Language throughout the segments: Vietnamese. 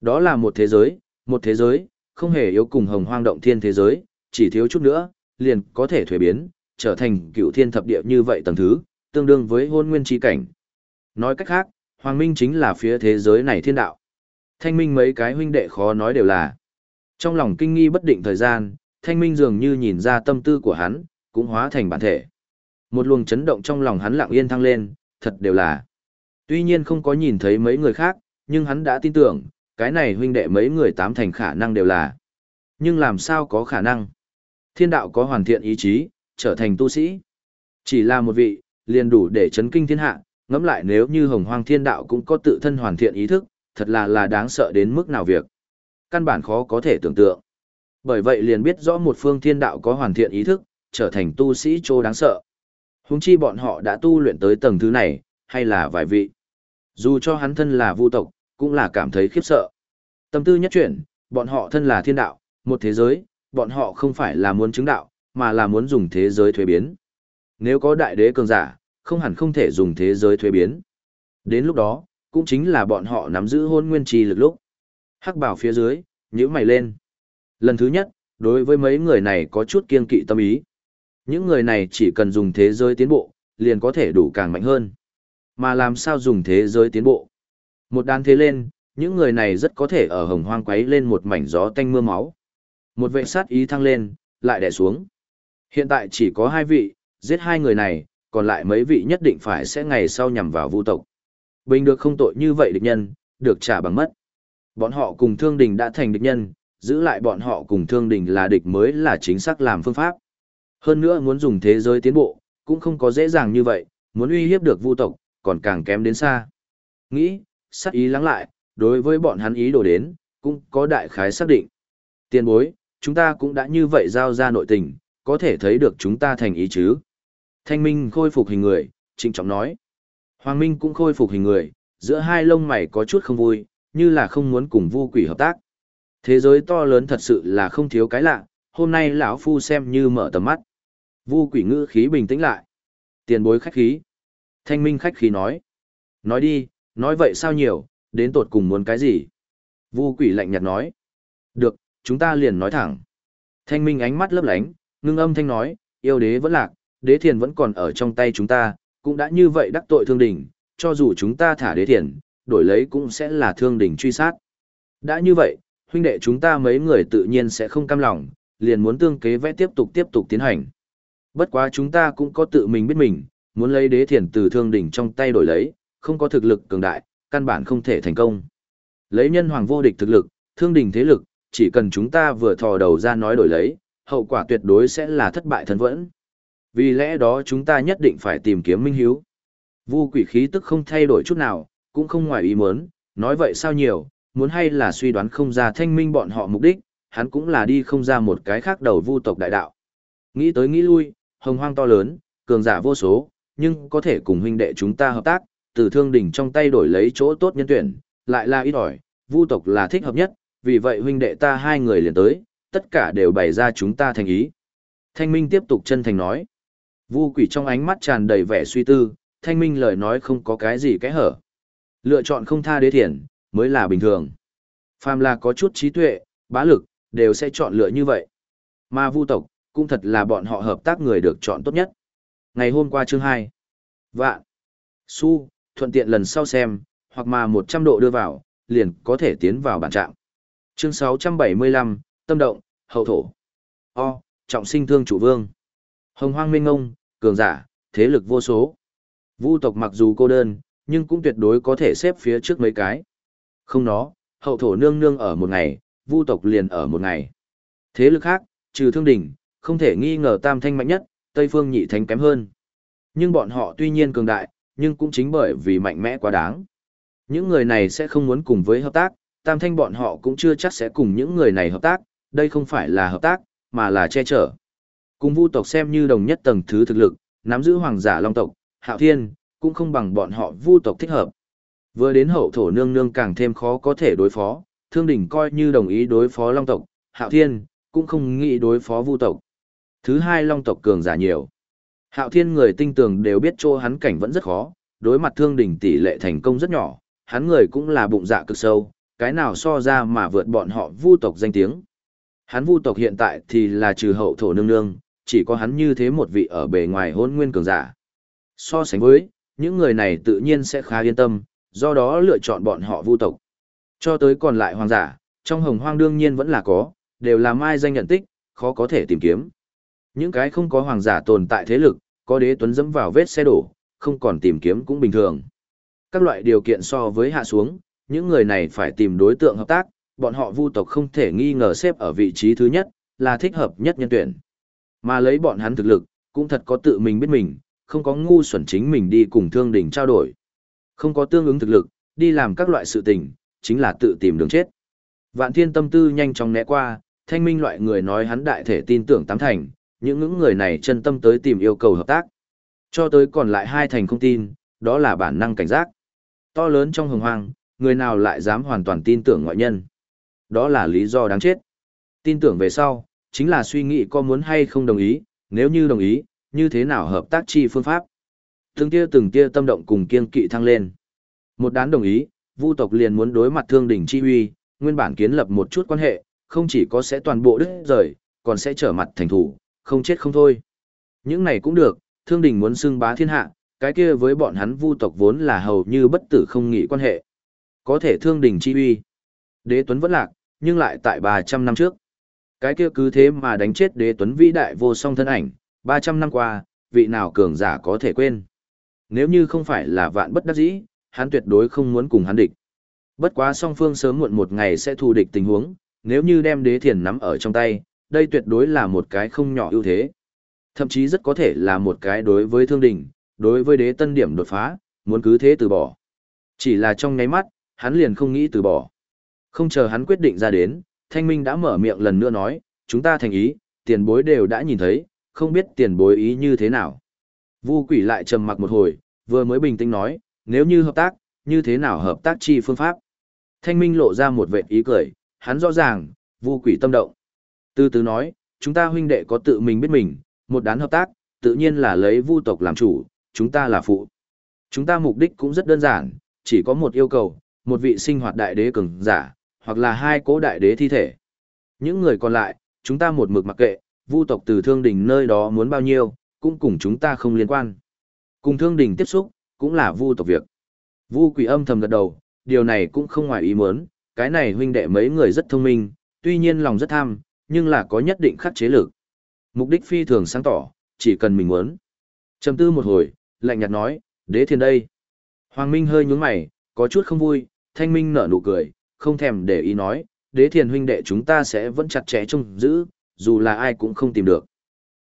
Đó là một thế giới, một thế giới, không hề yếu cùng hồng hoang động thiên thế giới, chỉ thiếu chút nữa, liền có thể thuế biến, trở thành cựu thiên thập địa như vậy tầng thứ, tương đương với hôn nguyên chi cảnh. Nói cách khác, Hoàng Minh chính là phía thế giới này thiên đạo. Thanh Minh mấy cái huynh đệ khó nói đều là. Trong lòng kinh nghi bất định thời gian, Thanh Minh dường như nhìn ra tâm tư của hắn, cũng hóa thành bản thể. Một luồng chấn động trong lòng hắn lặng yên thăng lên, thật đều là. Tuy nhiên không có nhìn thấy mấy người khác, nhưng hắn đã tin tưởng, cái này huynh đệ mấy người tám thành khả năng đều là. Nhưng làm sao có khả năng? Thiên đạo có hoàn thiện ý chí, trở thành tu sĩ. Chỉ là một vị, liền đủ để chấn kinh thiên hạ, ngẫm lại nếu như hồng hoang thiên đạo cũng có tự thân hoàn thiện ý thức, thật là là đáng sợ đến mức nào việc. Căn bản khó có thể tưởng tượng. Bởi vậy liền biết rõ một phương thiên đạo có hoàn thiện ý thức, trở thành tu sĩ trô đáng sợ. Húng chi bọn họ đã tu luyện tới tầng thứ này, hay là vài vị. Dù cho hắn thân là vu tộc, cũng là cảm thấy khiếp sợ. Tâm tư nhất chuyển, bọn họ thân là thiên đạo, một thế giới, bọn họ không phải là muốn chứng đạo, mà là muốn dùng thế giới thuế biến. Nếu có đại đế cường giả, không hẳn không thể dùng thế giới thuế biến. Đến lúc đó, cũng chính là bọn họ nắm giữ hôn nguyên trì lực lúc. Hắc bảo phía dưới, nhíu mày lên. Lần thứ nhất, đối với mấy người này có chút kiên kỵ tâm ý. Những người này chỉ cần dùng thế giới tiến bộ, liền có thể đủ càng mạnh hơn. Mà làm sao dùng thế giới tiến bộ? Một đàn thế lên, những người này rất có thể ở hồng hoang quấy lên một mảnh gió tanh mưa máu. Một vệ sát ý thăng lên, lại đè xuống. Hiện tại chỉ có hai vị, giết hai người này, còn lại mấy vị nhất định phải sẽ ngày sau nhằm vào vu tộc. Bình được không tội như vậy địch nhân, được trả bằng mất. Bọn họ cùng thương đình đã thành địch nhân, giữ lại bọn họ cùng thương đình là địch mới là chính xác làm phương pháp. Hơn nữa muốn dùng thế giới tiến bộ, cũng không có dễ dàng như vậy, muốn uy hiếp được vu tộc, còn càng kém đến xa. Nghĩ, sắc ý lắng lại, đối với bọn hắn ý đồ đến, cũng có đại khái xác định. Tiền bối, chúng ta cũng đã như vậy giao ra nội tình, có thể thấy được chúng ta thành ý chứ. Thanh Minh khôi phục hình người, trịnh trọng nói. Hoàng Minh cũng khôi phục hình người, giữa hai lông mày có chút không vui, như là không muốn cùng vu quỷ hợp tác. Thế giới to lớn thật sự là không thiếu cái lạ, hôm nay lão phu xem như mở tầm mắt. Vu quỷ ngữ khí bình tĩnh lại. Tiền bối khách khí. Thanh Minh khách khí nói. Nói đi, nói vậy sao nhiều, đến tột cùng muốn cái gì? Vu quỷ lạnh nhạt nói. Được, chúng ta liền nói thẳng. Thanh Minh ánh mắt lấp lánh, ngưng âm thanh nói, yêu đế vẫn lạc, đế thiền vẫn còn ở trong tay chúng ta, cũng đã như vậy đắc tội thương đỉnh, cho dù chúng ta thả đế thiền, đổi lấy cũng sẽ là thương đỉnh truy sát. Đã như vậy, huynh đệ chúng ta mấy người tự nhiên sẽ không cam lòng, liền muốn tương kế vẽ tiếp tục tiếp tục tiến hành. Bất quá chúng ta cũng có tự mình biết mình, muốn lấy đế thiền từ thương đỉnh trong tay đổi lấy, không có thực lực cường đại, căn bản không thể thành công. Lấy nhân hoàng vô địch thực lực, thương đình thế lực, chỉ cần chúng ta vừa thò đầu ra nói đổi lấy, hậu quả tuyệt đối sẽ là thất bại thân vẫn. Vì lẽ đó chúng ta nhất định phải tìm kiếm minh hiếu. Vu quỷ khí tức không thay đổi chút nào, cũng không ngoài ý muốn, nói vậy sao nhiều, muốn hay là suy đoán không ra thanh minh bọn họ mục đích, hắn cũng là đi không ra một cái khác đầu vu tộc đại đạo. Nghĩ tới nghĩ lui, hồng hoang to lớn, cường giả vô số, nhưng có thể cùng huynh đệ chúng ta hợp tác, từ thương đỉnh trong tay đổi lấy chỗ tốt nhân tuyển, lại là ít ỏi, vu tộc là thích hợp nhất, vì vậy huynh đệ ta hai người liền tới, tất cả đều bày ra chúng ta thành ý. Thanh Minh tiếp tục chân thành nói. Vu quỷ trong ánh mắt tràn đầy vẻ suy tư, Thanh Minh lời nói không có cái gì cái hở. Lựa chọn không tha đế thiền, mới là bình thường. Phàm là có chút trí tuệ, bá lực, đều sẽ chọn lựa như vậy. Mà vu tộc, cũng thật là bọn họ hợp tác người được chọn tốt nhất. Ngày hôm qua chương 2. Vạn. Su, thuận tiện lần sau xem, hoặc mà 100 độ đưa vào, liền có thể tiến vào bản trạng. Chương 675, tâm động, hậu thổ. O, trọng sinh thương chủ vương. Hồng hoang minh ngông, cường giả, thế lực vô số. Vu tộc mặc dù cô đơn, nhưng cũng tuyệt đối có thể xếp phía trước mấy cái. Không nó, hậu thổ nương nương ở một ngày, vu tộc liền ở một ngày. Thế lực khác, trừ thương đỉnh, không thể nghi ngờ tam thanh mạnh nhất, Tây phương nhị thánh kém hơn. Nhưng bọn họ tuy nhiên cường đại, nhưng cũng chính bởi vì mạnh mẽ quá đáng. Những người này sẽ không muốn cùng với hợp tác, tam thanh bọn họ cũng chưa chắc sẽ cùng những người này hợp tác, đây không phải là hợp tác, mà là che chở. Cùng vu tộc xem như đồng nhất tầng thứ thực lực, nắm giữ hoàng giả long tộc, hạo thiên, cũng không bằng bọn họ vu tộc thích hợp. Vừa đến hậu thổ nương nương càng thêm khó có thể đối phó, thương đỉnh coi như đồng ý đối phó long tộc, hạo thiên, cũng không nghĩ đối phó vu tộc. Thứ hai long tộc cường giả nhiều. Hạo thiên người tinh tường đều biết chỗ hắn cảnh vẫn rất khó, đối mặt thương đỉnh tỷ lệ thành công rất nhỏ, hắn người cũng là bụng dạ cực sâu, cái nào so ra mà vượt bọn họ vu tộc danh tiếng. Hắn vu tộc hiện tại thì là trừ hậu thổ nương nương, chỉ có hắn như thế một vị ở bề ngoài hôn nguyên cường giả. So sánh với, những người này tự nhiên sẽ khá yên tâm, do đó lựa chọn bọn họ vu tộc. Cho tới còn lại hoàng giả, trong hồng hoang đương nhiên vẫn là có, đều là mai danh nhận tích, khó có thể tìm kiếm. Những cái không có hoàng giả tồn tại thế lực, có đế tuấn dẫm vào vết xe đổ, không còn tìm kiếm cũng bình thường. Các loại điều kiện so với hạ xuống, những người này phải tìm đối tượng hợp tác, bọn họ vu tộc không thể nghi ngờ xếp ở vị trí thứ nhất, là thích hợp nhất nhân tuyển. Mà lấy bọn hắn thực lực, cũng thật có tự mình biết mình, không có ngu xuẩn chính mình đi cùng thương đỉnh trao đổi. Không có tương ứng thực lực, đi làm các loại sự tình, chính là tự tìm đường chết. Vạn thiên tâm tư nhanh chóng né qua, thanh minh loại người nói hắn đại thể tin tưởng tám thành, những những người này chân tâm tới tìm yêu cầu hợp tác. Cho tới còn lại hai thành không tin, đó là bản năng cảnh giác. To lớn trong hồng hoang, người nào lại dám hoàn toàn tin tưởng ngoại nhân. Đó là lý do đáng chết. Tin tưởng về sau, chính là suy nghĩ có muốn hay không đồng ý, nếu như đồng ý, như thế nào hợp tác chi phương pháp. Từng tia từng tia tâm động cùng kiên kỵ thăng lên. Một đán đồng ý, Vu tộc liền muốn đối mặt thương đỉnh chi uy, nguyên bản kiến lập một chút quan hệ, không chỉ có sẽ toàn bộ đứt rời, còn sẽ trở mặt thành thủ, không chết không thôi. Những này cũng được, thương đình muốn xưng bá thiên hạ, cái kia với bọn hắn vu tộc vốn là hầu như bất tử không nghĩ quan hệ. Có thể thương đình chi uy. Đế Tuấn vẫn lạc, nhưng lại tại 300 năm trước. Cái kia cứ thế mà đánh chết đế Tuấn vĩ đại vô song thân ảnh, 300 năm qua, vị nào cường giả có thể quên. Nếu như không phải là vạn bất đắc dĩ, hắn tuyệt đối không muốn cùng hắn địch. Bất quá song phương sớm muộn một ngày sẽ thù địch tình huống, nếu như đem đế thiền nắm ở trong tay, đây tuyệt đối là một cái không nhỏ ưu thế. Thậm chí rất có thể là một cái đối với thương đình, đối với đế tân điểm đột phá, muốn cứ thế từ bỏ. Chỉ là trong nháy mắt, hắn liền không nghĩ từ bỏ. Không chờ hắn quyết định ra đến, thanh minh đã mở miệng lần nữa nói, chúng ta thành ý, tiền bối đều đã nhìn thấy, không biết tiền bối ý như thế nào. Vu quỷ lại trầm mặc một hồi, vừa mới bình tĩnh nói, nếu như hợp tác, như thế nào hợp tác chi phương pháp. Thanh minh lộ ra một vệ ý cười, hắn rõ ràng, vu quỷ tâm động. Từ từ nói, chúng ta huynh đệ có tự mình biết mình, một đán hợp tác, tự nhiên là lấy vu tộc làm chủ, chúng ta là phụ. Chúng ta mục đích cũng rất đơn giản, chỉ có một yêu cầu, một vị sinh hoạt đại đế cường giả, hoặc là hai cố đại đế thi thể. Những người còn lại, chúng ta một mực mặc kệ, vu tộc từ thương đình nơi đó muốn bao nhiêu, cũng cùng chúng ta không liên quan. Cùng thương đình tiếp xúc, cũng là vu tộc việc. Vu quỷ âm thầm gật đầu, điều này cũng không ngoài ý muốn, cái này huynh đệ mấy người rất thông minh, tuy nhiên lòng rất tham, nhưng là có nhất định khắc chế lực. Mục đích phi thường sáng tỏ, chỉ cần mình muốn. Trầm tư một hồi, lạnh nhạt nói, đế thiên đây. Hoàng Minh hơi nhướng mày, có chút không vui, thanh minh nở nụ cười, không thèm để ý nói, đế thiên huynh đệ chúng ta sẽ vẫn chặt chẽ trông giữ, dù là ai cũng không tìm được.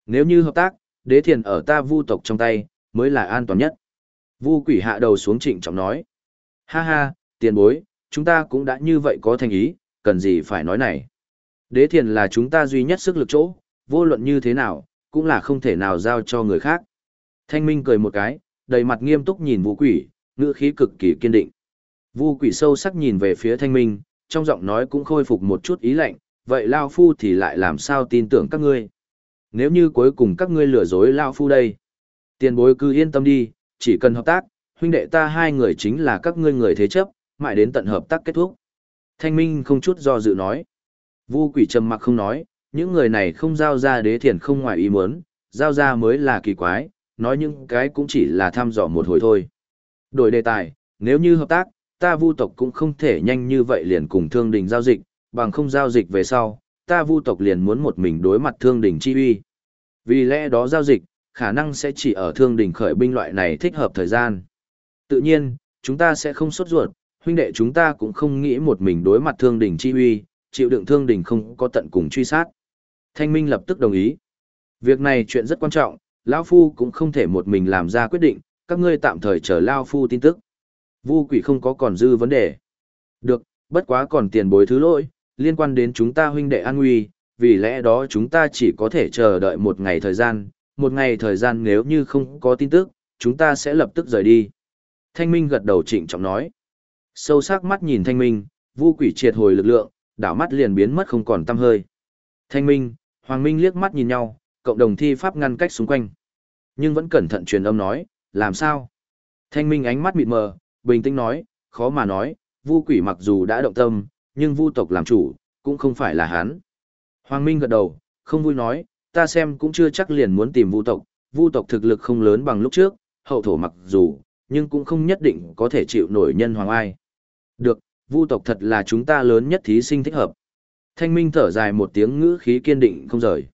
Nếu như hợp tác, đế thiên ở ta vu tộc trong tay, mới là an toàn nhất. Vu quỷ hạ đầu xuống trịnh trọng nói. Ha ha, tiền bối, chúng ta cũng đã như vậy có thành ý, cần gì phải nói này. Đế thiền là chúng ta duy nhất sức lực chỗ, vô luận như thế nào, cũng là không thể nào giao cho người khác. Thanh Minh cười một cái, đầy mặt nghiêm túc nhìn Vu Quỷ, ngữ khí cực kỳ kiên định. Vu Quỷ sâu sắc nhìn về phía Thanh Minh, trong giọng nói cũng khôi phục một chút ý lạnh, vậy Lao Phu thì lại làm sao tin tưởng các ngươi? Nếu như cuối cùng các ngươi lừa dối Lao Phu đây, tiền bối cứ yên tâm đi, chỉ cần hợp tác, huynh đệ ta hai người chính là các ngươi người thế chấp, mãi đến tận hợp tác kết thúc. Thanh Minh không chút do dự nói. Vu quỷ trầm mặc không nói, những người này không giao ra đế thiền không ngoài ý muốn, giao ra mới là kỳ quái, nói những cái cũng chỉ là thăm dò một hồi thôi. Đổi đề tài, nếu như hợp tác, ta vu tộc cũng không thể nhanh như vậy liền cùng thương đình giao dịch, bằng không giao dịch về sau, ta vu tộc liền muốn một mình đối mặt thương đình chi uy. Vì lẽ đó giao dịch, khả năng sẽ chỉ ở thương đình khởi binh loại này thích hợp thời gian. Tự nhiên, chúng ta sẽ không sốt ruột, huynh đệ chúng ta cũng không nghĩ một mình đối mặt thương đình chi uy, chịu đựng thương đình không có tận cùng truy sát. Thanh Minh lập tức đồng ý. Việc này chuyện rất quan trọng, Lão Phu cũng không thể một mình làm ra quyết định, các ngươi tạm thời chờ Lao Phu tin tức. Vu quỷ không có còn dư vấn đề. Được, bất quá còn tiền bối thứ lỗi, liên quan đến chúng ta huynh đệ an nguy, vì lẽ đó chúng ta chỉ có thể chờ đợi một ngày thời gian, một ngày thời gian nếu như không có tin tức, chúng ta sẽ lập tức rời đi. Thanh Minh gật đầu trịnh trọng nói. Sâu sắc mắt nhìn Thanh Minh, vu quỷ triệt hồi lực lượng, đảo mắt liền biến mất không còn tăm hơi. Thanh Minh, Hoàng Minh liếc mắt nhìn nhau, cộng đồng thi pháp ngăn cách xung quanh. Nhưng vẫn cẩn thận truyền âm nói, làm sao? Thanh Minh ánh mắt mịt mờ, bình tĩnh nói, khó mà nói, vu quỷ mặc dù đã động tâm, nhưng vu tộc làm chủ, cũng không phải là hắn. Hoàng Minh gật đầu, không vui nói, ta xem cũng chưa chắc liền muốn tìm vu tộc, vu tộc thực lực không lớn bằng lúc trước, hậu thổ mặc dù, nhưng cũng không nhất định có thể chịu nổi nhân hoàng ai. Được, vu tộc thật là chúng ta lớn nhất thí sinh thích hợp. Thanh Minh thở dài một tiếng ngữ khí kiên định không rời.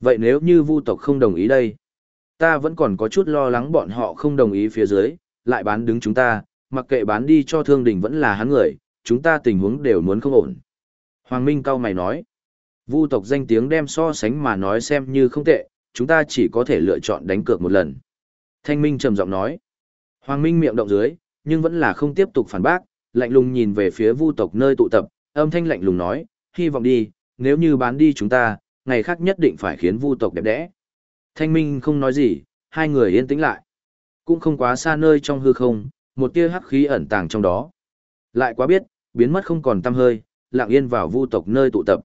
Vậy nếu như vu tộc không đồng ý đây? Ta vẫn còn có chút lo lắng bọn họ không đồng ý phía dưới, lại bán đứng chúng ta, mặc kệ bán đi cho thương đình vẫn là hắn người, chúng ta tình huống đều muốn không ổn. Hoàng Minh cao mày nói. Vu tộc danh tiếng đem so sánh mà nói xem như không tệ, chúng ta chỉ có thể lựa chọn đánh cược một lần. Thanh Minh trầm giọng nói. Hoàng Minh miệng động dưới, nhưng vẫn là không tiếp tục phản bác, lạnh lùng nhìn về phía vu tộc nơi tụ tập, âm thanh lạnh lùng nói, hy vọng đi, nếu như bán đi chúng ta, ngày khác nhất định phải khiến vu tộc đẹp đẽ. Thanh Minh không nói gì, hai người yên tĩnh lại. Cũng không quá xa nơi trong hư không, một tia hắc khí ẩn tàng trong đó. Lại quá biết, biến mất không còn tăm hơi, lặng yên vào vu tộc nơi tụ tập.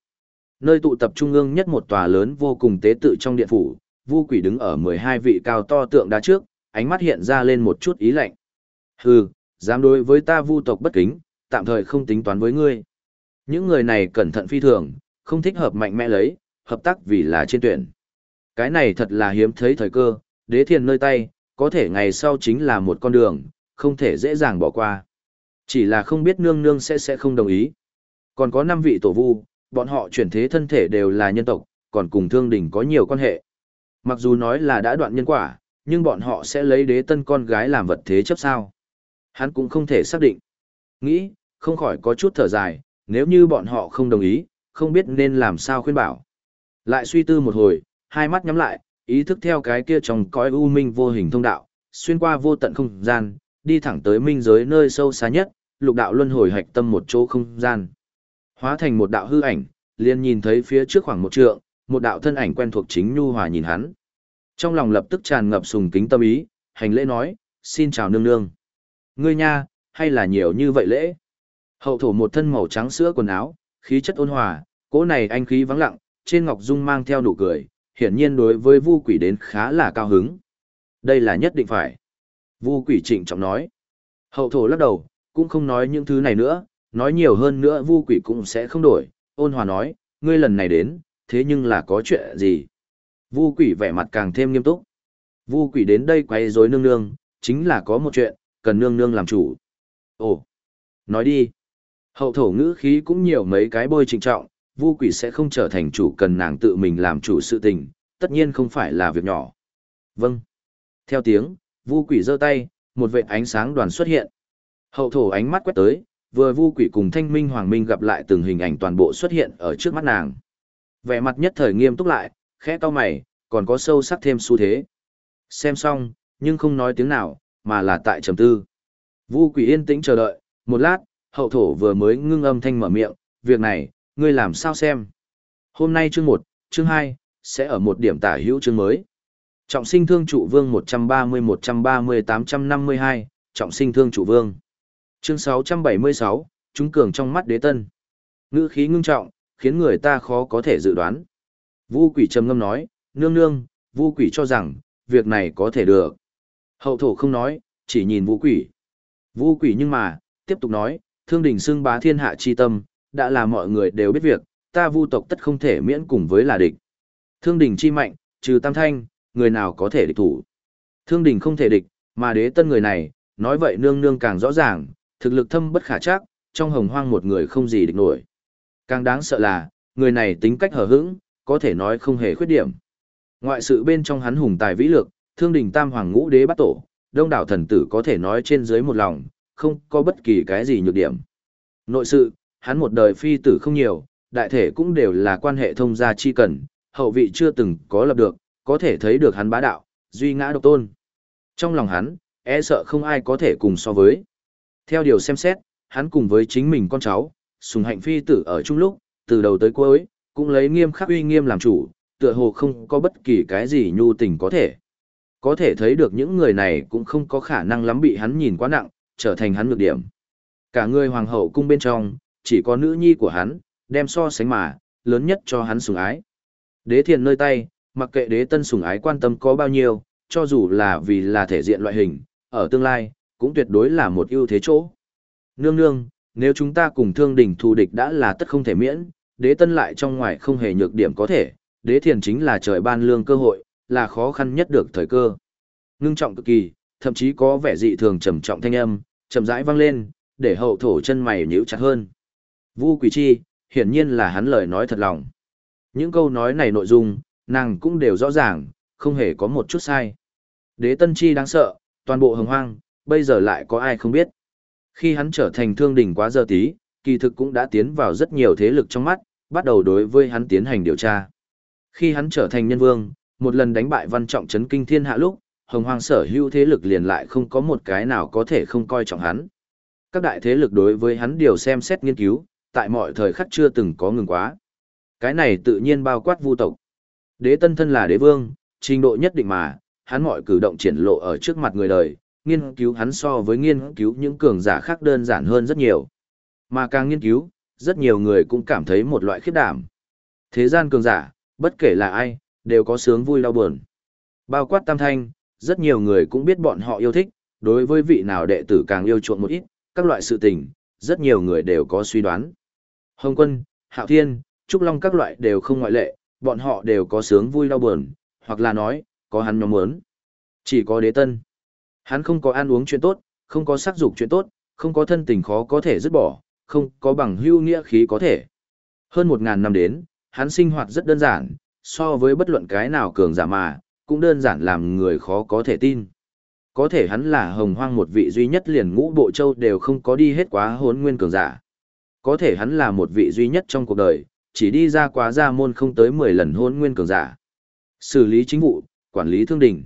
Nơi tụ tập trung ương nhất một tòa lớn vô cùng tế tự trong điện phủ, vu quỷ đứng ở 12 vị cao to tượng đá trước, ánh mắt hiện ra lên một chút ý lạnh. Hừ, dám đối với ta vu tộc bất kính, tạm thời không tính toán với ngươi. Những người này cẩn thận phi thường, không thích hợp mạnh mẽ lấy, hợp tác vì là trên tuyển. Cái này thật là hiếm thấy thời cơ, đế thiền nơi tay, có thể ngày sau chính là một con đường, không thể dễ dàng bỏ qua. Chỉ là không biết nương nương sẽ sẽ không đồng ý. Còn có 5 vị tổ vu, bọn họ chuyển thế thân thể đều là nhân tộc, còn cùng thương đỉnh có nhiều quan hệ. Mặc dù nói là đã đoạn nhân quả, nhưng bọn họ sẽ lấy đế tân con gái làm vật thế chấp sao. Hắn cũng không thể xác định. Nghĩ, không khỏi có chút thở dài, nếu như bọn họ không đồng ý, không biết nên làm sao khuyên bảo. Lại suy tư một hồi, hai mắt nhắm lại, ý thức theo cái kia trong cõi u minh vô hình thông đạo, xuyên qua vô tận không gian, đi thẳng tới minh giới nơi sâu xa nhất, lục đạo luân hồi hạch tâm một chỗ không gian. Hóa thành một đạo hư ảnh, liền nhìn thấy phía trước khoảng một trượng, một đạo thân ảnh quen thuộc chính nhu hòa nhìn hắn. Trong lòng lập tức tràn ngập sùng kính tâm ý, hành lễ nói, xin chào nương nương. Ngươi nha, hay là nhiều như vậy lễ? Hậu thổ một thân màu trắng sữa quần áo, khí chất ôn hòa, cỗ này anh khí vắng lặng, trên ngọc dung mang theo nụ cười, hiển nhiên đối với vu quỷ đến khá là cao hứng. Đây là nhất định phải. Vu quỷ trịnh trọng nói. Hậu thổ lắc đầu, cũng không nói những thứ này nữa, nói nhiều hơn nữa vu quỷ cũng sẽ không đổi. Ôn hòa nói, ngươi lần này đến, thế nhưng là có chuyện gì? Vu quỷ vẻ mặt càng thêm nghiêm túc. Vu quỷ đến đây quay rối nương nương, chính là có một chuyện, cần nương nương làm chủ. Ồ, nói đi. Hậu thổ ngữ khí cũng nhiều mấy cái bôi trịnh trọng, vu quỷ sẽ không trở thành chủ cần nàng tự mình làm chủ sự tình, tất nhiên không phải là việc nhỏ. Vâng. Theo tiếng, vu quỷ giơ tay, một vệ ánh sáng đoàn xuất hiện. Hậu thổ ánh mắt quét tới, vừa vu quỷ cùng thanh minh hoàng minh gặp lại từng hình ảnh toàn bộ xuất hiện ở trước mắt nàng. Vẻ mặt nhất thời nghiêm túc lại, khẽ to mày, còn có sâu sắc thêm xu thế. Xem xong, nhưng không nói tiếng nào, mà là tại trầm tư. Vu quỷ yên tĩnh chờ đợi, một lát, hậu thổ vừa mới ngưng âm thanh mở miệng, việc này, ngươi làm sao xem. Hôm nay chương 1, chương 2, sẽ ở một điểm tả hữu chương mới. Trọng sinh thương trụ vương 130-130-852, trọng sinh thương trụ vương. Chương 676, chúng cường trong mắt đế tân. Ngữ khí ngưng trọng, khiến người ta khó có thể dự đoán. Vu quỷ trầm ngâm nói, nương nương, vu quỷ cho rằng, việc này có thể được. Hậu thổ không nói, chỉ nhìn vũ quỷ. Vũ quỷ nhưng mà, tiếp tục nói, thương đình xưng bá thiên hạ chi tâm, đã là mọi người đều biết việc, ta vu tộc tất không thể miễn cùng với là địch. Thương đình chi mạnh, trừ tam thanh, người nào có thể địch thủ. Thương đình không thể địch, mà đế tân người này, nói vậy nương nương càng rõ ràng, thực lực thâm bất khả chắc, trong hồng hoang một người không gì địch nổi. Càng đáng sợ là, người này tính cách hờ hững, có thể nói không hề khuyết điểm. Ngoại sự bên trong hắn hùng tài vĩ lược, thương đình tam hoàng ngũ đế bắt tổ, đông đảo thần tử có thể nói trên dưới một lòng, không có bất kỳ cái gì nhược điểm. Nội sự, hắn một đời phi tử không nhiều, đại thể cũng đều là quan hệ thông gia chi cần, hậu vị chưa từng có lập được, có thể thấy được hắn bá đạo, duy ngã độc tôn. Trong lòng hắn, e sợ không ai có thể cùng so với. Theo điều xem xét, hắn cùng với chính mình con cháu, sùng hạnh phi tử ở chung lúc, từ đầu tới cuối, cũng lấy nghiêm khắc uy nghiêm làm chủ, tựa hồ không có bất kỳ cái gì nhu tình có thể. Có thể thấy được những người này cũng không có khả năng lắm bị hắn nhìn quá nặng, trở thành hắn nhược điểm. Cả người hoàng hậu cung bên trong, chỉ có nữ nhi của hắn, đem so sánh mà, lớn nhất cho hắn sủng ái. Đế thiền nơi tay, mặc kệ đế tân sủng ái quan tâm có bao nhiêu, cho dù là vì là thể diện loại hình, ở tương lai, cũng tuyệt đối là một ưu thế chỗ. Nương nương, nếu chúng ta cùng thương đỉnh thù địch đã là tất không thể miễn, đế tân lại trong ngoài không hề nhược điểm có thể, đế thiền chính là trời ban lương cơ hội, là khó khăn nhất được thời cơ. Ngưng trọng cực kỳ, thậm chí có vẻ dị thường trầm trọng thanh âm, chậm rãi vang lên, để hậu thổ chân mày nhíu chặt hơn. Vu Quỷ Chi, hiển nhiên là hắn lời nói thật lòng. Những câu nói này nội dung, nàng cũng đều rõ ràng, không hề có một chút sai. Đế Tân Chi đáng sợ, toàn bộ hồng hoang, bây giờ lại có ai không biết. Khi hắn trở thành thương đỉnh quá giờ tí, kỳ thực cũng đã tiến vào rất nhiều thế lực trong mắt, bắt đầu đối với hắn tiến hành điều tra. Khi hắn trở thành nhân vương, một lần đánh bại văn trọng chấn kinh thiên hạ lúc, hồng hoang sở hữu thế lực liền lại không có một cái nào có thể không coi trọng hắn. Các đại thế lực đối với hắn điều xem xét nghiên cứu, tại mọi thời khắc chưa từng có ngừng quá. Cái này tự nhiên bao quát vu tộc. Đế tân thân là đế vương, trình độ nhất định mà, hắn mọi cử động triển lộ ở trước mặt người đời, nghiên cứu hắn so với nghiên cứu những cường giả khác đơn giản hơn rất nhiều. Mà càng nghiên cứu, rất nhiều người cũng cảm thấy một loại khiếp đảm. Thế gian cường giả, bất kể là ai, đều có sướng vui đau buồn. Bao quát tam thanh, rất nhiều người cũng biết bọn họ yêu thích, đối với vị nào đệ tử càng yêu chuộng một ít, các loại sự tình, rất nhiều người đều có suy đoán. Hồng quân, Hạo Thiên, Trúc Long các loại đều không ngoại lệ, bọn họ đều có sướng vui đau buồn, hoặc là nói, có hắn nhóm muốn. Chỉ có đế tân. Hắn không có ăn uống chuyện tốt, không có sắc dục chuyện tốt, không có thân tình khó có thể dứt bỏ, không có bằng hưu nghĩa khí có thể. Hơn một ngàn năm đến, hắn sinh hoạt rất đơn giản, so với bất luận cái nào cường giả mà, cũng đơn giản làm người khó có thể tin. Có thể hắn là hồng hoang một vị duy nhất liền ngũ bộ châu đều không có đi hết quá hốn nguyên cường giả. Có thể hắn là một vị duy nhất trong cuộc đời, chỉ đi ra quá ra môn không tới 10 lần hốn nguyên cường giả. Xử lý chính vụ, quản lý thương đình.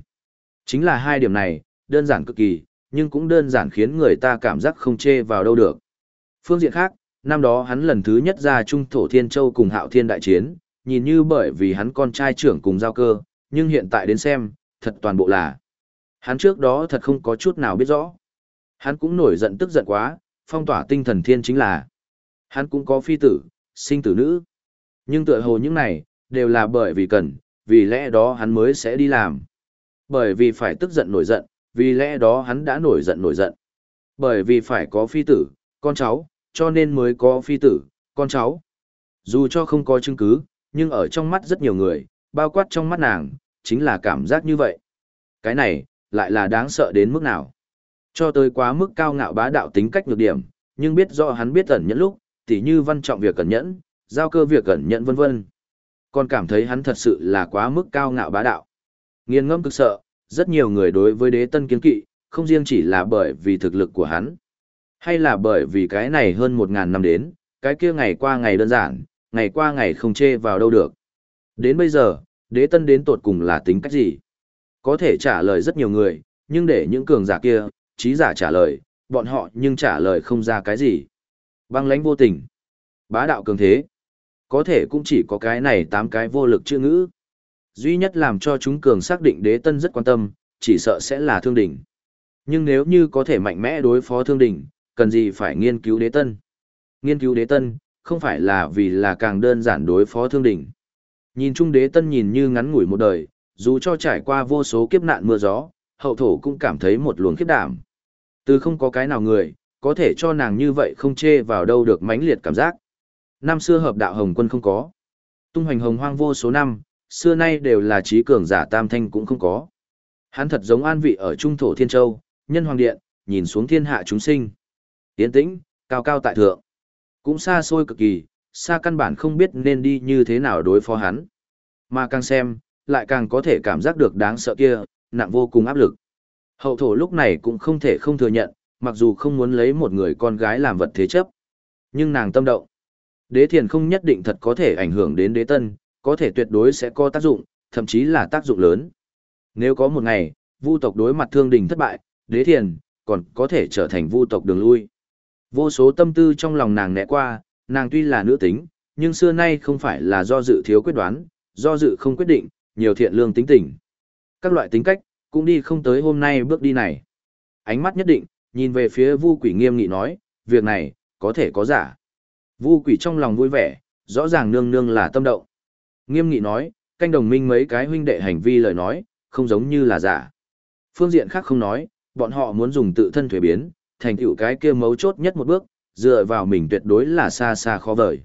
Chính là hai điểm này, đơn giản cực kỳ, nhưng cũng đơn giản khiến người ta cảm giác không chê vào đâu được. Phương diện khác, năm đó hắn lần thứ nhất ra Trung Thổ Thiên Châu cùng Hạo Thiên đại chiến, nhìn như bởi vì hắn con trai trưởng cùng giao cơ, nhưng hiện tại đến xem, thật toàn bộ là. Hắn trước đó thật không có chút nào biết rõ. Hắn cũng nổi giận tức giận quá, phong tỏa tinh thần thiên chính là. Hắn cũng có phi tử, sinh tử nữ. Nhưng tựa hồ những này, đều là bởi vì cần, vì lẽ đó hắn mới sẽ đi làm. Bởi vì phải tức giận nổi giận, vì lẽ đó hắn đã nổi giận nổi giận. Bởi vì phải có phi tử, con cháu, cho nên mới có phi tử, con cháu. Dù cho không có chứng cứ, nhưng ở trong mắt rất nhiều người, bao quát trong mắt nàng, chính là cảm giác như vậy. Cái này, lại là đáng sợ đến mức nào. Cho tới quá mức cao ngạo bá đạo tính cách nhược điểm, nhưng biết rõ hắn biết ẩn nhẫn lúc, tỉ như văn trọng việc cẩn nhẫn, giao cơ việc cẩn nhẫn vân vân. Còn cảm thấy hắn thật sự là quá mức cao ngạo bá đạo. Nghiên ngẫm cực sợ, rất nhiều người đối với đế tân kiến kỵ, không riêng chỉ là bởi vì thực lực của hắn, hay là bởi vì cái này hơn một ngàn năm đến, cái kia ngày qua ngày đơn giản, ngày qua ngày không chê vào đâu được. Đến bây giờ, đế tân đến tột cùng là tính cách gì? Có thể trả lời rất nhiều người, nhưng để những cường giả kia, trí giả trả lời, bọn họ nhưng trả lời không ra cái gì. Băng lãnh vô tình. Bá đạo cường thế. Có thể cũng chỉ có cái này tám cái vô lực chữ ngữ. Duy nhất làm cho chúng cường xác định đế tân rất quan tâm, chỉ sợ sẽ là thương đỉnh. Nhưng nếu như có thể mạnh mẽ đối phó thương đỉnh, cần gì phải nghiên cứu đế tân? Nghiên cứu đế tân, không phải là vì là càng đơn giản đối phó thương đỉnh. Nhìn trung đế tân nhìn như ngắn ngủi một đời, dù cho trải qua vô số kiếp nạn mưa gió, hậu thổ cũng cảm thấy một luồng khiếp đảm. Từ không có cái nào người, có thể cho nàng như vậy không chê vào đâu được mãnh liệt cảm giác. Năm xưa hợp đạo hồng quân không có. Tung hoành hồng hoang vô số năm, xưa nay đều là trí cường giả tam thanh cũng không có. Hắn thật giống an vị ở trung thổ thiên châu, nhân hoàng điện, nhìn xuống thiên hạ chúng sinh. Tiến tĩnh, cao cao tại thượng. Cũng xa xôi cực kỳ, xa căn bản không biết nên đi như thế nào đối phó hắn. Mà càng xem, lại càng có thể cảm giác được đáng sợ kia, nặng vô cùng áp lực. Hậu thổ lúc này cũng không thể không thừa nhận, mặc dù không muốn lấy một người con gái làm vật thế chấp. Nhưng nàng tâm động. Đế thiền không nhất định thật có thể ảnh hưởng đến đế tân, có thể tuyệt đối sẽ có tác dụng, thậm chí là tác dụng lớn. Nếu có một ngày, vu tộc đối mặt thương đình thất bại, đế thiền, còn có thể trở thành vu tộc đường lui. Vô số tâm tư trong lòng nàng nẹ qua, nàng tuy là nữ tính, nhưng xưa nay không phải là do dự thiếu quyết đoán, do dự không quyết định, nhiều thiện lương tính tình. Các loại tính cách, cũng đi không tới hôm nay bước đi này. Ánh mắt nhất định, nhìn về phía vu quỷ nghiêm nghị nói, việc này, có thể có giả. Vu quỷ trong lòng vui vẻ, rõ ràng nương nương là tâm động. Nghiêm nghị nói, canh đồng minh mấy cái huynh đệ hành vi lời nói, không giống như là giả. Phương diện khác không nói, bọn họ muốn dùng tự thân thuế biến, thành tựu cái kia mấu chốt nhất một bước, dựa vào mình tuyệt đối là xa xa khó vời.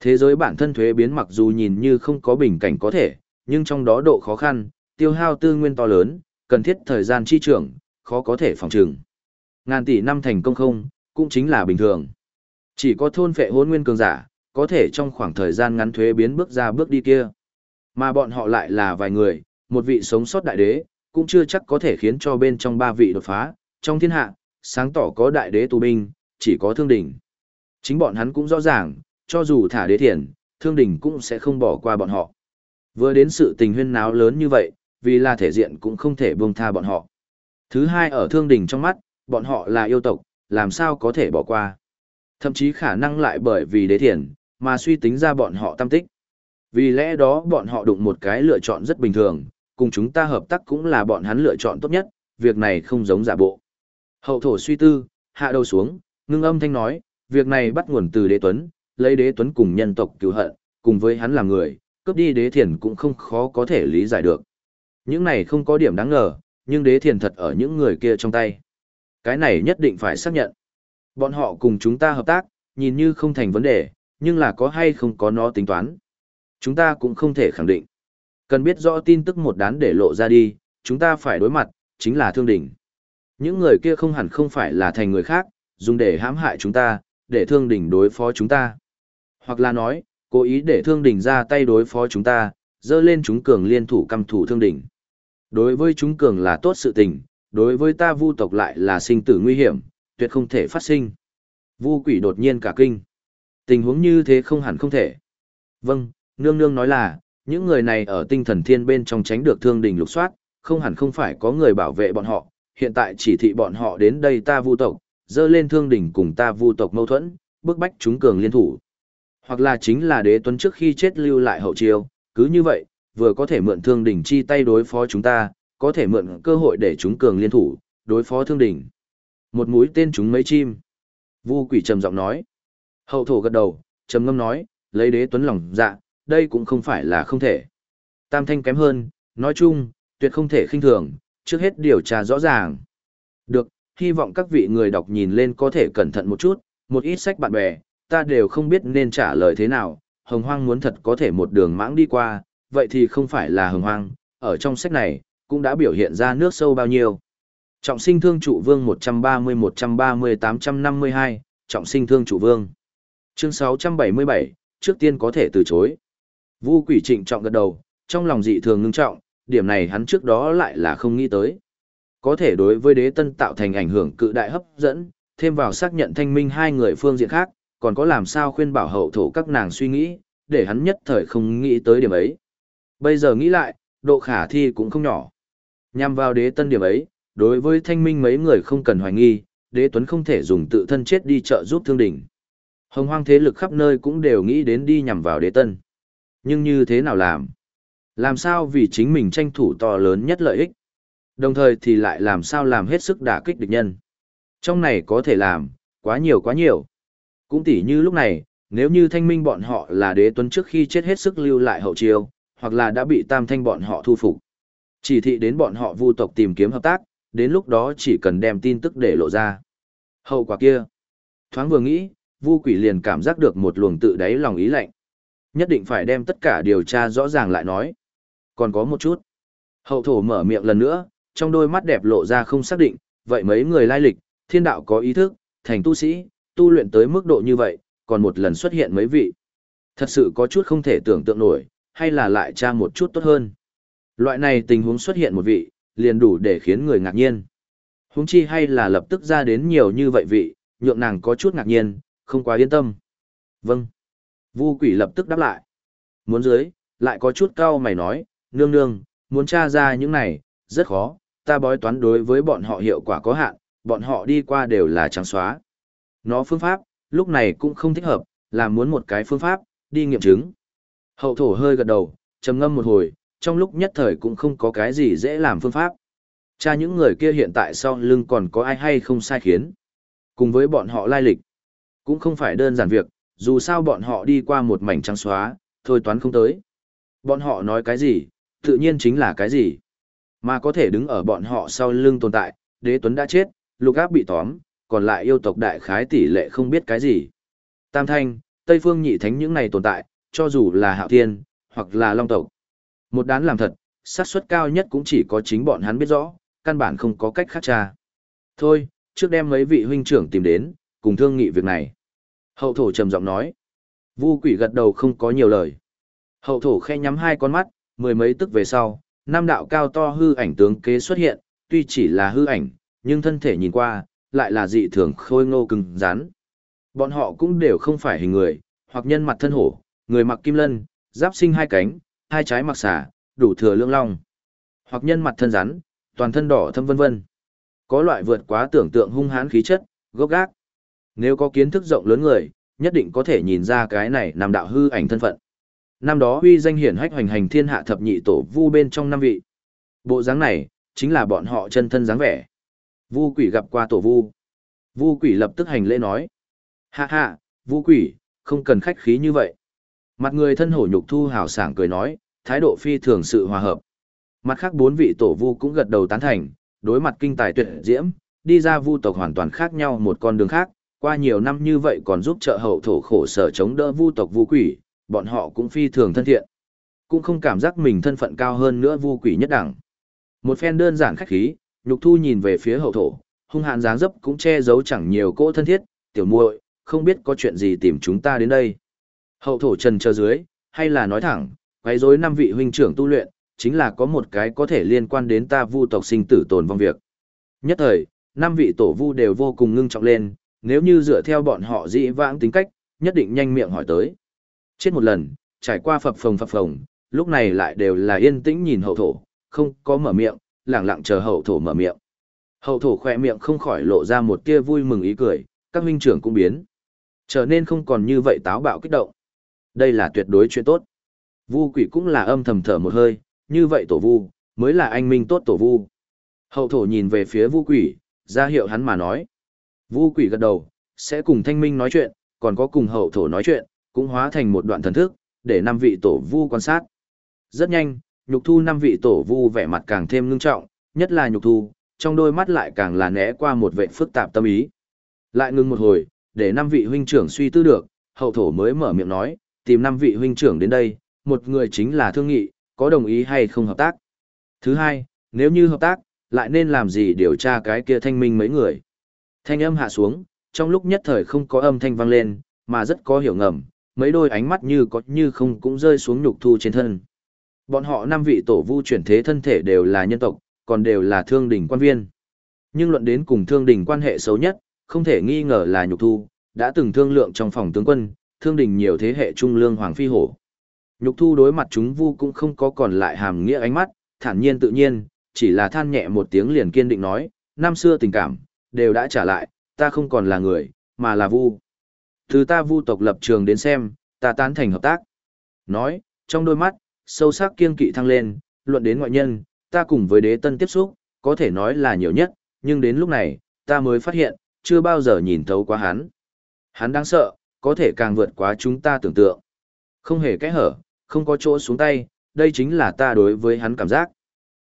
Thế giới bản thân thuế biến mặc dù nhìn như không có bình cảnh có thể, nhưng trong đó độ khó khăn, tiêu hao tư nguyên to lớn, cần thiết thời gian chi trưởng, khó có thể phòng trừng. Ngàn tỷ năm thành công không, cũng chính là bình thường. Chỉ có thôn phệ hôn nguyên cường giả, có thể trong khoảng thời gian ngắn thuế biến bước ra bước đi kia. Mà bọn họ lại là vài người, một vị sống sót đại đế, cũng chưa chắc có thể khiến cho bên trong ba vị đột phá, trong thiên hạ, sáng tỏ có đại đế tù binh, chỉ có thương đỉnh. Chính bọn hắn cũng rõ ràng, cho dù thả đế thiền, thương đỉnh cũng sẽ không bỏ qua bọn họ. Vừa đến sự tình huyên náo lớn như vậy, vì là thể diện cũng không thể buông tha bọn họ. Thứ hai ở thương đỉnh trong mắt, bọn họ là yêu tộc, làm sao có thể bỏ qua. Thậm chí khả năng lại bởi vì đế thiền, mà suy tính ra bọn họ tâm tích. Vì lẽ đó bọn họ đụng một cái lựa chọn rất bình thường, cùng chúng ta hợp tác cũng là bọn hắn lựa chọn tốt nhất, việc này không giống giả bộ. Hậu thổ suy tư, hạ đầu xuống, ngưng âm thanh nói, việc này bắt nguồn từ đế tuấn, lấy đế tuấn cùng nhân tộc cứu hận, cùng với hắn làm người, cướp đi đế thiền cũng không khó có thể lý giải được. Những này không có điểm đáng ngờ, nhưng đế thiền thật ở những người kia trong tay. Cái này nhất định phải xác nhận. Bọn họ cùng chúng ta hợp tác, nhìn như không thành vấn đề, nhưng là có hay không có nó tính toán. Chúng ta cũng không thể khẳng định. Cần biết rõ tin tức một đán để lộ ra đi, chúng ta phải đối mặt, chính là thương đỉnh. Những người kia không hẳn không phải là thành người khác, dùng để hãm hại chúng ta, để thương đỉnh đối phó chúng ta. Hoặc là nói, cố ý để thương đỉnh ra tay đối phó chúng ta, dơ lên chúng cường liên thủ căm thủ thương đỉnh. Đối với chúng cường là tốt sự tình, đối với ta vu tộc lại là sinh tử nguy hiểm, tuyệt không thể phát sinh. Vu quỷ đột nhiên cả kinh. Tình huống như thế không hẳn không thể. Vâng, nương nương nói là, những người này ở tinh thần thiên bên trong tránh được thương đình lục soát, không hẳn không phải có người bảo vệ bọn họ, hiện tại chỉ thị bọn họ đến đây ta vu tộc, dơ lên thương đỉnh cùng ta vu tộc mâu thuẫn, bức bách chúng cường liên thủ. Hoặc là chính là đế tuấn trước khi chết lưu lại hậu chiêu, cứ như vậy, vừa có thể mượn thương đỉnh chi tay đối phó chúng ta, có thể mượn cơ hội để chúng cường liên thủ, đối phó thương đỉnh Một mũi tên chúng mấy chim. Vu quỷ trầm giọng nói. Hậu thổ gật đầu, trầm ngâm nói, lấy đế tuấn lòng dạ, đây cũng không phải là không thể. Tam thanh kém hơn, nói chung, tuyệt không thể khinh thường, trước hết điều tra rõ ràng. Được, hy vọng các vị người đọc nhìn lên có thể cẩn thận một chút, một ít sách bạn bè, ta đều không biết nên trả lời thế nào, hồng hoang muốn thật có thể một đường mãng đi qua, vậy thì không phải là hồng hoang, ở trong sách này, cũng đã biểu hiện ra nước sâu bao nhiêu. Trọng sinh thương trụ vương 130-130-852, trọng sinh thương trụ vương. Chương 677, trước tiên có thể từ chối. Vu quỷ trịnh trọng gật đầu, trong lòng dị thường ngưng trọng, điểm này hắn trước đó lại là không nghĩ tới. Có thể đối với đế tân tạo thành ảnh hưởng cự đại hấp dẫn, thêm vào xác nhận thanh minh hai người phương diện khác, còn có làm sao khuyên bảo hậu thổ các nàng suy nghĩ, để hắn nhất thời không nghĩ tới điểm ấy. Bây giờ nghĩ lại, độ khả thi cũng không nhỏ. Nhằm vào đế tân điểm ấy, đối với thanh minh mấy người không cần hoài nghi, đế tuấn không thể dùng tự thân chết đi trợ giúp thương đỉnh. Hồng hoang thế lực khắp nơi cũng đều nghĩ đến đi nhằm vào đế tân. Nhưng như thế nào làm? Làm sao vì chính mình tranh thủ to lớn nhất lợi ích? Đồng thời thì lại làm sao làm hết sức đả kích địch nhân? Trong này có thể làm, quá nhiều quá nhiều. Cũng tỉ như lúc này, nếu như thanh minh bọn họ là đế tuấn trước khi chết hết sức lưu lại hậu chiêu, hoặc là đã bị tam thanh bọn họ thu phục. Chỉ thị đến bọn họ vu tộc tìm kiếm hợp tác, đến lúc đó chỉ cần đem tin tức để lộ ra. Hậu quả kia. Thoáng vừa nghĩ, vu quỷ liền cảm giác được một luồng tự đáy lòng ý lạnh. Nhất định phải đem tất cả điều tra rõ ràng lại nói. Còn có một chút. Hậu thổ mở miệng lần nữa, trong đôi mắt đẹp lộ ra không xác định, vậy mấy người lai lịch, thiên đạo có ý thức, thành tu sĩ, tu luyện tới mức độ như vậy, còn một lần xuất hiện mấy vị. Thật sự có chút không thể tưởng tượng nổi, hay là lại tra một chút tốt hơn. Loại này tình huống xuất hiện một vị, liền đủ để khiến người ngạc nhiên. Huống chi hay là lập tức ra đến nhiều như vậy vị, nhượng nàng có chút ngạc nhiên, không quá yên tâm. Vâng. Vu quỷ lập tức đáp lại. Muốn dưới, lại có chút cao mày nói, nương nương, muốn tra ra những này, rất khó, ta bói toán đối với bọn họ hiệu quả có hạn, bọn họ đi qua đều là trắng xóa. Nó phương pháp, lúc này cũng không thích hợp, là muốn một cái phương pháp, đi nghiệm chứng. Hậu thổ hơi gật đầu, trầm ngâm một hồi, trong lúc nhất thời cũng không có cái gì dễ làm phương pháp. Cha những người kia hiện tại sau lưng còn có ai hay không sai khiến. Cùng với bọn họ lai lịch. Cũng không phải đơn giản việc, dù sao bọn họ đi qua một mảnh trắng xóa, thôi toán không tới. Bọn họ nói cái gì, tự nhiên chính là cái gì. Mà có thể đứng ở bọn họ sau lưng tồn tại, đế tuấn đã chết, lục áp bị tóm, còn lại yêu tộc đại khái tỷ lệ không biết cái gì. Tam thanh, Tây phương nhị thánh những này tồn tại, cho dù là hạo thiên, hoặc là long tộc. Một đán làm thật, xác suất cao nhất cũng chỉ có chính bọn hắn biết rõ, căn bản không có cách khác tra. Thôi, trước đem mấy vị huynh trưởng tìm đến, cùng thương nghị việc này. Hậu thổ trầm giọng nói. Vu quỷ gật đầu không có nhiều lời. Hậu thổ khe nhắm hai con mắt, mười mấy tức về sau, nam đạo cao to hư ảnh tướng kế xuất hiện, tuy chỉ là hư ảnh, nhưng thân thể nhìn qua, lại là dị thường khôi ngô cứng rắn. Bọn họ cũng đều không phải hình người, hoặc nhân mặt thân hổ, người mặc kim lân, giáp sinh hai cánh, hai trái mặc xả, đủ thừa lưỡng long. Hoặc nhân mặt thân rắn, toàn thân đỏ thâm vân vân. Có loại vượt quá tưởng tượng hung hãn khí chất, gốc gác. Nếu có kiến thức rộng lớn người, nhất định có thể nhìn ra cái này nằm đạo hư ảnh thân phận. Năm đó huy danh hiển hách hoành hành thiên hạ thập nhị tổ vu bên trong năm vị. Bộ dáng này, chính là bọn họ chân thân dáng vẻ. Vu quỷ gặp qua tổ vu. Vu quỷ lập tức hành lễ nói. Hạ hạ, vu quỷ, không cần khách khí như vậy. Mặt người thân hổ nhục thu hào sảng cười nói, thái độ phi thường sự hòa hợp. Mặt khác bốn vị tổ vu cũng gật đầu tán thành, đối mặt kinh tài tuyệt diễm, đi ra vu tộc hoàn toàn khác nhau một con đường khác, qua nhiều năm như vậy còn giúp trợ hậu thổ khổ sở chống đỡ vu tộc vu quỷ, bọn họ cũng phi thường thân thiện. Cũng không cảm giác mình thân phận cao hơn nữa vu quỷ nhất đẳng. Một phen đơn giản khách khí, nhục thu nhìn về phía hậu thổ, hung hạn dáng dấp cũng che giấu chẳng nhiều cỗ thân thiết, tiểu muội, không biết có chuyện gì tìm chúng ta đến đây. Hậu thổ trần chờ dưới, hay là nói thẳng, quấy rối năm vị huynh trưởng tu luyện, chính là có một cái có thể liên quan đến ta vu tộc sinh tử tồn vong việc. Nhất thời, năm vị tổ vu đều vô cùng ngưng trọng lên, nếu như dựa theo bọn họ dĩ vãng tính cách, nhất định nhanh miệng hỏi tới. Chết một lần, trải qua phập phồng phập phồng, lúc này lại đều là yên tĩnh nhìn hậu thổ, không có mở miệng, lặng lặng chờ hậu thổ mở miệng. Hậu thổ khỏe miệng không khỏi lộ ra một tia vui mừng ý cười, các huynh trưởng cũng biến. Trở nên không còn như vậy táo bạo kích động. Đây là tuyệt đối chuyện tốt. Vu quỷ cũng là âm thầm thở một hơi, như vậy tổ vu, mới là anh minh tốt tổ vu. Hậu thổ nhìn về phía vu quỷ, ra hiệu hắn mà nói. Vu quỷ gật đầu, sẽ cùng thanh minh nói chuyện, còn có cùng hậu thổ nói chuyện, cũng hóa thành một đoạn thần thức, để năm vị tổ vu quan sát. Rất nhanh, nhục thu năm vị tổ vu vẻ mặt càng thêm ngưng trọng, nhất là nhục thu, trong đôi mắt lại càng là né qua một vệ phức tạp tâm ý. Lại ngừng một hồi, để năm vị huynh trưởng suy tư được, hậu thổ mới mở miệng nói, tìm năm vị huynh trưởng đến đây, một người chính là thương nghị, có đồng ý hay không hợp tác. Thứ hai, nếu như hợp tác, lại nên làm gì điều tra cái kia thanh minh mấy người. Thanh âm hạ xuống, trong lúc nhất thời không có âm thanh vang lên, mà rất có hiểu ngầm, mấy đôi ánh mắt như có như không cũng rơi xuống nhục thu trên thân. Bọn họ năm vị tổ vu chuyển thế thân thể đều là nhân tộc, còn đều là thương đỉnh quan viên. Nhưng luận đến cùng thương đỉnh quan hệ xấu nhất, không thể nghi ngờ là nhục thu, đã từng thương lượng trong phòng tướng quân, thương đỉnh nhiều thế hệ trung lương hoàng phi hổ. Nhục thu đối mặt chúng vu cũng không có còn lại hàm nghĩa ánh mắt, thản nhiên tự nhiên, chỉ là than nhẹ một tiếng liền kiên định nói, năm xưa tình cảm, đều đã trả lại, ta không còn là người, mà là vu. Từ ta vu tộc lập trường đến xem, ta tán thành hợp tác. Nói, trong đôi mắt, sâu sắc kiên kỵ thăng lên, luận đến ngoại nhân, ta cùng với đế tân tiếp xúc, có thể nói là nhiều nhất, nhưng đến lúc này, ta mới phát hiện, chưa bao giờ nhìn thấu quá hắn. Hắn đáng sợ, có thể càng vượt quá chúng ta tưởng tượng. Không hề kẽ hở, không có chỗ xuống tay, đây chính là ta đối với hắn cảm giác.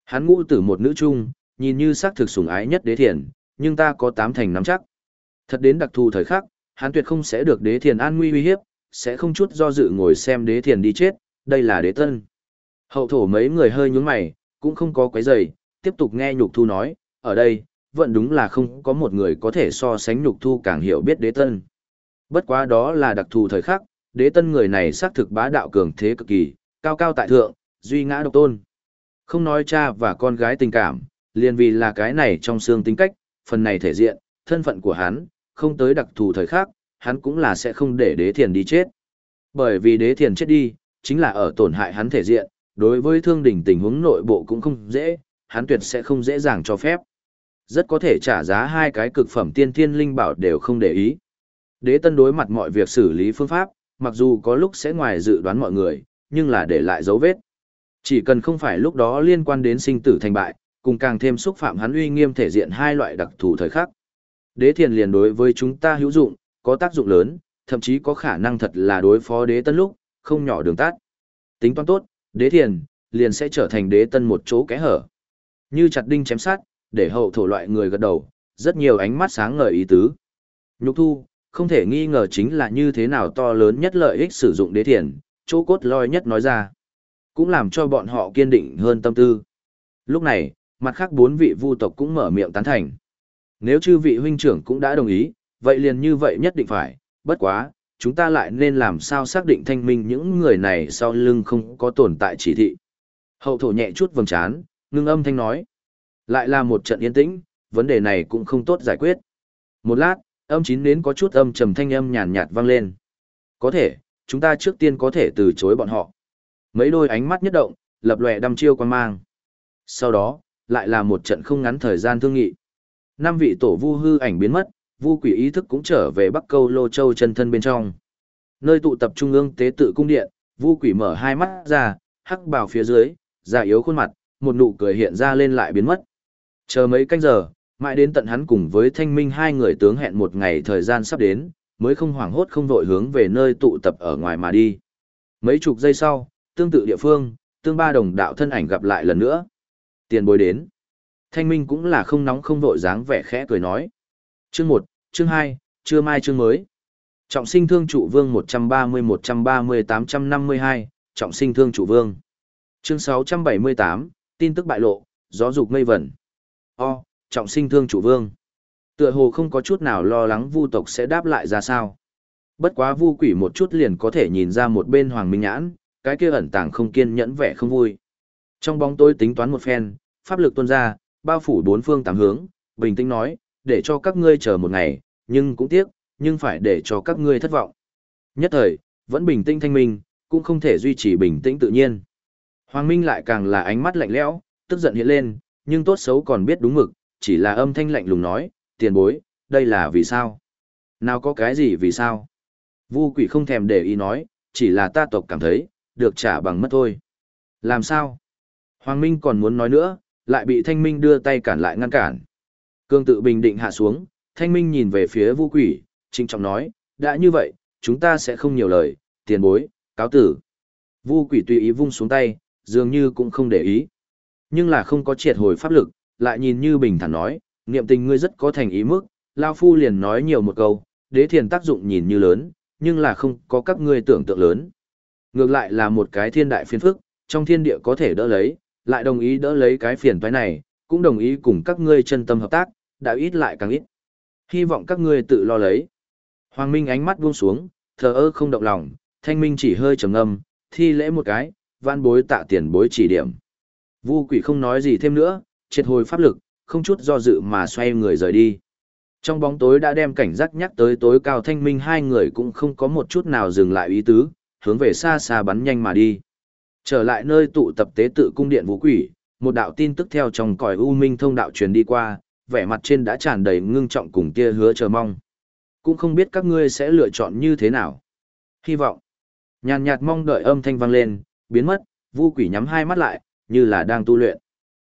Hắn ngũ tử một nữ trung, nhìn như xác thực sủng ái nhất đế thiền, nhưng ta có tám thành nắm chắc. Thật đến đặc thù thời khắc, hắn tuyệt không sẽ được đế thiền an nguy uy hiếp, sẽ không chút do dự ngồi xem đế thiền đi chết, đây là đế tân. Hậu thổ mấy người hơi nhúng mày, cũng không có quấy giày, tiếp tục nghe nhục thu nói, ở đây, vẫn đúng là không có một người có thể so sánh nhục thu càng hiểu biết đế tân. Bất quá đó là đặc thù thời khắc, đế tân người này xác thực bá đạo cường thế cực kỳ, cao cao tại thượng, duy ngã độc tôn. Không nói cha và con gái tình cảm, liền vì là cái này trong xương tính cách, phần này thể diện, thân phận của hắn, không tới đặc thù thời khắc, hắn cũng là sẽ không để đế thiền đi chết. Bởi vì đế thiền chết đi, chính là ở tổn hại hắn thể diện, đối với thương đỉnh tình huống nội bộ cũng không dễ, hắn tuyệt sẽ không dễ dàng cho phép. Rất có thể trả giá hai cái cực phẩm tiên thiên linh bảo đều không để ý. Đế tân đối mặt mọi việc xử lý phương pháp, mặc dù có lúc sẽ ngoài dự đoán mọi người, nhưng là để lại dấu vết. Chỉ cần không phải lúc đó liên quan đến sinh tử thành bại, cùng càng thêm xúc phạm hắn uy nghiêm thể diện hai loại đặc thù thời khắc. Đế thiền liền đối với chúng ta hữu dụng, có tác dụng lớn, thậm chí có khả năng thật là đối phó đế tân lúc, không nhỏ đường tát. Tính toán tốt, đế thiền, liền sẽ trở thành đế tân một chỗ kẽ hở. Như chặt đinh chém sát, để hậu thổ loại người gật đầu, rất nhiều ánh mắt sáng ngời ý tứ. Nhục thu, không thể nghi ngờ chính là như thế nào to lớn nhất lợi ích sử dụng đế thiền, chỗ cốt loi nhất nói ra. Cũng làm cho bọn họ kiên định hơn tâm tư. Lúc này, mặt khác bốn vị vu tộc cũng mở miệng tán thành. Nếu chư vị huynh trưởng cũng đã đồng ý, vậy liền như vậy nhất định phải, bất quá, chúng ta lại nên làm sao xác định thanh minh những người này sau lưng không có tồn tại chỉ thị. Hậu thổ nhẹ chút vầng trán, ngưng âm thanh nói. Lại là một trận yên tĩnh, vấn đề này cũng không tốt giải quyết. Một lát, âm chín đến có chút âm trầm thanh âm nhàn nhạt vang lên. Có thể, chúng ta trước tiên có thể từ chối bọn họ. Mấy đôi ánh mắt nhất động, lập lòe đăm chiêu quan mang. Sau đó, lại là một trận không ngắn thời gian thương nghị. Năm vị tổ vu hư ảnh biến mất, vu quỷ ý thức cũng trở về Bắc Câu Lô Châu chân thân bên trong. Nơi tụ tập trung ương tế tự cung điện, vu quỷ mở hai mắt ra, hắc bào phía dưới, già yếu khuôn mặt, một nụ cười hiện ra lên lại biến mất. Chờ mấy canh giờ, mãi đến tận hắn cùng với thanh minh hai người tướng hẹn một ngày thời gian sắp đến, mới không hoảng hốt không vội hướng về nơi tụ tập ở ngoài mà đi. Mấy chục giây sau, tương tự địa phương, tương ba đồng đạo thân ảnh gặp lại lần nữa. Tiền bối đến. Thanh minh cũng là không nóng không vội dáng vẻ khẽ cười nói. Chương 1, chương 2, chưa mai chương mới. Trọng sinh thương trụ vương 130-130-852, trọng sinh thương trụ vương. Chương 678, tin tức bại lộ, gió dục mây vẩn. O, trọng sinh thương trụ vương. Tựa hồ không có chút nào lo lắng vu tộc sẽ đáp lại ra sao. Bất quá vu quỷ một chút liền có thể nhìn ra một bên hoàng minh nhãn, cái kia ẩn tàng không kiên nhẫn vẻ không vui. Trong bóng tối tính toán một phen, pháp lực tuôn ra, bao phủ bốn phương tám hướng, bình tĩnh nói, để cho các ngươi chờ một ngày, nhưng cũng tiếc, nhưng phải để cho các ngươi thất vọng. Nhất thời, vẫn bình tĩnh thanh minh, cũng không thể duy trì bình tĩnh tự nhiên. Hoàng Minh lại càng là ánh mắt lạnh lẽo, tức giận hiện lên, nhưng tốt xấu còn biết đúng mực, chỉ là âm thanh lạnh lùng nói, tiền bối, đây là vì sao? Nào có cái gì vì sao? Vu quỷ không thèm để ý nói, chỉ là ta tộc cảm thấy, được trả bằng mất thôi. Làm sao? Hoàng Minh còn muốn nói nữa, lại bị Thanh Minh đưa tay cản lại ngăn cản. Cương tự bình định hạ xuống, Thanh Minh nhìn về phía Vu quỷ, trinh trọng nói, đã như vậy, chúng ta sẽ không nhiều lời, tiền bối, cáo tử. Vu quỷ tùy ý vung xuống tay, dường như cũng không để ý. Nhưng là không có triệt hồi pháp lực, lại nhìn như bình thản nói, niệm tình ngươi rất có thành ý mức, Lao Phu liền nói nhiều một câu, đế thiền tác dụng nhìn như lớn, nhưng là không có các ngươi tưởng tượng lớn. Ngược lại là một cái thiên đại phiền phức, trong thiên địa có thể đỡ lấy, lại đồng ý đỡ lấy cái phiền toái này, cũng đồng ý cùng các ngươi chân tâm hợp tác, đã ít lại càng ít. Hy vọng các ngươi tự lo lấy. Hoàng Minh ánh mắt buông xuống, thờ ơ không động lòng, thanh minh chỉ hơi trầm ngâm, thi lễ một cái, van bối tạ tiền bối chỉ điểm. Vu quỷ không nói gì thêm nữa, triệt hồi pháp lực, không chút do dự mà xoay người rời đi. Trong bóng tối đã đem cảnh giác nhắc tới tối cao thanh minh hai người cũng không có một chút nào dừng lại ý tứ, hướng về xa xa bắn nhanh mà đi. Trở lại nơi tụ tập tế tự cung điện vũ quỷ, một đạo tin tức theo trong còi u minh thông đạo truyền đi qua, vẻ mặt trên đã tràn đầy ngưng trọng cùng tia hứa chờ mong. Cũng không biết các ngươi sẽ lựa chọn như thế nào. Hy vọng. Nhàn nhạt mong đợi âm thanh vang lên, biến mất, vu quỷ nhắm hai mắt lại, như là đang tu luyện.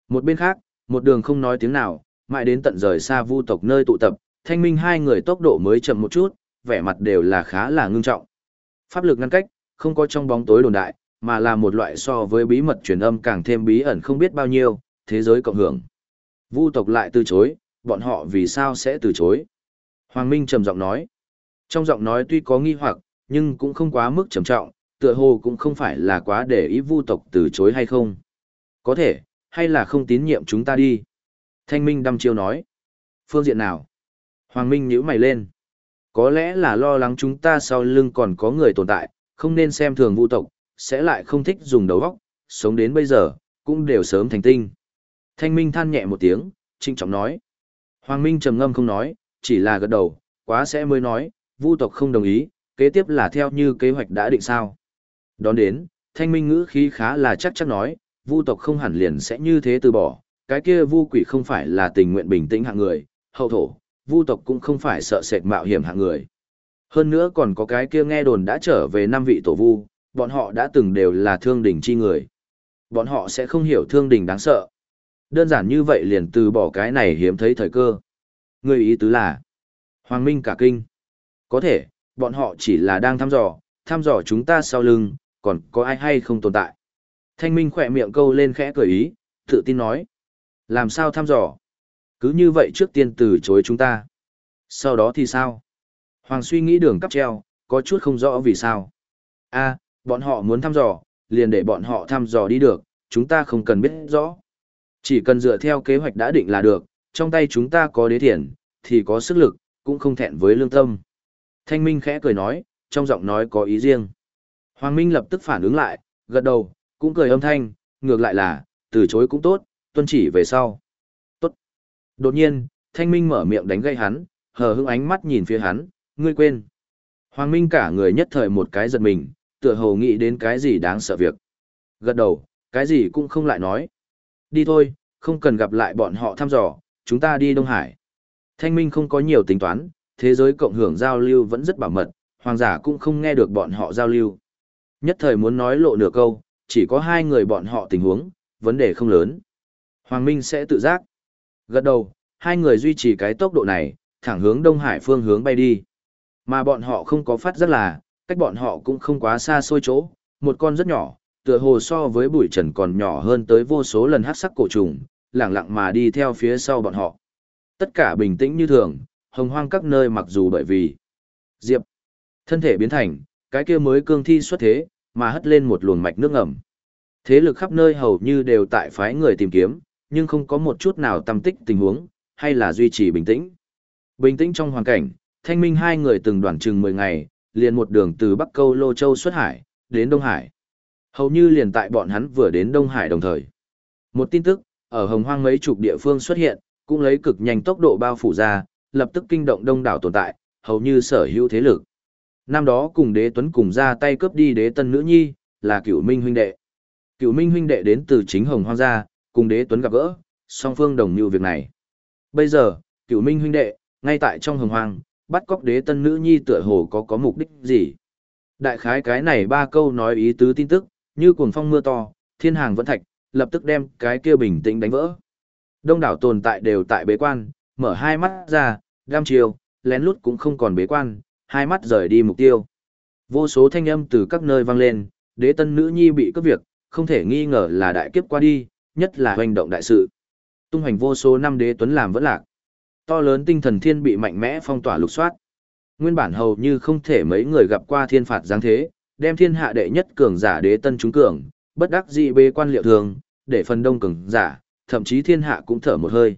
Một bên khác, một đường không nói tiếng nào, mãi đến tận rời xa vu tộc nơi tụ tập, thanh minh hai người tốc độ mới chậm một chút, vẻ mặt đều là khá là ngưng trọng. Pháp lực ngăn cách, không có trong bóng tối đồn đại, mà là một loại so với bí mật truyền âm càng thêm bí ẩn không biết bao nhiêu, thế giới cộng hưởng. Vu tộc lại từ chối, bọn họ vì sao sẽ từ chối? Hoàng Minh trầm giọng nói. Trong giọng nói tuy có nghi hoặc, nhưng cũng không quá mức trầm trọng, tựa hồ cũng không phải là quá để ý vu tộc từ chối hay không. Có thể, hay là không tín nhiệm chúng ta đi. Thanh Minh đăm chiêu nói. Phương diện nào? Hoàng Minh nhíu mày lên. Có lẽ là lo lắng chúng ta sau lưng còn có người tồn tại, không nên xem thường vu tộc, sẽ lại không thích dùng đầu óc, sống đến bây giờ, cũng đều sớm thành tinh. Thanh Minh than nhẹ một tiếng, trinh trọng nói. Hoàng Minh trầm ngâm không nói, chỉ là gật đầu, quá sẽ mới nói, vu tộc không đồng ý, kế tiếp là theo như kế hoạch đã định sao. Đón đến, Thanh Minh ngữ khí khá là chắc chắc nói, vu tộc không hẳn liền sẽ như thế từ bỏ, cái kia vu quỷ không phải là tình nguyện bình tĩnh hạng người, hậu thổ, vu tộc cũng không phải sợ sệt mạo hiểm hạng người. Hơn nữa còn có cái kia nghe đồn đã trở về năm vị tổ vu, bọn họ đã từng đều là thương đỉnh chi người. Bọn họ sẽ không hiểu thương đỉnh đáng sợ. Đơn giản như vậy liền từ bỏ cái này hiếm thấy thời cơ. Người ý tứ là, Hoàng Minh cả kinh. Có thể, bọn họ chỉ là đang thăm dò, thăm dò chúng ta sau lưng, còn có ai hay không tồn tại. Thanh Minh khỏe miệng câu lên khẽ cười ý, tự tin nói. Làm sao thăm dò? Cứ như vậy trước tiên từ chối chúng ta. Sau đó thì sao? Hoàng suy nghĩ đường cắp treo, có chút không rõ vì sao. a bọn họ muốn thăm dò, liền để bọn họ thăm dò đi được, chúng ta không cần biết rõ. Chỉ cần dựa theo kế hoạch đã định là được, trong tay chúng ta có đế thiền, thì có sức lực, cũng không thẹn với lương tâm. Thanh Minh khẽ cười nói, trong giọng nói có ý riêng. Hoàng Minh lập tức phản ứng lại, gật đầu, cũng cười âm thanh, ngược lại là, từ chối cũng tốt, tuân chỉ về sau. Tốt. Đột nhiên, Thanh Minh mở miệng đánh gây hắn, hờ hững ánh mắt nhìn phía hắn, ngươi quên. Hoàng Minh cả người nhất thời một cái giật mình, tựa hồ nghĩ đến cái gì đáng sợ việc. Gật đầu, cái gì cũng không lại nói. Đi thôi, không cần gặp lại bọn họ thăm dò, chúng ta đi Đông Hải. Thanh Minh không có nhiều tính toán, thế giới cộng hưởng giao lưu vẫn rất bảo mật, hoàng giả cũng không nghe được bọn họ giao lưu. Nhất thời muốn nói lộ nửa câu, chỉ có hai người bọn họ tình huống, vấn đề không lớn. Hoàng Minh sẽ tự giác. Gật đầu, hai người duy trì cái tốc độ này, thẳng hướng Đông Hải phương hướng bay đi. Mà bọn họ không có phát rất là, cách bọn họ cũng không quá xa xôi chỗ, một con rất nhỏ, tựa hồ so với bụi trần còn nhỏ hơn tới vô số lần hát sắc cổ trùng, lặng lặng mà đi theo phía sau bọn họ. Tất cả bình tĩnh như thường, hồng hoang các nơi mặc dù bởi vì Diệp, thân thể biến thành, cái kia mới cương thi xuất thế, mà hất lên một luồng mạch nước ngầm. Thế lực khắp nơi hầu như đều tại phái người tìm kiếm, nhưng không có một chút nào tâm tích tình huống, hay là duy trì bình tĩnh. Bình tĩnh trong hoàn cảnh, thanh minh hai người từng đoàn chừng 10 ngày, liền một đường từ Bắc Câu Lô Châu xuất hải, đến Đông Hải. Hầu như liền tại bọn hắn vừa đến Đông Hải đồng thời. Một tin tức, ở hồng hoang mấy chục địa phương xuất hiện, cũng lấy cực nhanh tốc độ bao phủ ra, lập tức kinh động đông đảo tồn tại, hầu như sở hữu thế lực. Năm đó cùng đế tuấn cùng ra tay cướp đi đế tân nữ nhi, là cửu minh huynh đệ. Cửu minh huynh đệ đến từ chính hồng hoang gia, cùng đế tuấn gặp gỡ, song phương đồng như việc này. Bây giờ, cửu minh huynh đệ, ngay tại trong hồng hoang, bắt cóc đế tân nữ nhi tựa hồ có có mục đích gì. Đại khái cái này ba câu nói ý tứ tin tức, như cuồng phong mưa to, thiên hàng vẫn thạch, lập tức đem cái kia bình tĩnh đánh vỡ. Đông đảo tồn tại đều tại bế quan, mở hai mắt ra, đam chiều, lén lút cũng không còn bế quan, hai mắt rời đi mục tiêu. Vô số thanh âm từ các nơi vang lên, đế tân nữ nhi bị cướp việc, không thể nghi ngờ là đại kiếp qua đi, nhất là hoành động đại sự. Tung hành vô số năm đế tuấn làm vẫn lạc. To lớn tinh thần thiên bị mạnh mẽ phong tỏa lục soát. Nguyên bản hầu như không thể mấy người gặp qua thiên phạt giáng thế, đem thiên hạ đệ nhất cường giả đế tân chúng cường, bất đắc dĩ bê quan liệu thường, để phần đông cường giả, thậm chí thiên hạ cũng thở một hơi.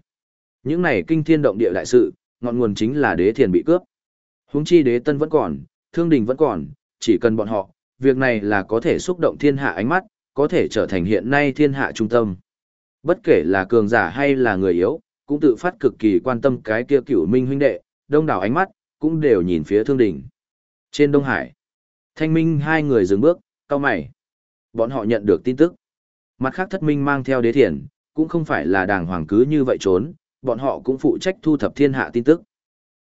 Những này kinh thiên động địa đại sự, ngọn nguồn chính là đế thiền bị cướp. Huống chi đế tân vẫn còn, thương đình vẫn còn, chỉ cần bọn họ, việc này là có thể xúc động thiên hạ ánh mắt, có thể trở thành hiện nay thiên hạ trung tâm. Bất kể là cường giả hay là người yếu, cũng tự phát cực kỳ quan tâm cái kia cửu minh huynh đệ, đông đảo ánh mắt, cũng đều nhìn phía thương đỉnh Trên Đông Hải, thanh minh hai người dừng bước, cao mày. Bọn họ nhận được tin tức. Mặt khác thất minh mang theo đế thiền, cũng không phải là đàng hoàng cứ như vậy trốn, bọn họ cũng phụ trách thu thập thiên hạ tin tức.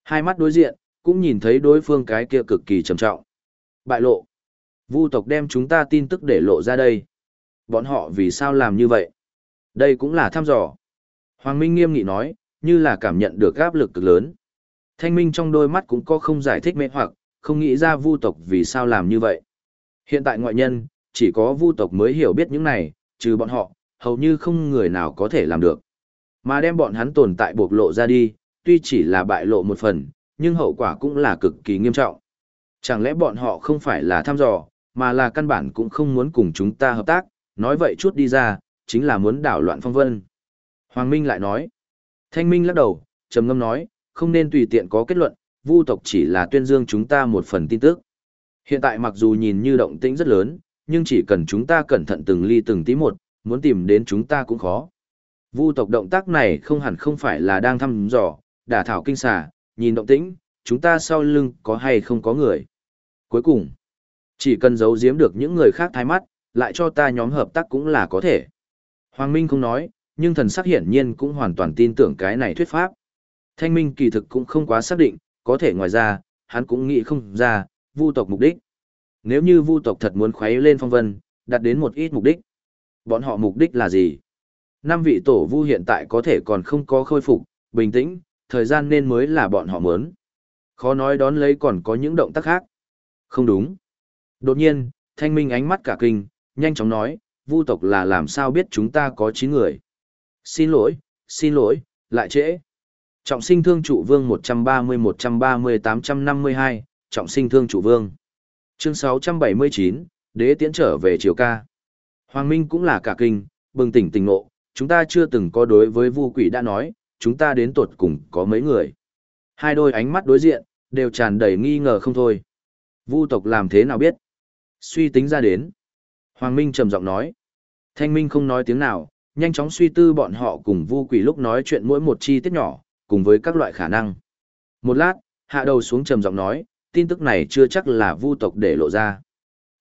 Hai mắt đối diện, cũng nhìn thấy đối phương cái kia cực kỳ trầm trọng. Bại lộ. Vu tộc đem chúng ta tin tức để lộ ra đây. Bọn họ vì sao làm như vậy? Đây cũng là thăm dò. Hoàng Minh nghiêm nghị nói, như là cảm nhận được áp lực cực lớn. Thanh Minh trong đôi mắt cũng có không giải thích mê hoặc, không nghĩ ra vu tộc vì sao làm như vậy. Hiện tại ngoại nhân, chỉ có vu tộc mới hiểu biết những này, trừ bọn họ, hầu như không người nào có thể làm được. Mà đem bọn hắn tồn tại bộc lộ ra đi, tuy chỉ là bại lộ một phần, nhưng hậu quả cũng là cực kỳ nghiêm trọng. Chẳng lẽ bọn họ không phải là thăm dò, mà là căn bản cũng không muốn cùng chúng ta hợp tác, nói vậy chút đi ra, chính là muốn đảo loạn phong vân. Hoàng Minh lại nói, Thanh Minh lắc đầu, trầm ngâm nói, không nên tùy tiện có kết luận, vu tộc chỉ là tuyên dương chúng ta một phần tin tức. Hiện tại mặc dù nhìn như động tĩnh rất lớn, nhưng chỉ cần chúng ta cẩn thận từng ly từng tí một, muốn tìm đến chúng ta cũng khó. Vu tộc động tác này không hẳn không phải là đang thăm dò, đả thảo kinh xà, nhìn động tĩnh, chúng ta sau lưng có hay không có người. Cuối cùng, chỉ cần giấu giếm được những người khác thái mắt, lại cho ta nhóm hợp tác cũng là có thể. Hoàng Minh không nói, nhưng thần sắc hiển nhiên cũng hoàn toàn tin tưởng cái này thuyết pháp. Thanh Minh kỳ thực cũng không quá xác định, có thể ngoài ra, hắn cũng nghĩ không ra, vu tộc mục đích. Nếu như vu tộc thật muốn khuấy lên phong vân, đạt đến một ít mục đích. Bọn họ mục đích là gì? Năm vị tổ vu hiện tại có thể còn không có khôi phục, bình tĩnh, thời gian nên mới là bọn họ muốn. Khó nói đón lấy còn có những động tác khác. Không đúng. Đột nhiên, thanh minh ánh mắt cả kinh, nhanh chóng nói, vu tộc là làm sao biết chúng ta có 9 người. Xin lỗi, xin lỗi, lại trễ, Trọng sinh thương trụ vương 130-130-852, trọng sinh thương trụ vương. Chương 679, đế tiễn trở về triều ca. Hoàng Minh cũng là cả kinh, bừng tỉnh tỉnh ngộ, chúng ta chưa từng có đối với vu quỷ đã nói, chúng ta đến tuột cùng có mấy người. Hai đôi ánh mắt đối diện, đều tràn đầy nghi ngờ không thôi. Vu tộc làm thế nào biết? Suy tính ra đến. Hoàng Minh trầm giọng nói. Thanh Minh không nói tiếng nào, nhanh chóng suy tư bọn họ cùng vu quỷ lúc nói chuyện mỗi một chi tiết nhỏ, cùng với các loại khả năng. Một lát, hạ đầu xuống trầm giọng nói, tin tức này chưa chắc là vu tộc để lộ ra.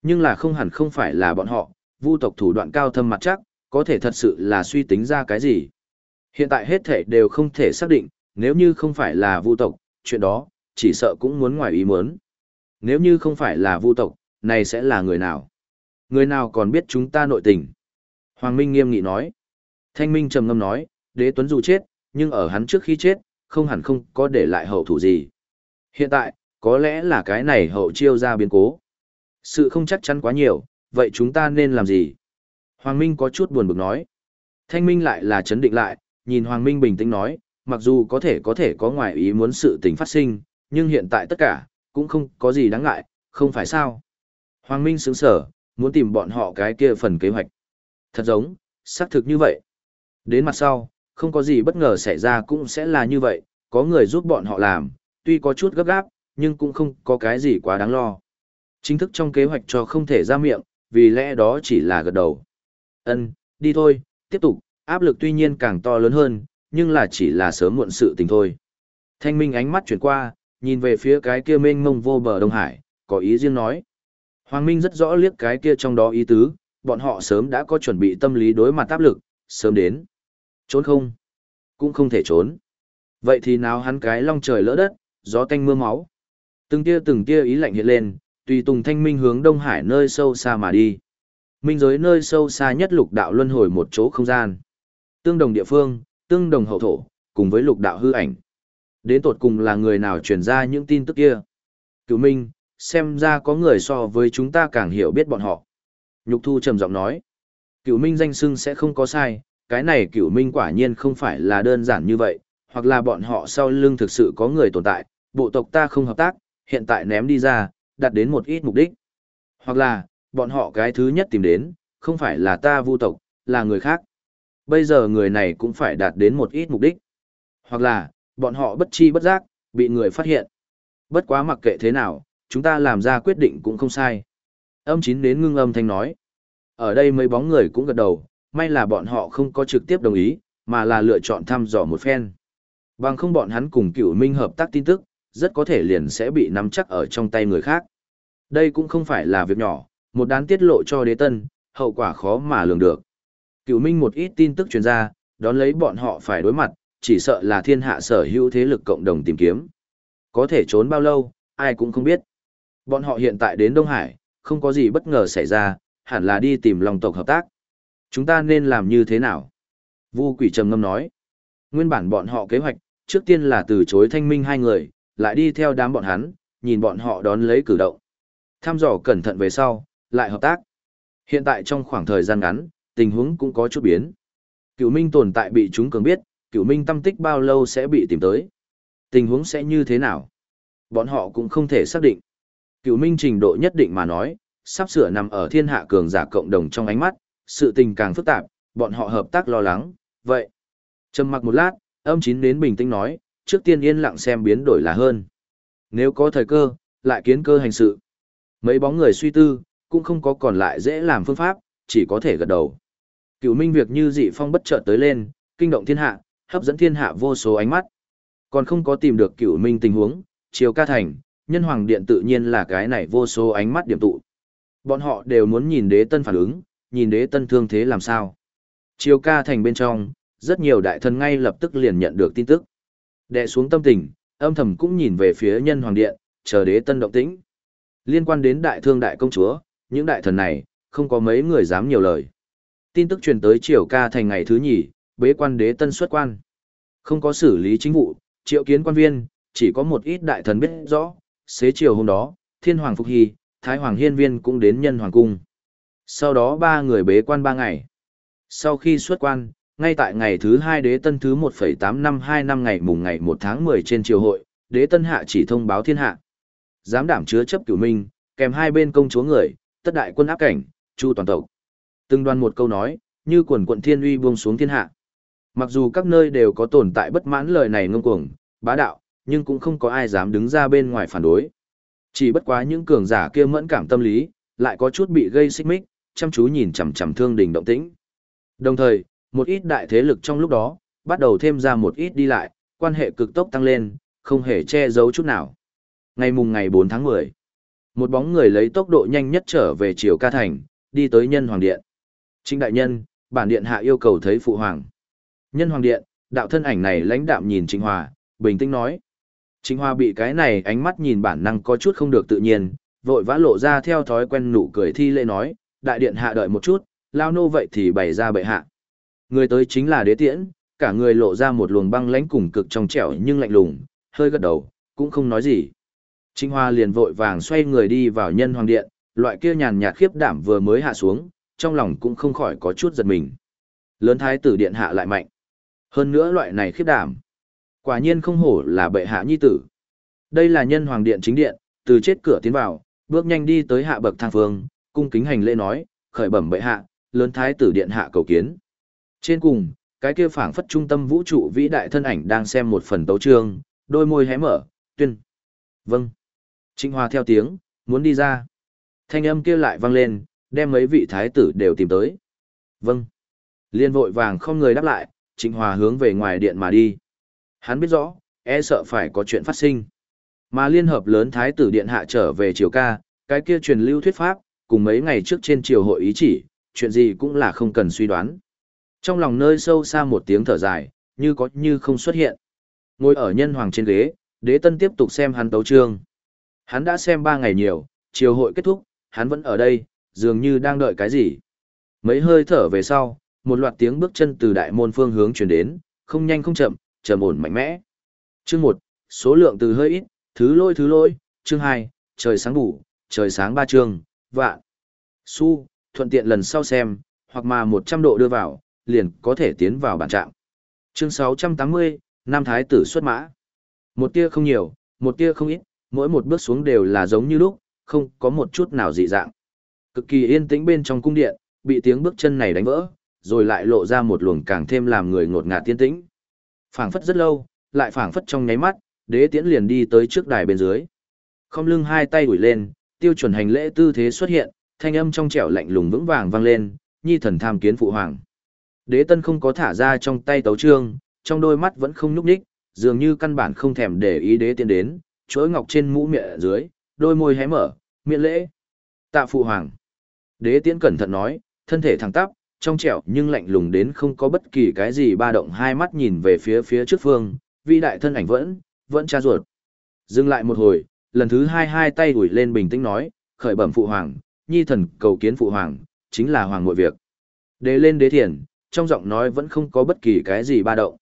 Nhưng là không hẳn không phải là bọn họ, vu tộc thủ đoạn cao thâm mặt chắc, có thể thật sự là suy tính ra cái gì. Hiện tại hết thể đều không thể xác định, nếu như không phải là vu tộc, chuyện đó, chỉ sợ cũng muốn ngoài ý muốn. Nếu như không phải là vu tộc, này sẽ là người nào? Người nào còn biết chúng ta nội tình? Hoàng Minh nghiêm nghị nói. Thanh Minh trầm ngâm nói, đế tuấn dù chết, nhưng ở hắn trước khi chết, không hẳn không có để lại hậu thủ gì. Hiện tại, có lẽ là cái này hậu chiêu ra biến cố. Sự không chắc chắn quá nhiều, vậy chúng ta nên làm gì? Hoàng Minh có chút buồn bực nói. Thanh Minh lại là chấn định lại, nhìn Hoàng Minh bình tĩnh nói, mặc dù có thể có thể có ngoại ý muốn sự tình phát sinh, nhưng hiện tại tất cả, cũng không có gì đáng ngại, không phải sao. Hoàng Minh sướng sở, muốn tìm bọn họ cái kia phần kế hoạch. Thật giống, xác thực như vậy. Đến mặt sau, không có gì bất ngờ xảy ra cũng sẽ là như vậy, có người giúp bọn họ làm, tuy có chút gấp gáp, nhưng cũng không có cái gì quá đáng lo. Chính thức trong kế hoạch cho không thể ra miệng, vì lẽ đó chỉ là gật đầu. Ân, đi thôi, tiếp tục, áp lực tuy nhiên càng to lớn hơn, nhưng là chỉ là sớm muộn sự tình thôi. Thanh Minh ánh mắt chuyển qua, nhìn về phía cái kia mênh mông vô bờ Đông Hải, có ý riêng nói. Hoàng Minh rất rõ liếc cái kia trong đó ý tứ, bọn họ sớm đã có chuẩn bị tâm lý đối mặt áp lực, sớm đến. Trốn không? Cũng không thể trốn. Vậy thì nào hắn cái long trời lỡ đất, gió tanh mưa máu. Từng tia từng tia ý lạnh hiện lên, tùy tùng thanh minh hướng Đông Hải nơi sâu xa mà đi. Minh giới nơi sâu xa nhất lục đạo luân hồi một chỗ không gian. Tương đồng địa phương, tương đồng hậu thổ, cùng với lục đạo hư ảnh. Đến tột cùng là người nào truyền ra những tin tức kia. Cửu Minh, xem ra có người so với chúng ta càng hiểu biết bọn họ. Nhục Thu trầm giọng nói. Cửu Minh danh xưng sẽ không có sai, cái này Cửu Minh quả nhiên không phải là đơn giản như vậy, hoặc là bọn họ sau lưng thực sự có người tồn tại, bộ tộc ta không hợp tác, hiện tại ném đi ra, đạt đến một ít mục đích. Hoặc là, bọn họ cái thứ nhất tìm đến, không phải là ta vu tộc, là người khác. Bây giờ người này cũng phải đạt đến một ít mục đích. Hoặc là, bọn họ bất chi bất giác, bị người phát hiện. Bất quá mặc kệ thế nào, chúng ta làm ra quyết định cũng không sai. Âm chín đến ngưng âm thanh nói. Ở đây mấy bóng người cũng gật đầu, may là bọn họ không có trực tiếp đồng ý, mà là lựa chọn thăm dò một phen. Bằng không bọn hắn cùng cựu minh hợp tác tin tức, rất có thể liền sẽ bị nắm chắc ở trong tay người khác. Đây cũng không phải là việc nhỏ, một đán tiết lộ cho đế tân, hậu quả khó mà lường được. Cựu minh một ít tin tức truyền ra, đón lấy bọn họ phải đối mặt, chỉ sợ là thiên hạ sở hữu thế lực cộng đồng tìm kiếm. Có thể trốn bao lâu, ai cũng không biết. Bọn họ hiện tại đến Đông Hải, không có gì bất ngờ xảy ra, hẳn là đi tìm lòng tộc hợp tác. Chúng ta nên làm như thế nào? Vu quỷ trầm ngâm nói. Nguyên bản bọn họ kế hoạch, trước tiên là từ chối thanh minh hai người, lại đi theo đám bọn hắn, nhìn bọn họ đón lấy cử động. Tham dò cẩn thận về sau, lại hợp tác. Hiện tại trong khoảng thời gian ngắn, tình huống cũng có chút biến. Cửu Minh tồn tại bị chúng cường biết, Cửu Minh tâm tích bao lâu sẽ bị tìm tới. Tình huống sẽ như thế nào? Bọn họ cũng không thể xác định. Cửu Minh trình độ nhất định mà nói, sắp sửa nằm ở thiên hạ cường giả cộng đồng trong ánh mắt, sự tình càng phức tạp, bọn họ hợp tác lo lắng, vậy. Trầm mặc một lát, âm chín đến bình tĩnh nói, trước tiên yên lặng xem biến đổi là hơn. Nếu có thời cơ, lại kiến cơ hành sự. Mấy bóng người suy tư, cũng không có còn lại dễ làm phương pháp, chỉ có thể gật đầu. Cựu minh việc như dị phong bất chợt tới lên, kinh động thiên hạ, hấp dẫn thiên hạ vô số ánh mắt. Còn không có tìm được cựu minh tình huống, chiều ca thành, nhân hoàng điện tự nhiên là cái này vô số ánh mắt điểm tụ. Bọn họ đều muốn nhìn đế tân phản ứng, nhìn đế tân thương thế làm sao. Chiều ca thành bên trong, rất nhiều đại thần ngay lập tức liền nhận được tin tức. Đệ xuống tâm tình, âm thầm cũng nhìn về phía nhân hoàng điện, chờ đế tân động tĩnh. Liên quan đến đại thương đại công chúa, những đại thần này, không có mấy người dám nhiều lời. Tin tức truyền tới triều ca thành ngày thứ nhì, bế quan đế tân xuất quan. Không có xử lý chính vụ, triệu kiến quan viên, chỉ có một ít đại thần biết rõ, xế chiều hôm đó, thiên hoàng phục hy, thái hoàng hiên viên cũng đến nhân hoàng cung. Sau đó ba người bế quan ba ngày. Sau khi xuất quan, Ngay tại ngày thứ hai đế tân thứ 1,8 năm 2 năm ngày mùng ngày 1 tháng 10 trên triều hội, đế tân hạ chỉ thông báo thiên hạ. Dám đảm chứa chấp cửu minh, kèm hai bên công chúa người, tất đại quân áp cảnh, chu toàn tộc. Từng đoan một câu nói, như quần quận thiên uy buông xuống thiên hạ. Mặc dù các nơi đều có tồn tại bất mãn lời này ngông cuồng, bá đạo, nhưng cũng không có ai dám đứng ra bên ngoài phản đối. Chỉ bất quá những cường giả kia mẫn cảm tâm lý, lại có chút bị gây xích mích, chăm chú nhìn chằm chằm thương đình động tĩnh. Đồng thời, một ít đại thế lực trong lúc đó, bắt đầu thêm ra một ít đi lại, quan hệ cực tốc tăng lên, không hề che giấu chút nào. Ngày mùng ngày 4 tháng 10, một bóng người lấy tốc độ nhanh nhất trở về triều ca thành, đi tới nhân hoàng điện. Trinh đại nhân, bản điện hạ yêu cầu thấy phụ hoàng. Nhân hoàng điện, đạo thân ảnh này lãnh đạm nhìn Trịnh Hòa, bình tĩnh nói. Trịnh Hòa bị cái này ánh mắt nhìn bản năng có chút không được tự nhiên, vội vã lộ ra theo thói quen nụ cười thi lễ nói, đại điện hạ đợi một chút, lao nô vậy thì bày ra bệ hạ. Người tới chính là đế tiễn, cả người lộ ra một luồng băng lãnh cùng cực trong trẻo nhưng lạnh lùng, hơi gật đầu, cũng không nói gì. Trinh Hoa liền vội vàng xoay người đi vào nhân hoàng điện, loại kia nhàn nhạt khiếp đảm vừa mới hạ xuống, trong lòng cũng không khỏi có chút giật mình. Lớn thái tử điện hạ lại mạnh. Hơn nữa loại này khiếp đảm. Quả nhiên không hổ là bệ hạ nhi tử. Đây là nhân hoàng điện chính điện, từ chết cửa tiến vào, bước nhanh đi tới hạ bậc thang phương, cung kính hành lễ nói, khởi bẩm bệ hạ, lớn thái tử điện hạ cầu kiến. Trên cùng, cái kia phảng phất trung tâm vũ trụ vĩ đại thân ảnh đang xem một phần tấu chương, đôi môi hé mở, tuyên. Vâng. Trịnh hòa theo tiếng, muốn đi ra. Thanh âm kia lại vang lên, đem mấy vị thái tử đều tìm tới. Vâng. Liên vội vàng không người đáp lại, Trịnh Hòa hướng về ngoài điện mà đi. Hắn biết rõ, e sợ phải có chuyện phát sinh. Mà liên hợp lớn thái tử điện hạ trở về triều ca, cái kia truyền lưu thuyết pháp, cùng mấy ngày trước trên triều hội ý chỉ, chuyện gì cũng là không cần suy đoán. Trong lòng nơi sâu xa một tiếng thở dài, như có như không xuất hiện. Ngồi ở nhân hoàng trên ghế, đế tân tiếp tục xem hắn tấu trương. Hắn đã xem ba ngày nhiều, triều hội kết thúc, hắn vẫn ở đây, dường như đang đợi cái gì. Mấy hơi thở về sau, một loạt tiếng bước chân từ đại môn phương hướng chuyển đến, không nhanh không chậm, trầm ổn mạnh mẽ. Chương 1, số lượng từ hơi ít, thứ lôi thứ lôi, chương 2, trời sáng đủ, trời sáng ba chương, vạn. Su, thuận tiện lần sau xem, hoặc mà 100 độ đưa vào, liền có thể tiến vào bản trạng. Chương 680, Nam Thái tử xuất mã. Một tia không nhiều, một tia không ít, mỗi một bước xuống đều là giống như lúc, không có một chút nào dị dạng. Cực kỳ yên tĩnh bên trong cung điện, bị tiếng bước chân này đánh vỡ, rồi lại lộ ra một luồng càng thêm làm người ngột ngạt tiên tĩnh. Phảng phất rất lâu, lại phảng phất trong nháy mắt, đế tiễn liền đi tới trước đài bên dưới. Không lưng hai tay ủi lên, tiêu chuẩn hành lễ tư thế xuất hiện, thanh âm trong trẻo lạnh lùng vững vàng vang lên, nhi thần tham kiến phụ hoàng. Đế tân không có thả ra trong tay tấu trương, trong đôi mắt vẫn không nhúc nhích, dường như căn bản không thèm để ý đế tiến đến, chuỗi ngọc trên mũ miệng dưới, đôi môi hé mở, miệng lễ. Tạ phụ hoàng. Đế tiến cẩn thận nói, thân thể thẳng tắp, trong trẻo nhưng lạnh lùng đến không có bất kỳ cái gì ba động hai mắt nhìn về phía phía trước phương, vi đại thân ảnh vẫn, vẫn cha ruột. Dừng lại một hồi, lần thứ hai hai tay ủi lên bình tĩnh nói, khởi bẩm phụ hoàng, nhi thần cầu kiến phụ hoàng, chính là hoàng ngội việc. Đế lên đế thiền, trong giọng nói vẫn không có bất kỳ cái gì ba động.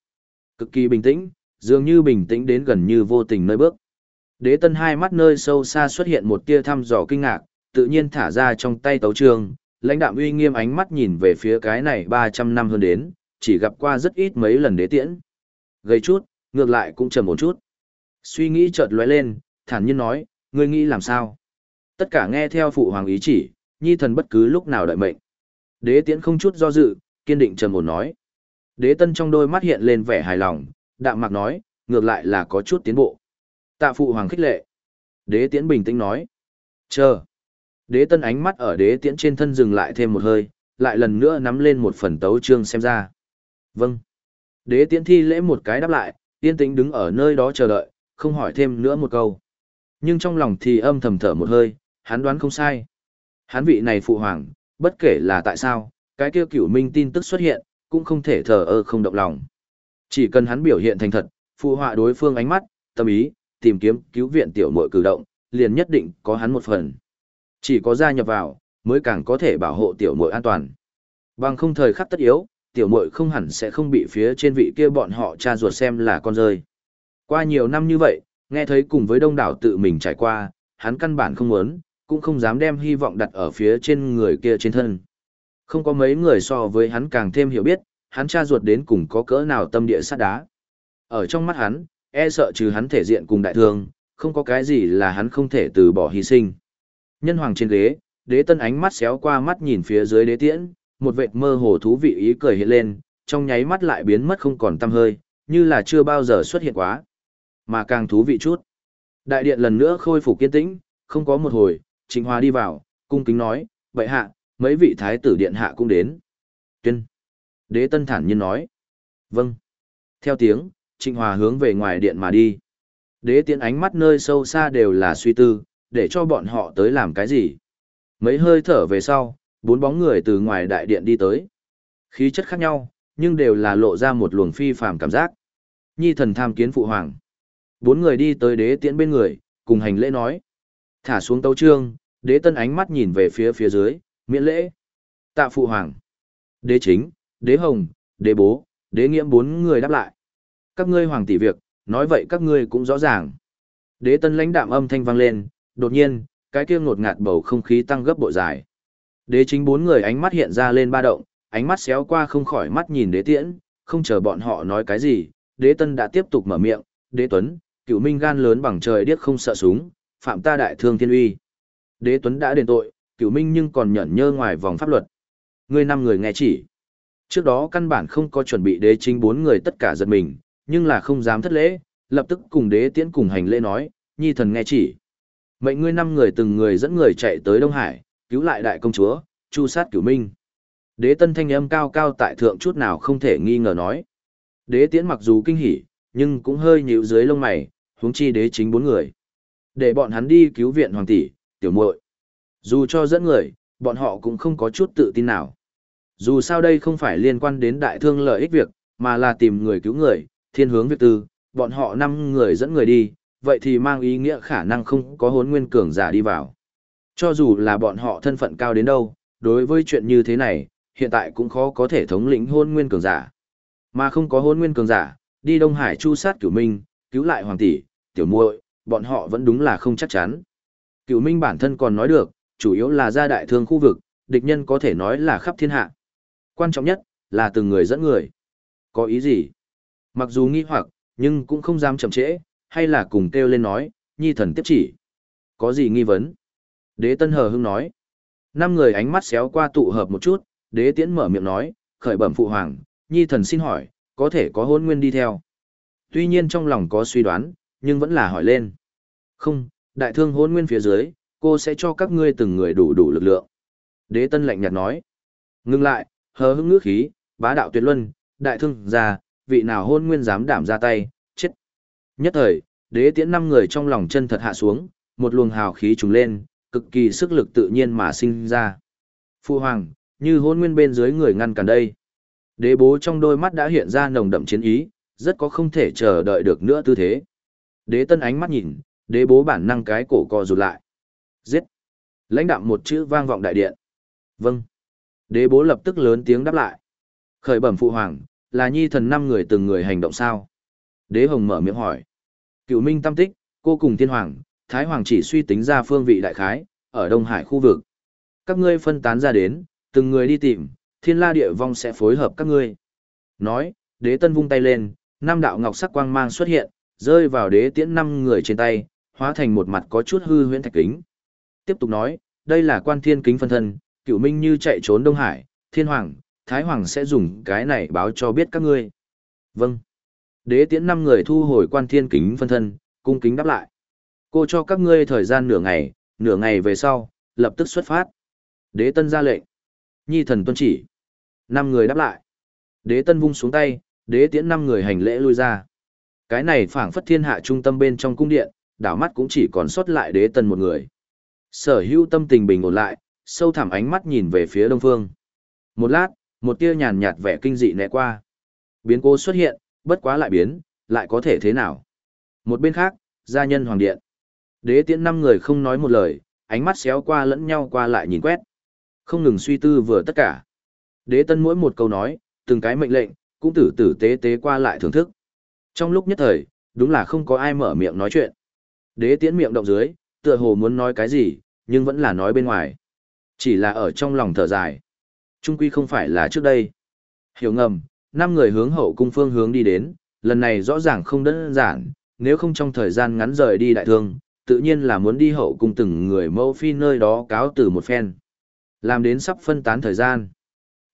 Cực kỳ bình tĩnh, dường như bình tĩnh đến gần như vô tình nơi bước. Đế tân hai mắt nơi sâu xa xuất hiện một tia thăm dò kinh ngạc, tự nhiên thả ra trong tay tấu trường, lãnh đạm uy nghiêm ánh mắt nhìn về phía cái này 300 năm hơn đến, chỉ gặp qua rất ít mấy lần đế tiễn. Gây chút, ngược lại cũng trầm một chút. Suy nghĩ chợt lóe lên, thản nhiên nói, ngươi nghĩ làm sao? Tất cả nghe theo phụ hoàng ý chỉ, nhi thần bất cứ lúc nào đợi mệnh. Đế tiễn không chút do dự, kiên định trầm ổn nói. Đế tân trong đôi mắt hiện lên vẻ hài lòng, đạm mạc nói, ngược lại là có chút tiến bộ. Tạ phụ hoàng khích lệ. Đế tiễn bình tĩnh nói. Chờ. Đế tân ánh mắt ở đế tiễn trên thân dừng lại thêm một hơi, lại lần nữa nắm lên một phần tấu chương xem ra. Vâng. Đế tiễn thi lễ một cái đáp lại, yên tĩnh đứng ở nơi đó chờ đợi, không hỏi thêm nữa một câu. Nhưng trong lòng thì âm thầm thở một hơi, hắn đoán không sai. Hắn vị này phụ hoàng, bất kể là tại sao, cái kia cửu minh tin tức xuất hiện, cũng không thể thờ ơ không động lòng. Chỉ cần hắn biểu hiện thành thật, phụ họa đối phương ánh mắt, tâm ý, tìm kiếm cứu viện tiểu muội cử động, liền nhất định có hắn một phần. Chỉ có gia nhập vào, mới càng có thể bảo hộ tiểu muội an toàn. Bằng không thời khắc tất yếu, tiểu muội không hẳn sẽ không bị phía trên vị kia bọn họ cha ruột xem là con rơi. Qua nhiều năm như vậy, nghe thấy cùng với đông đảo tự mình trải qua, hắn căn bản không muốn, cũng không dám đem hy vọng đặt ở phía trên người kia trên thân. Không có mấy người so với hắn càng thêm hiểu biết, hắn cha ruột đến cùng có cỡ nào tâm địa sắt đá. Ở trong mắt hắn, e sợ trừ hắn thể diện cùng đại thương, không có cái gì là hắn không thể từ bỏ hy sinh. Nhân hoàng trên ghế, đế tân ánh mắt xéo qua mắt nhìn phía dưới đế tiễn, một vệt mơ hồ thú vị ý cười hiện lên, trong nháy mắt lại biến mất không còn tăm hơi, như là chưa bao giờ xuất hiện quá. Mà càng thú vị chút. Đại điện lần nữa khôi phục kiên tĩnh, không có một hồi, Trịnh Hoa đi vào, cung kính nói, vậy hạ, mấy vị thái tử điện hạ cũng đến. Tuyên. Đế tân thản nhiên nói. Vâng. Theo tiếng, Trịnh Hòa hướng về ngoài điện mà đi. Đế tiến ánh mắt nơi sâu xa đều là suy tư, để cho bọn họ tới làm cái gì. Mấy hơi thở về sau, bốn bóng người từ ngoài đại điện đi tới. Khí chất khác nhau, nhưng đều là lộ ra một luồng phi phàm cảm giác. Nhi thần tham kiến phụ hoàng. Bốn người đi tới đế tiễn bên người, cùng hành lễ nói. Thả xuống tấu trương, đế tân ánh mắt nhìn về phía phía dưới, miễn lễ. Tạ phụ hoàng. Đế chính, đế hồng, đế bố, đế nghiễm bốn người đáp lại. Các ngươi hoàng tỷ việc, nói vậy các ngươi cũng rõ ràng. Đế tân lãnh đạm âm thanh vang lên, đột nhiên, cái kia ngột ngạt bầu không khí tăng gấp bộ dài. Đế chính bốn người ánh mắt hiện ra lên ba động, ánh mắt xéo qua không khỏi mắt nhìn đế tiễn, không chờ bọn họ nói cái gì, đế tân đã tiếp tục mở miệng, đế tuấn, cựu minh gan lớn bằng trời điếc không sợ súng, phạm ta đại thương thiên uy. Đế tuấn đã đền tội, cựu minh nhưng còn nhẫn nhơ ngoài vòng pháp luật. Ngươi năm người nghe chỉ. Trước đó căn bản không có chuẩn bị đế chính bốn người tất cả giật mình, nhưng là không dám thất lễ, lập tức cùng đế tiễn cùng hành lễ nói, nhi thần nghe chỉ. Mệnh ngươi năm người từng người dẫn người chạy tới Đông Hải, cứu lại đại công chúa, chu sát cửu minh. Đế tân thanh âm cao cao tại thượng chút nào không thể nghi ngờ nói. Đế tiễn mặc dù kinh hỉ, nhưng cũng hơi nhíu dưới lông mày, huống chi đế chính bốn người. Để bọn hắn đi cứu viện hoàng tỷ, tiểu muội. Dù cho dẫn người, bọn họ cũng không có chút tự tin nào. Dù sao đây không phải liên quan đến đại thương lợi ích việc, mà là tìm người cứu người, thiên hướng việc tư, bọn họ năm người dẫn người đi, vậy thì mang ý nghĩa khả năng không có hốn nguyên cường giả đi vào. Cho dù là bọn họ thân phận cao đến đâu, đối với chuyện như thế này, hiện tại cũng khó có thể thống lĩnh hôn nguyên cường giả. Mà không có hôn nguyên cường giả, đi Đông Hải chu sát cửu minh, cứu lại hoàng tỷ, tiểu muội, bọn họ vẫn đúng là không chắc chắn. Cửu minh bản thân còn nói được, chủ yếu là gia đại thương khu vực, địch nhân có thể nói là khắp thiên hạ. Quan trọng nhất, là từng người dẫn người. Có ý gì? Mặc dù nghi hoặc, nhưng cũng không dám chậm trễ, hay là cùng kêu lên nói, nhi thần tiếp chỉ. Có gì nghi vấn? Đế tân hờ hưng nói. Năm người ánh mắt xéo qua tụ hợp một chút, đế tiễn mở miệng nói, khởi bẩm phụ hoàng, nhi thần xin hỏi, có thể có hôn nguyên đi theo. Tuy nhiên trong lòng có suy đoán, nhưng vẫn là hỏi lên. Không, đại thương hôn nguyên phía dưới, cô sẽ cho các ngươi từng người đủ đủ lực lượng. Đế tân lạnh nhạt nói. Ngưng lại, hờ hững ngữ khí, bá đạo tuyệt luân, đại thương già, vị nào hôn nguyên dám đảm ra tay, chết. Nhất thời, đế tiễn năm người trong lòng chân thật hạ xuống, một luồng hào khí trùng lên, cực kỳ sức lực tự nhiên mà sinh ra. Phu hoàng, như hôn nguyên bên dưới người ngăn cản đây. Đế bố trong đôi mắt đã hiện ra nồng đậm chiến ý, rất có không thể chờ đợi được nữa tư thế. Đế tân ánh mắt nhìn, đế bố bản năng cái cổ co rụt lại. Giết! Lãnh đạm một chữ vang vọng đại điện. Vâng. Đế bố lập tức lớn tiếng đáp lại. Khởi bẩm phụ hoàng, là nhi thần năm người từng người hành động sao? Đế hồng mở miệng hỏi. Cựu minh tâm tích, cô cùng thiên hoàng, thái hoàng chỉ suy tính ra phương vị đại khái, ở Đông Hải khu vực. Các ngươi phân tán ra đến, từng người đi tìm, thiên la địa vong sẽ phối hợp các ngươi. Nói, đế tân vung tay lên, năm đạo ngọc sắc quang mang xuất hiện, rơi vào đế tiễn năm người trên tay, hóa thành một mặt có chút hư huyễn thạch kính. Tiếp tục nói, đây là quan thiên kính phân thân, cựu minh như chạy trốn Đông Hải, thiên hoàng, thái hoàng sẽ dùng cái này báo cho biết các ngươi. Vâng. Đế tiễn năm người thu hồi quan thiên kính phân thân, cung kính đáp lại. Cô cho các ngươi thời gian nửa ngày, nửa ngày về sau, lập tức xuất phát. Đế tân ra lệnh. Nhi thần tuân chỉ. Năm người đáp lại. Đế tân vung xuống tay, đế tiễn năm người hành lễ lui ra. Cái này phảng phất thiên hạ trung tâm bên trong cung điện, đảo mắt cũng chỉ còn sót lại đế tân một người. Sở hữu tâm tình bình ổn lại, sâu thẳm ánh mắt nhìn về phía đông phương. Một lát, một tia nhàn nhạt vẻ kinh dị né qua. Biến cố xuất hiện, bất quá lại biến, lại có thể thế nào? Một bên khác, gia nhân hoàng điện. Đế tiễn năm người không nói một lời, ánh mắt xéo qua lẫn nhau qua lại nhìn quét. Không ngừng suy tư vừa tất cả. Đế tân mỗi một câu nói, từng cái mệnh lệnh, cũng tử tử tế tế qua lại thưởng thức. Trong lúc nhất thời, đúng là không có ai mở miệng nói chuyện. Đế tiễn miệng động dưới, tựa hồ muốn nói cái gì, nhưng vẫn là nói bên ngoài. Chỉ là ở trong lòng thở dài. Trung quy không phải là trước đây. Hiểu ngầm, Năm người hướng hậu cung phương hướng đi đến, lần này rõ ràng không đơn giản, nếu không trong thời gian ngắn rời đi đại thương, tự nhiên là muốn đi hậu cung từng người mẫu phi nơi đó cáo từ một phen. Làm đến sắp phân tán thời gian.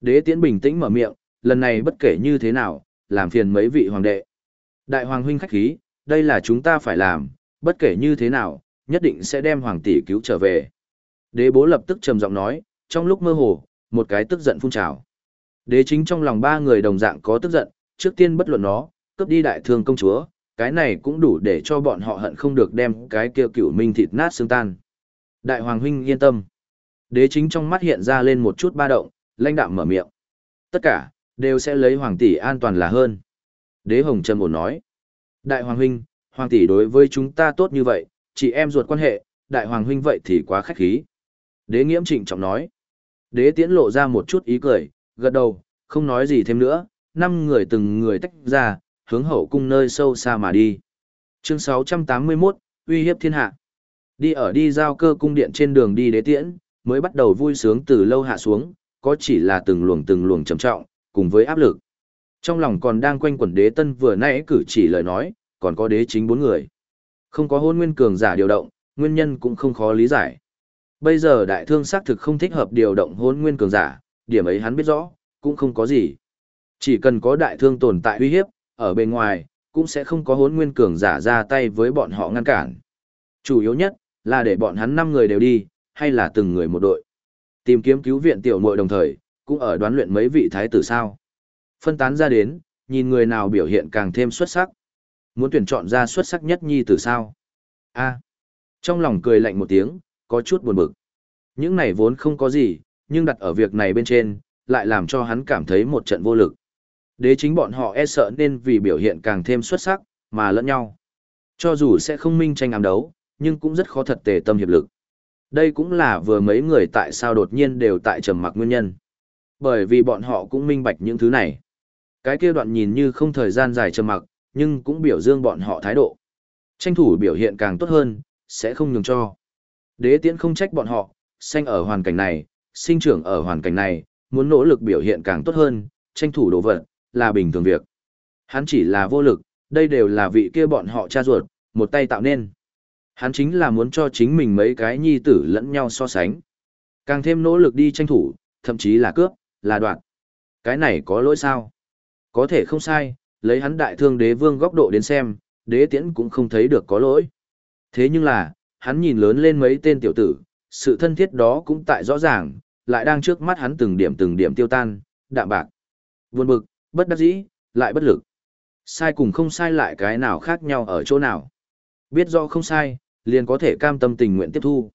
Đế tiễn bình tĩnh mở miệng, lần này bất kể như thế nào, làm phiền mấy vị hoàng đệ. Đại hoàng huynh khách khí, đây là chúng ta phải làm, bất kể như thế nào, nhất định sẽ đem hoàng tỷ cứu trở về. Đế bố lập tức trầm giọng nói, trong lúc mơ hồ, một cái tức giận phun trào. Đế chính trong lòng ba người đồng dạng có tức giận, trước tiên bất luận nó, cướp đi đại thương công chúa, cái này cũng đủ để cho bọn họ hận không được đem cái kia cửu minh thịt nát xương tan. Đại hoàng huynh yên tâm. Đế chính trong mắt hiện ra lên một chút ba động, lãnh đạm mở miệng. Tất cả, đều sẽ lấy hoàng tỷ an toàn là hơn. Đế hồng Trâm ổn nói. Đại hoàng huynh, hoàng tỷ đối với chúng ta tốt như vậy, chị em ruột quan hệ, đại hoàng huynh vậy thì quá khách khí. Đế nghiễm trịnh trọng nói. Đế tiễn lộ ra một chút ý cười, gật đầu, không nói gì thêm nữa, năm người từng người tách ra, hướng hậu cung nơi sâu xa mà đi. Chương 681, uy hiếp thiên hạ. Đi ở đi giao cơ cung điện trên đường đi đế tiễn, mới bắt đầu vui sướng từ lâu hạ xuống, có chỉ là từng luồng từng luồng trầm trọng, cùng với áp lực. Trong lòng còn đang quanh quẩn đế tân vừa nãy cử chỉ lời nói, còn có đế chính bốn người. Không có hôn nguyên cường giả điều động, nguyên nhân cũng không khó lý giải. Bây giờ đại thương xác thực không thích hợp điều động hôn nguyên cường giả, điểm ấy hắn biết rõ, cũng không có gì. Chỉ cần có đại thương tồn tại uy hiếp, ở bên ngoài, cũng sẽ không có hôn nguyên cường giả ra tay với bọn họ ngăn cản. Chủ yếu nhất, là để bọn hắn 5 người đều đi, hay là từng người một đội. Tìm kiếm cứu viện tiểu muội đồng thời, cũng ở đoán luyện mấy vị thái tử sao. Phân tán ra đến, nhìn người nào biểu hiện càng thêm xuất sắc. Muốn tuyển chọn ra xuất sắc nhất nhi tử sao. a trong lòng cười lạnh một tiếng, có chút buồn bực. Những này vốn không có gì, nhưng đặt ở việc này bên trên, lại làm cho hắn cảm thấy một trận vô lực. Đế chính bọn họ e sợ nên vì biểu hiện càng thêm xuất sắc, mà lẫn nhau. Cho dù sẽ không minh tranh ám đấu, nhưng cũng rất khó thật tề tâm hiệp lực. Đây cũng là vừa mấy người tại sao đột nhiên đều tại trầm mặc nguyên nhân. Bởi vì bọn họ cũng minh bạch những thứ này. Cái kia đoạn nhìn như không thời gian dài trầm mặc, nhưng cũng biểu dương bọn họ thái độ. Tranh thủ biểu hiện càng tốt hơn, sẽ không nhường cho. Đế tiễn không trách bọn họ, sinh ở hoàn cảnh này, sinh trưởng ở hoàn cảnh này, muốn nỗ lực biểu hiện càng tốt hơn, tranh thủ đồ vật, là bình thường việc. Hắn chỉ là vô lực, đây đều là vị kia bọn họ cha ruột, một tay tạo nên. Hắn chính là muốn cho chính mình mấy cái nhi tử lẫn nhau so sánh. Càng thêm nỗ lực đi tranh thủ, thậm chí là cướp, là đoạn. Cái này có lỗi sao? Có thể không sai, lấy hắn đại thương đế vương góc độ đến xem, đế tiễn cũng không thấy được có lỗi. Thế nhưng là, hắn nhìn lớn lên mấy tên tiểu tử, sự thân thiết đó cũng tại rõ ràng, lại đang trước mắt hắn từng điểm từng điểm tiêu tan, đạm bạc. Buồn bực, bất đắc dĩ, lại bất lực. Sai cùng không sai lại cái nào khác nhau ở chỗ nào. Biết do không sai, liền có thể cam tâm tình nguyện tiếp thu.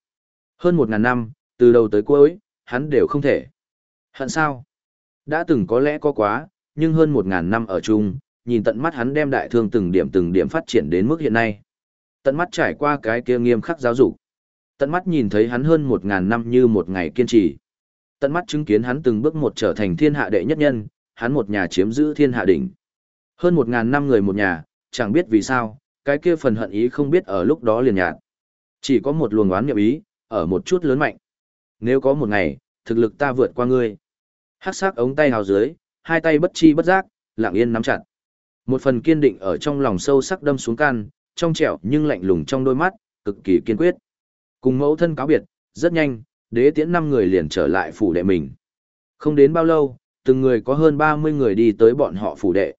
Hơn một ngàn năm, từ đầu tới cuối, hắn đều không thể. Hận sao? Đã từng có lẽ có quá, nhưng hơn một ngàn năm ở chung, nhìn tận mắt hắn đem đại thương từng điểm từng điểm phát triển đến mức hiện nay. Tận mắt trải qua cái kia nghiêm khắc giáo dục. Tận mắt nhìn thấy hắn hơn một ngàn năm như một ngày kiên trì. Tận mắt chứng kiến hắn từng bước một trở thành thiên hạ đệ nhất nhân, hắn một nhà chiếm giữ thiên hạ đỉnh. Hơn một ngàn năm người một nhà, chẳng biết vì sao, cái kia phần hận ý không biết ở lúc đó liền nhạt. Chỉ có một luồng oán nghiệp ý, ở một chút lớn mạnh. Nếu có một ngày, thực lực ta vượt qua ngươi. Hắc sắc ống tay hào dưới, hai tay bất chi bất giác, lặng yên nắm chặt. Một phần kiên định ở trong lòng sâu sắc đâm xuống can, trong trẻo nhưng lạnh lùng trong đôi mắt, cực kỳ kiên quyết. Cùng mẫu thân cáo biệt, rất nhanh, đế tiễn năm người liền trở lại phủ đệ mình. Không đến bao lâu, từng người có hơn 30 người đi tới bọn họ phủ đệ.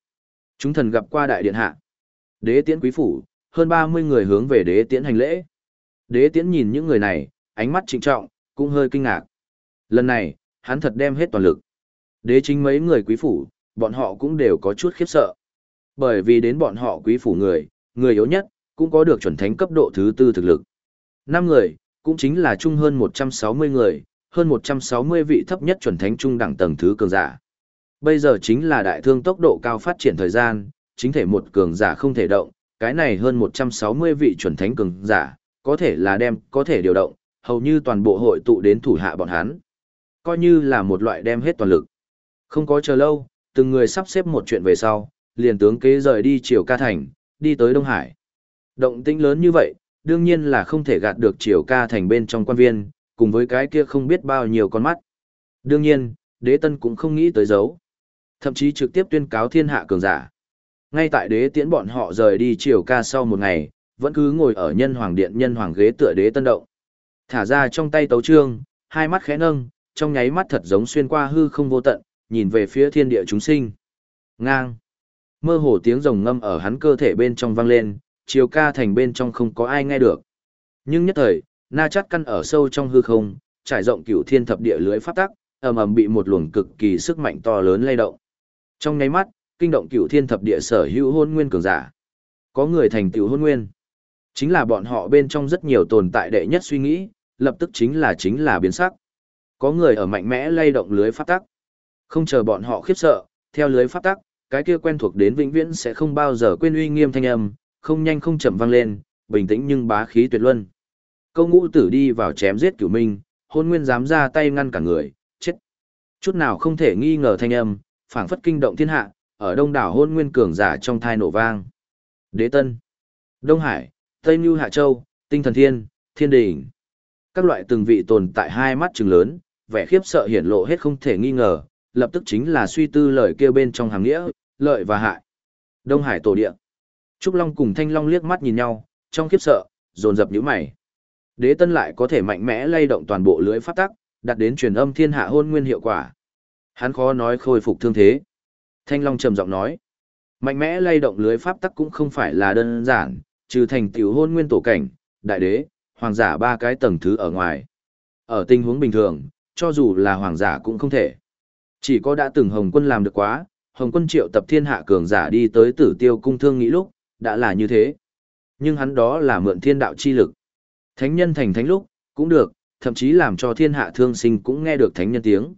Chúng thần gặp qua đại điện hạ. Đế tiễn quý phủ, hơn 30 người hướng về đế tiễn hành lễ. Đế tiễn nhìn những người này, ánh mắt trịnh trọng, cũng hơi kinh ngạc. Lần này, hắn thật đem hết toàn lực. Đế chính mấy người quý phủ, bọn họ cũng đều có chút khiếp sợ. Bởi vì đến bọn họ quý phủ người, người yếu nhất, cũng có được chuẩn thánh cấp độ thứ tư thực lực. năm người, cũng chính là chung hơn 160 người, hơn 160 vị thấp nhất chuẩn thánh trung đẳng tầng thứ cường giả. Bây giờ chính là đại thương tốc độ cao phát triển thời gian, chính thể một cường giả không thể động, cái này hơn 160 vị chuẩn thánh cường giả, có thể là đem, có thể điều động, hầu như toàn bộ hội tụ đến thủ hạ bọn hắn. Coi như là một loại đem hết toàn lực. Không có chờ lâu, từng người sắp xếp một chuyện về sau, liền tướng kế rời đi triều ca thành, đi tới Đông Hải. Động tĩnh lớn như vậy, đương nhiên là không thể gạt được triều ca thành bên trong quan viên, cùng với cái kia không biết bao nhiêu con mắt. Đương nhiên, đế tân cũng không nghĩ tới dấu. Thậm chí trực tiếp tuyên cáo thiên hạ cường giả. Ngay tại đế tiễn bọn họ rời đi triều ca sau một ngày, vẫn cứ ngồi ở nhân hoàng điện nhân hoàng ghế tựa đế tân động. Thả ra trong tay tấu trương, hai mắt khẽ nâng, trong nháy mắt thật giống xuyên qua hư không vô tận, nhìn về phía thiên địa chúng sinh. Ngang. Mơ hồ tiếng rồng ngâm ở hắn cơ thể bên trong vang lên, chiều ca thành bên trong không có ai nghe được. Nhưng nhất thời, na chát căn ở sâu trong hư không, trải rộng cửu thiên thập địa lưới pháp tắc, ầm ầm bị một luồng cực kỳ sức mạnh to lớn lay động. Trong nháy mắt, kinh động cửu thiên thập địa sở hữu hôn nguyên cường giả. Có người thành tựu hôn nguyên. Chính là bọn họ bên trong rất nhiều tồn tại đệ nhất suy nghĩ, lập tức chính là chính là biến sắc. Có người ở mạnh mẽ lay động lưới pháp tắc. Không chờ bọn họ khiếp sợ, theo lưới pháp tắc, cái kia quen thuộc đến vĩnh viễn sẽ không bao giờ quên uy nghiêm thanh âm, không nhanh không chậm vang lên, bình tĩnh nhưng bá khí tuyệt luân. Câu ngũ tử đi vào chém giết cửu minh, hôn nguyên dám ra tay ngăn cả người, chết. Chút nào không thể nghi ngờ thanh âm, phảng phất kinh động thiên hạ, ở đông đảo hôn nguyên cường giả trong thai nổ vang. Đế Tân, Đông Hải, Tây Nhu Hạ Châu, Tinh Thần Thiên, Thiên Đình. Các loại từng vị tồn tại hai mắt trừng lớn, vẻ khiếp sợ hiển lộ hết không thể nghi ngờ, lập tức chính là suy tư lời kêu bên trong hàng nghĩa, lợi và hại. Đông Hải tổ địa. Trúc Long cùng Thanh Long liếc mắt nhìn nhau, trong khiếp sợ, dồn dập nhíu mày. Đế Tân lại có thể mạnh mẽ lay động toàn bộ lưới pháp tắc, đạt đến truyền âm thiên hạ hôn nguyên hiệu quả. Hắn khó nói khôi phục thương thế. Thanh Long trầm giọng nói, mạnh mẽ lay động lưới pháp tắc cũng không phải là đơn giản, trừ thành tiểu hôn nguyên tổ cảnh, đại đế, hoàng giả ba cái tầng thứ ở ngoài. Ở tình huống bình thường, cho dù là hoàng giả cũng không thể. Chỉ có đã từng Hồng quân làm được quá, Hồng quân triệu tập thiên hạ cường giả đi tới tử tiêu cung thương nghĩ lúc, đã là như thế. Nhưng hắn đó là mượn thiên đạo chi lực. Thánh nhân thành thánh lúc, cũng được, thậm chí làm cho thiên hạ thương sinh cũng nghe được thánh nhân tiếng.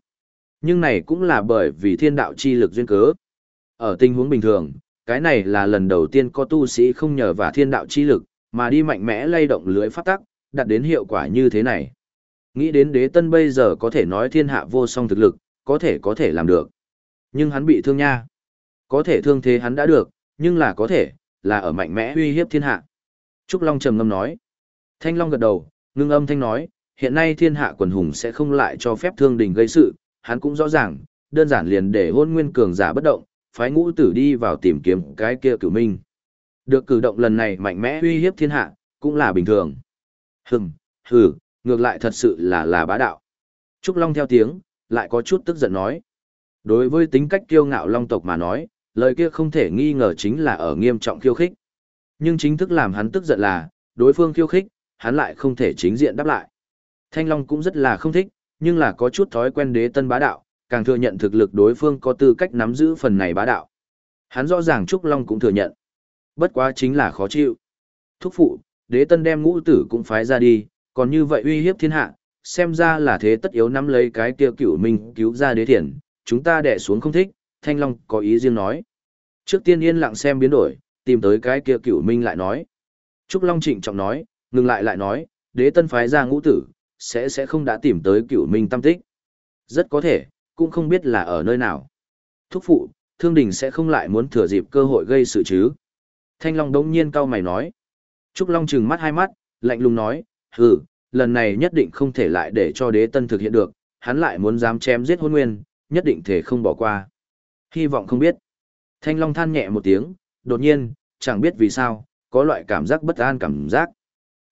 Nhưng này cũng là bởi vì thiên đạo chi lực duyên cớ. Ở tình huống bình thường, cái này là lần đầu tiên có tu sĩ không nhờ vào thiên đạo chi lực, mà đi mạnh mẽ lay động lưới phát tắc, đạt đến hiệu quả như thế này. Nghĩ đến đế tân bây giờ có thể nói thiên hạ vô song thực lực, có thể có thể làm được. Nhưng hắn bị thương nha. Có thể thương thế hắn đã được, nhưng là có thể, là ở mạnh mẽ uy hiếp thiên hạ. Trúc Long trầm ngâm nói. Thanh Long gật đầu, ngưng âm thanh nói, hiện nay thiên hạ quần hùng sẽ không lại cho phép thương đình gây sự, hắn cũng rõ ràng, đơn giản liền để hôn nguyên cường giả bất động, phái ngũ tử đi vào tìm kiếm cái kia cửu minh. Được cử động lần này mạnh mẽ uy hiếp thiên hạ, cũng là bình thường. Hừm, hừ, ngược lại thật sự là là bá đạo. Trúc Long theo tiếng, lại có chút tức giận nói. Đối với tính cách kiêu ngạo Long tộc mà nói, lời kia không thể nghi ngờ chính là ở nghiêm trọng khiêu khích. Nhưng chính thức làm hắn tức giận là, đối phương khiêu khích, hắn lại không thể chính diện đáp lại. Thanh Long cũng rất là không thích, nhưng là có chút thói quen đế tân bá đạo, càng thừa nhận thực lực đối phương có tư cách nắm giữ phần này bá đạo. Hắn rõ ràng Trúc Long cũng thừa nhận. Bất quá chính là khó chịu. Thúc phụ, đế tân đem ngũ tử cũng phái ra đi, còn như vậy uy hiếp thiên hạ, xem ra là thế tất yếu nắm lấy cái kia cửu minh cứu ra đế thiền, chúng ta đẻ xuống không thích, Thanh Long có ý riêng nói. Trước tiên yên lặng xem biến đổi, tìm tới cái kia cửu minh lại nói. Trúc Long trịnh trọng nói, ngừng lại lại nói, đế tân phái ra ngũ tử, sẽ sẽ không đã tìm tới cửu minh tâm tích. Rất có thể, cũng không biết là ở nơi nào. Thúc phụ, thương đình sẽ không lại muốn thừa dịp cơ hội gây sự chứ. Thanh Long đống nhiên cau mày nói. Trúc Long trừng mắt hai mắt, lạnh lùng nói, hừ, lần này nhất định không thể lại để cho đế tân thực hiện được, hắn lại muốn dám chém giết hôn nguyên, nhất định thể không bỏ qua. Hy vọng không biết. Thanh Long than nhẹ một tiếng, đột nhiên, chẳng biết vì sao, có loại cảm giác bất an cảm giác.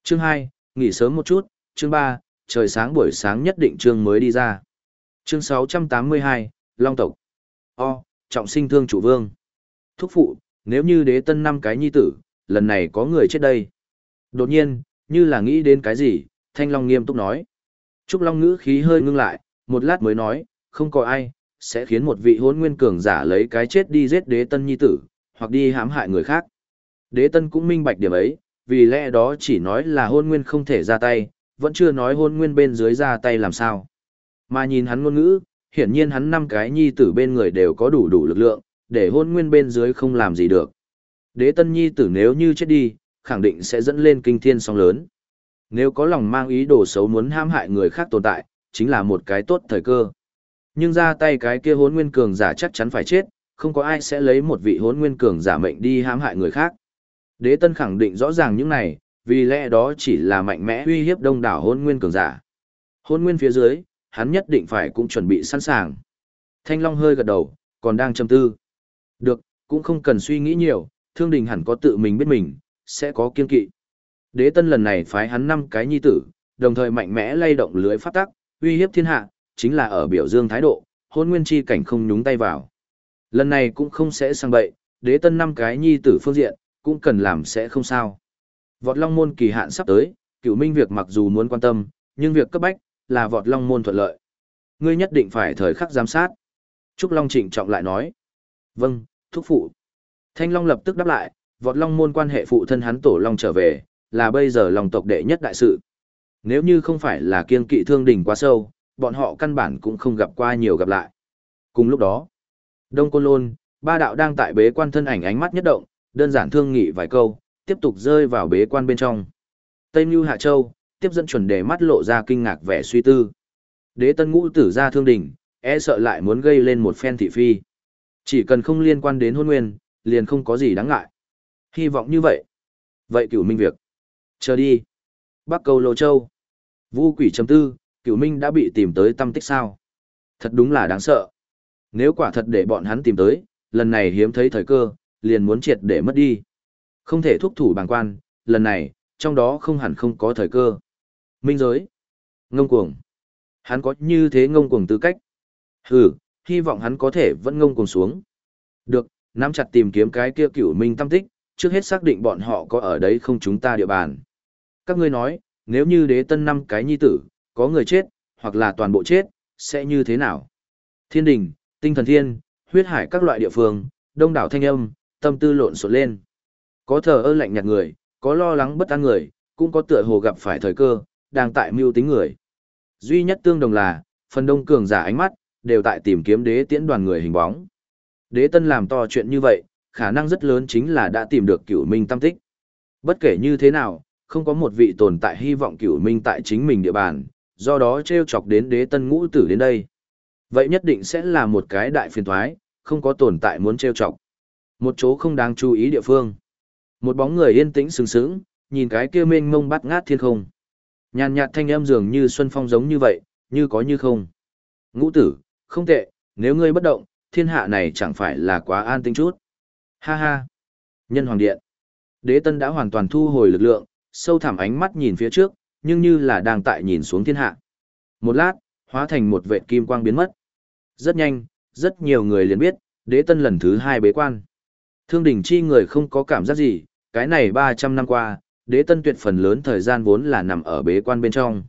Chương 2, nghỉ sớm một chút, chương 3, trời sáng buổi sáng nhất định chương mới đi ra. Chương 682, Long tộc. O, trọng sinh thương chủ vương. Thúc phụ, nếu như đế tân năm cái nhi tử, lần này có người chết đây. Đột nhiên, như là nghĩ đến cái gì, Thanh Long nghiêm túc nói. Trúc Long ngữ khí hơi ngưng lại, một lát mới nói, không có ai, sẽ khiến một vị hôn nguyên cường giả lấy cái chết đi giết đế tân nhi tử, hoặc đi hãm hại người khác. Đế tân cũng minh bạch điểm ấy, vì lẽ đó chỉ nói là hôn nguyên không thể ra tay, vẫn chưa nói hôn nguyên bên dưới ra tay làm sao. Mà nhìn hắn ngôn ngữ, hiển nhiên hắn năm cái nhi tử bên người đều có đủ đủ lực lượng, để hôn nguyên bên dưới không làm gì được. Đế tân nhi tử nếu như chết đi, khẳng định sẽ dẫn lên kinh thiên sóng lớn. Nếu có lòng mang ý đồ xấu muốn hãm hại người khác tồn tại, chính là một cái tốt thời cơ. Nhưng ra tay cái kia hốn nguyên cường giả chắc chắn phải chết, không có ai sẽ lấy một vị hốn nguyên cường giả mệnh đi hãm hại người khác. Đế tân khẳng định rõ ràng những này, vì lẽ đó chỉ là mạnh mẽ uy hiếp đông đảo hôn nguyên cường giả. Hôn nguyên phía dưới, hắn nhất định phải cũng chuẩn bị sẵn sàng. Thanh Long hơi gật đầu, còn đang châm tư. Được, cũng không cần suy nghĩ nhiều, thương đình hẳn có tự mình biết mình, sẽ có kiên kỵ. Đế tân lần này phái hắn năm cái nhi tử, đồng thời mạnh mẽ lay động lưới pháp tắc, uy hiếp thiên hạ, chính là ở biểu dương thái độ, hôn nguyên chi cảnh không nhúng tay vào. Lần này cũng không sẽ sang bậy, đế tân năm cái nhi tử phương diện, cũng cần làm sẽ không sao. Vọt long môn kỳ hạn sắp tới, cựu minh việc mặc dù muốn quan tâm, nhưng việc cấp bách, là vọt long môn thuận lợi. Ngươi nhất định phải thời khắc giám sát. Trúc Long trịnh trọng lại nói. Vâng, thúc phụ. Thanh Long lập tức đáp lại, vọt long môn quan hệ phụ thân hắn tổ long trở về, là bây giờ lòng tộc đệ nhất đại sự. Nếu như không phải là kiên kỵ thương đỉnh quá sâu, bọn họ căn bản cũng không gặp qua nhiều gặp lại. Cùng lúc đó, Đông Côn Lôn, ba đạo đang tại bế quan thân ảnh ánh mắt nhất động, đơn giản thương nghị vài câu, tiếp tục rơi vào bế quan bên trong. Tây Nhu Hạ Châu, tiếp dẫn chuẩn đề mắt lộ ra kinh ngạc vẻ suy tư. Đế tân ngũ tử ra thương đỉnh, e sợ lại muốn gây lên một phen thị phi. Chỉ cần không liên quan đến hôn nguyên, liền không có gì đáng ngại. Hy vọng như vậy. Vậy cửu minh việc. Chờ đi. Bắc cầu Lô Châu. Vu quỷ chấm tư, cửu minh đã bị tìm tới tâm tích sao. Thật đúng là đáng sợ. Nếu quả thật để bọn hắn tìm tới, lần này hiếm thấy thời cơ, liền muốn triệt để mất đi. Không thể thúc thủ bàng quan, lần này, trong đó không hẳn không có thời cơ. Minh giới. Ngông cuồng. Hắn có như thế ngông cuồng tư cách. Hừ, hy vọng hắn có thể vẫn ngông cuồng xuống. Được, nắm chặt tìm kiếm cái kia cửu minh tâm tích, trước hết xác định bọn họ có ở đấy không chúng ta địa bàn. Các ngươi nói, nếu như đế tân năm cái nhi tử, có người chết, hoặc là toàn bộ chết, sẽ như thế nào? Thiên đình, tinh thần thiên, huyết hải các loại địa phương, đông đảo thanh âm, tâm tư lộn xộn lên. Có thờ ơ lạnh nhạt người, có lo lắng bất an người, cũng có tựa hồ gặp phải thời cơ, đang tại mưu tính người. Duy nhất tương đồng là, phần đông cường giả ánh mắt, đều tại tìm kiếm đế tiễn đoàn người hình bóng. Đế tân làm to chuyện như vậy, khả năng rất lớn chính là đã tìm được cửu minh tâm tích. Bất kể như thế nào, không có một vị tồn tại hy vọng cửu minh tại chính mình địa bàn, do đó treo chọc đến đế tân ngũ tử đến đây. Vậy nhất định sẽ là một cái đại phiền thoái, không có tồn tại muốn treo chọc. Một chỗ không đáng chú ý địa phương. Một bóng người yên tĩnh sừng sững, nhìn cái kia mênh mông bắt ngát thiên không. Nhàn nhạt thanh âm dường như xuân phong giống như vậy, như có như không. Ngũ tử, không tệ, nếu ngươi bất động, thiên hạ này chẳng phải là quá an tinh chút. Ha ha. Nhân hoàng điện. Đế tân đã hoàn toàn thu hồi lực lượng, sâu thẳm ánh mắt nhìn phía trước, nhưng như là đang tại nhìn xuống thiên hạ. Một lát, hóa thành một vệt kim quang biến mất. Rất nhanh, rất nhiều người liền biết, đế tân lần thứ hai bế quan. Thương đỉnh chi người không có cảm giác gì, cái này 300 năm qua, đế tân tuyệt phần lớn thời gian vốn là nằm ở bế quan bên trong.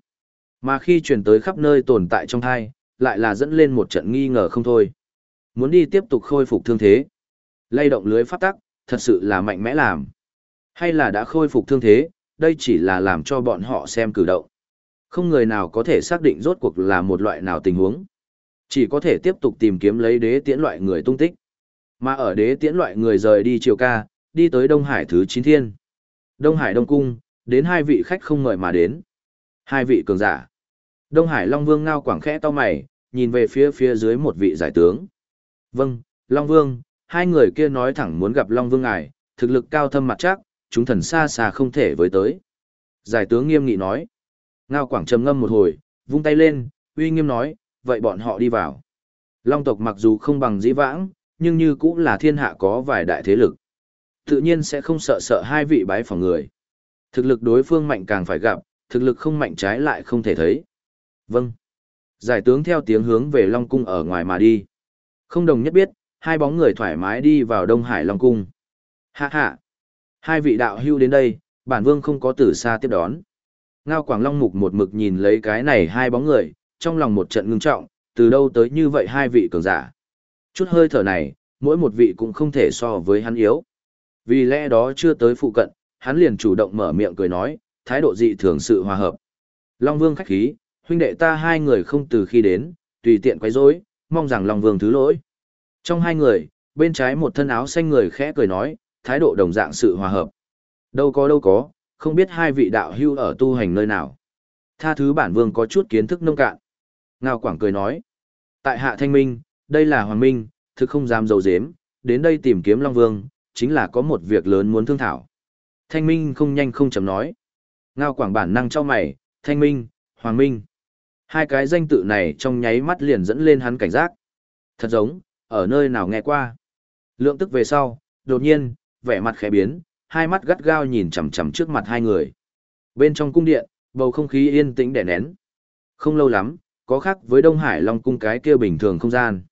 Mà khi truyền tới khắp nơi tồn tại trong thai, lại là dẫn lên một trận nghi ngờ không thôi. Muốn đi tiếp tục khôi phục thương thế. Lay động lưới pháp tắc, thật sự là mạnh mẽ làm. Hay là đã khôi phục thương thế, đây chỉ là làm cho bọn họ xem cử động. Không người nào có thể xác định rốt cuộc là một loại nào tình huống. Chỉ có thể tiếp tục tìm kiếm lấy đế tiễn loại người tung tích. Mà ở đế tiễn loại người rời đi chiều ca, đi tới Đông Hải thứ 9 thiên. Đông Hải Đông Cung, đến hai vị khách không ngợi mà đến. Hai vị cường giả. Đông Hải Long Vương ngao quảng khẽ to mày, nhìn về phía phía dưới một vị giải tướng. Vâng, Long Vương, hai người kia nói thẳng muốn gặp Long Vương ngài, thực lực cao thâm mặt chắc, chúng thần xa xa không thể với tới. Giải tướng nghiêm nghị nói. Ngao quảng trầm ngâm một hồi, vung tay lên, uy nghiêm nói, vậy bọn họ đi vào. Long tộc mặc dù không bằng dĩ vãng, nhưng như cũng là thiên hạ có vài đại thế lực. Tự nhiên sẽ không sợ sợ hai vị bái phòng người. Thực lực đối phương mạnh càng phải gặp, thực lực không mạnh trái lại không thể thấy. Vâng. Giải tướng theo tiếng hướng về Long Cung ở ngoài mà đi. Không đồng nhất biết, hai bóng người thoải mái đi vào Đông Hải Long Cung. Hạ hạ. Hai vị đạo hưu đến đây, bản vương không có từ xa tiếp đón. Ngao Quảng Long Mục một mực nhìn lấy cái này hai bóng người, trong lòng một trận ngưng trọng, từ đâu tới như vậy hai vị cường giả. Chút hơi thở này, mỗi một vị cũng không thể so với hắn yếu. Vì lẽ đó chưa tới phụ cận, hắn liền chủ động mở miệng cười nói, thái độ dị thường sự hòa hợp. Long Vương khách khí, huynh đệ ta hai người không từ khi đến, tùy tiện quấy rối, mong rằng Long Vương thứ lỗi. Trong hai người, bên trái một thân áo xanh người khẽ cười nói, thái độ đồng dạng sự hòa hợp. Đâu có đâu có, không biết hai vị đạo hưu ở tu hành nơi nào. Tha thứ bản vương có chút kiến thức nông cạn. Ngao Quảng cười nói, tại hạ thanh minh, đây là Hoàng Minh, thực không dám dầu dếm, đến đây tìm kiếm Long Vương, chính là có một việc lớn muốn thương thảo. Thanh Minh không nhanh không chậm nói. Ngao Quảng bản năng cho mày, Thanh Minh, Hoàng Minh. Hai cái danh tự này trong nháy mắt liền dẫn lên hắn cảnh giác. Thật giống, Ở nơi nào nghe qua? Lượng tức về sau, đột nhiên, vẻ mặt khẽ biến, hai mắt gắt gao nhìn chằm chằm trước mặt hai người. Bên trong cung điện, bầu không khí yên tĩnh đè nén. Không lâu lắm, có khác với Đông Hải Long cung cái kia bình thường không gian.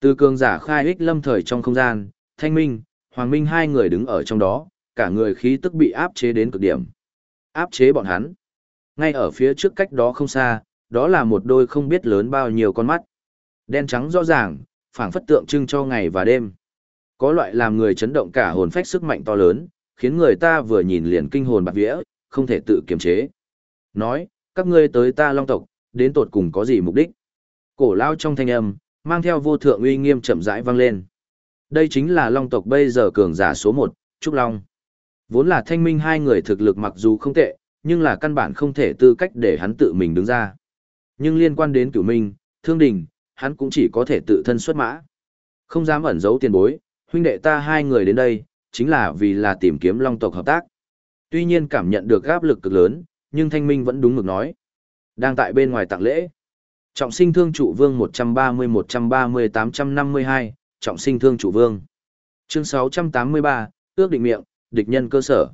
Từ cường giả khai ích lâm thời trong không gian, Thanh Minh, Hoàng Minh hai người đứng ở trong đó, cả người khí tức bị áp chế đến cực điểm. Áp chế bọn hắn. Ngay ở phía trước cách đó không xa, đó là một đôi không biết lớn bao nhiêu con mắt. Đen trắng rõ ràng, phảng phất tượng trưng cho ngày và đêm. Có loại làm người chấn động cả hồn phách sức mạnh to lớn, khiến người ta vừa nhìn liền kinh hồn bạc vía, không thể tự kiềm chế. Nói, các ngươi tới ta long tộc, đến tột cùng có gì mục đích? Cổ lao trong thanh âm, mang theo vô thượng uy nghiêm chậm rãi vang lên. Đây chính là long tộc bây giờ cường giả số một, Trúc Long. Vốn là thanh minh hai người thực lực mặc dù không tệ, nhưng là căn bản không thể tư cách để hắn tự mình đứng ra. Nhưng liên quan đến cửu minh, thương đình, hắn cũng chỉ có thể tự thân xuất mã. Không dám ẩn giấu tiền bối, huynh đệ ta hai người đến đây, chính là vì là tìm kiếm long tộc hợp tác. Tuy nhiên cảm nhận được áp lực cực lớn, nhưng thanh minh vẫn đúng mực nói. Đang tại bên ngoài tặng lễ. Trọng sinh thương trụ vương 130-130-852, trọng sinh thương trụ vương. Chương 683, ước định miệng, địch nhân cơ sở.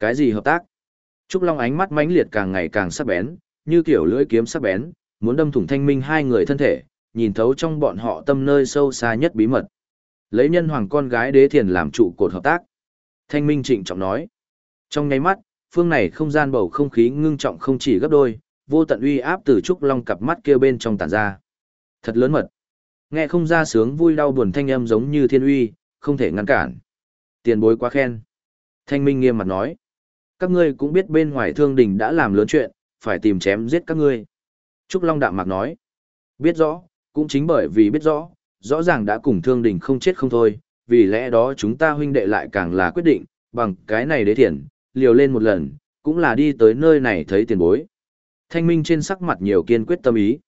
Cái gì hợp tác? Trúc Long ánh mắt mãnh liệt càng ngày càng sắc bén, như kiểu lưỡi kiếm sắc bén, muốn đâm thủng thanh minh hai người thân thể, nhìn thấu trong bọn họ tâm nơi sâu xa nhất bí mật. Lấy nhân hoàng con gái đế thiền làm trụ cột hợp tác. Thanh minh trịnh trọng nói. Trong nháy mắt, phương này không gian bầu không khí ngưng trọng không chỉ gấp đôi, vô tận uy áp từ trúc long cặp mắt kia bên trong tản ra. Thật lớn mật. Nghe không ra sướng vui đau buồn thanh âm giống như thiên uy, không thể ngăn cản. Tiền bối quá khen. Thanh minh nghiêm mặt nói. Các ngươi cũng biết bên ngoài thương đình đã làm lớn chuyện, phải tìm chém giết các ngươi. Trúc Long đạm mạc nói. Biết rõ, cũng chính bởi vì biết rõ, rõ ràng đã cùng thương đình không chết không thôi, vì lẽ đó chúng ta huynh đệ lại càng là quyết định, bằng cái này đế thiện, liều lên một lần, cũng là đi tới nơi này thấy tiền bối. Thanh minh trên sắc mặt nhiều kiên quyết tâm ý.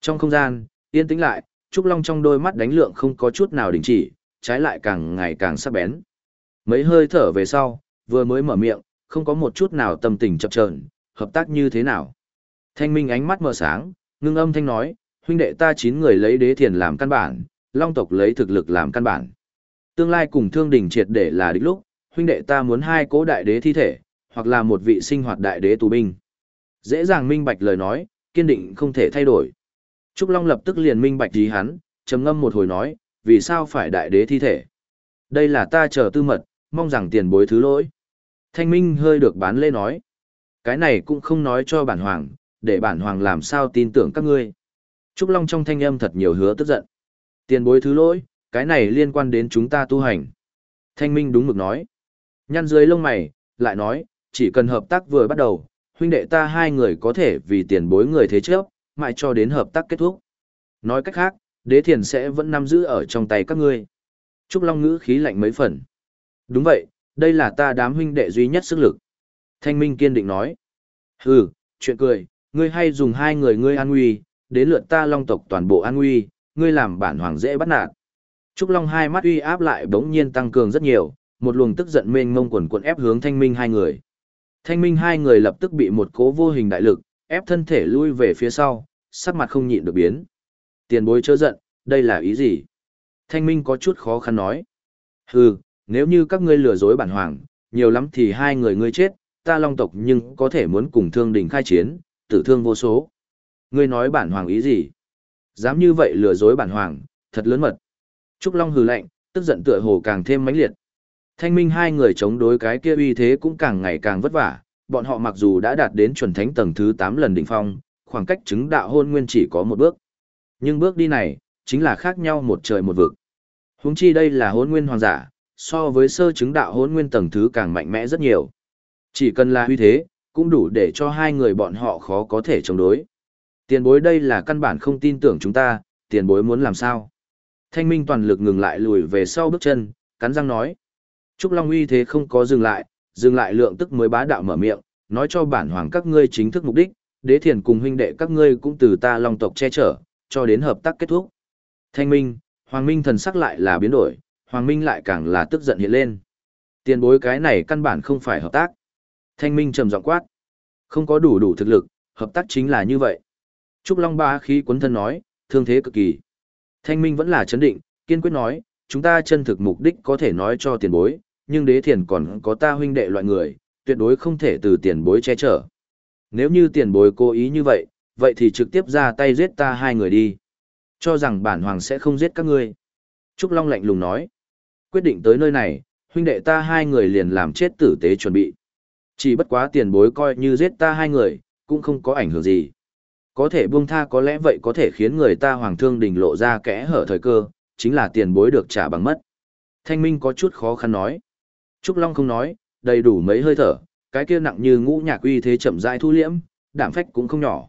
Trong không gian, yên tĩnh lại, Trúc Long trong đôi mắt đánh lượng không có chút nào đình chỉ, trái lại càng ngày càng sắc bén. Mấy hơi thở về sau, vừa mới mở miệng, không có một chút nào tâm tình chập chờn, hợp tác như thế nào. Thanh minh ánh mắt mở sáng, ngưng âm thanh nói, huynh đệ ta chín người lấy đế thiền làm căn bản, long tộc lấy thực lực làm căn bản. Tương lai cùng thương đình triệt để là địch lúc, huynh đệ ta muốn hai cố đại đế thi thể, hoặc là một vị sinh hoạt đại đế tù binh. Dễ dàng minh bạch lời nói, kiên định không thể thay đổi. Trúc Long lập tức liền minh bạch ý hắn, trầm ngâm một hồi nói, vì sao phải đại đế thi thể? Đây là ta chờ tư mật, mong rằng tiền bối thứ lỗi. Thanh Minh hơi được bán lê nói. Cái này cũng không nói cho bản hoàng, để bản hoàng làm sao tin tưởng các ngươi. Trúc Long trong thanh âm thật nhiều hứa tức giận. Tiền bối thứ lỗi, cái này liên quan đến chúng ta tu hành. Thanh Minh đúng mực nói. Nhăn dưới lông mày, lại nói, chỉ cần hợp tác vừa bắt đầu, huynh đệ ta hai người có thể vì tiền bối người thế trước, mãi cho đến hợp tác kết thúc. Nói cách khác, đế thiền sẽ vẫn nắm giữ ở trong tay các ngươi. Trúc Long ngữ khí lạnh mấy phần. Đúng vậy, đây là ta đám huynh đệ duy nhất sức lực. Thanh Minh kiên định nói. Hừ, chuyện cười, ngươi hay dùng hai người ngươi an nguy, đến lượt ta long tộc toàn bộ an nguy, ngươi làm bản hoàng dễ bắt nạt. Trúc Long hai mắt uy áp lại bỗng nhiên tăng cường rất nhiều, một luồng tức giận mênh mông quần cuộn ép hướng Thanh Minh hai người. Thanh Minh hai người lập tức bị một cố vô hình đại lực, ép thân thể lui về phía sau, sắc mặt không nhịn được biến. Tiền bối chớ giận, đây là ý gì? Thanh Minh có chút khó khăn nói. Hừ, nếu như các ngươi lừa dối bản hoàng, nhiều lắm thì hai người ngươi chết, ta long tộc nhưng có thể muốn cùng thương đình khai chiến, tử thương vô số. Ngươi nói bản hoàng ý gì? Dám như vậy lừa dối bản hoàng, thật lớn mật. Trúc Long hừ lạnh, tức giận tựa hồ càng thêm mãnh liệt. Thanh minh hai người chống đối cái kia uy thế cũng càng ngày càng vất vả, bọn họ mặc dù đã đạt đến chuẩn thánh tầng thứ 8 lần đỉnh phong, khoảng cách chứng đạo hôn nguyên chỉ có một bước. Nhưng bước đi này, chính là khác nhau một trời một vực. Huống chi đây là hôn nguyên hoàng giả, so với sơ chứng đạo hôn nguyên tầng thứ càng mạnh mẽ rất nhiều. Chỉ cần là uy thế, cũng đủ để cho hai người bọn họ khó có thể chống đối. Tiền bối đây là căn bản không tin tưởng chúng ta, tiền bối muốn làm sao? Thanh minh toàn lực ngừng lại lùi về sau bước chân, cắn răng nói. Trúc Long uy thế không có dừng lại, dừng lại lượng tức mới bá đạo mở miệng, nói cho bản hoàng các ngươi chính thức mục đích, đế thiền cùng huynh đệ các ngươi cũng từ ta long tộc che chở, cho đến hợp tác kết thúc. Thanh minh, hoàng minh thần sắc lại là biến đổi, hoàng minh lại càng là tức giận hiện lên. Tiền bối cái này căn bản không phải hợp tác. Thanh minh trầm giọng quát. Không có đủ đủ thực lực, hợp tác chính là như vậy. Trúc Long ba khí cuốn thân nói, thương thế cực kỳ. Thanh minh vẫn là chấn định, kiên quyết nói, chúng ta chân thực mục đích có thể nói cho tiền bối, nhưng đế thiền còn có ta huynh đệ loại người, tuyệt đối không thể từ tiền bối che chở. Nếu như tiền bối cố ý như vậy, vậy thì trực tiếp ra tay giết ta hai người đi. Cho rằng bản hoàng sẽ không giết các ngươi. Trúc Long lạnh lùng nói. Quyết định tới nơi này, huynh đệ ta hai người liền làm chết tử tế chuẩn bị. Chỉ bất quá tiền bối coi như giết ta hai người, cũng không có ảnh hưởng gì. Có thể buông tha có lẽ vậy có thể khiến người ta hoàng thương đình lộ ra kẽ hở thời cơ, chính là tiền bối được trả bằng mất. Thanh Minh có chút khó khăn nói. Trúc Long không nói, đầy đủ mấy hơi thở, cái kia nặng như ngũ nhạc uy thế chậm rãi thu liễm, đạm phách cũng không nhỏ.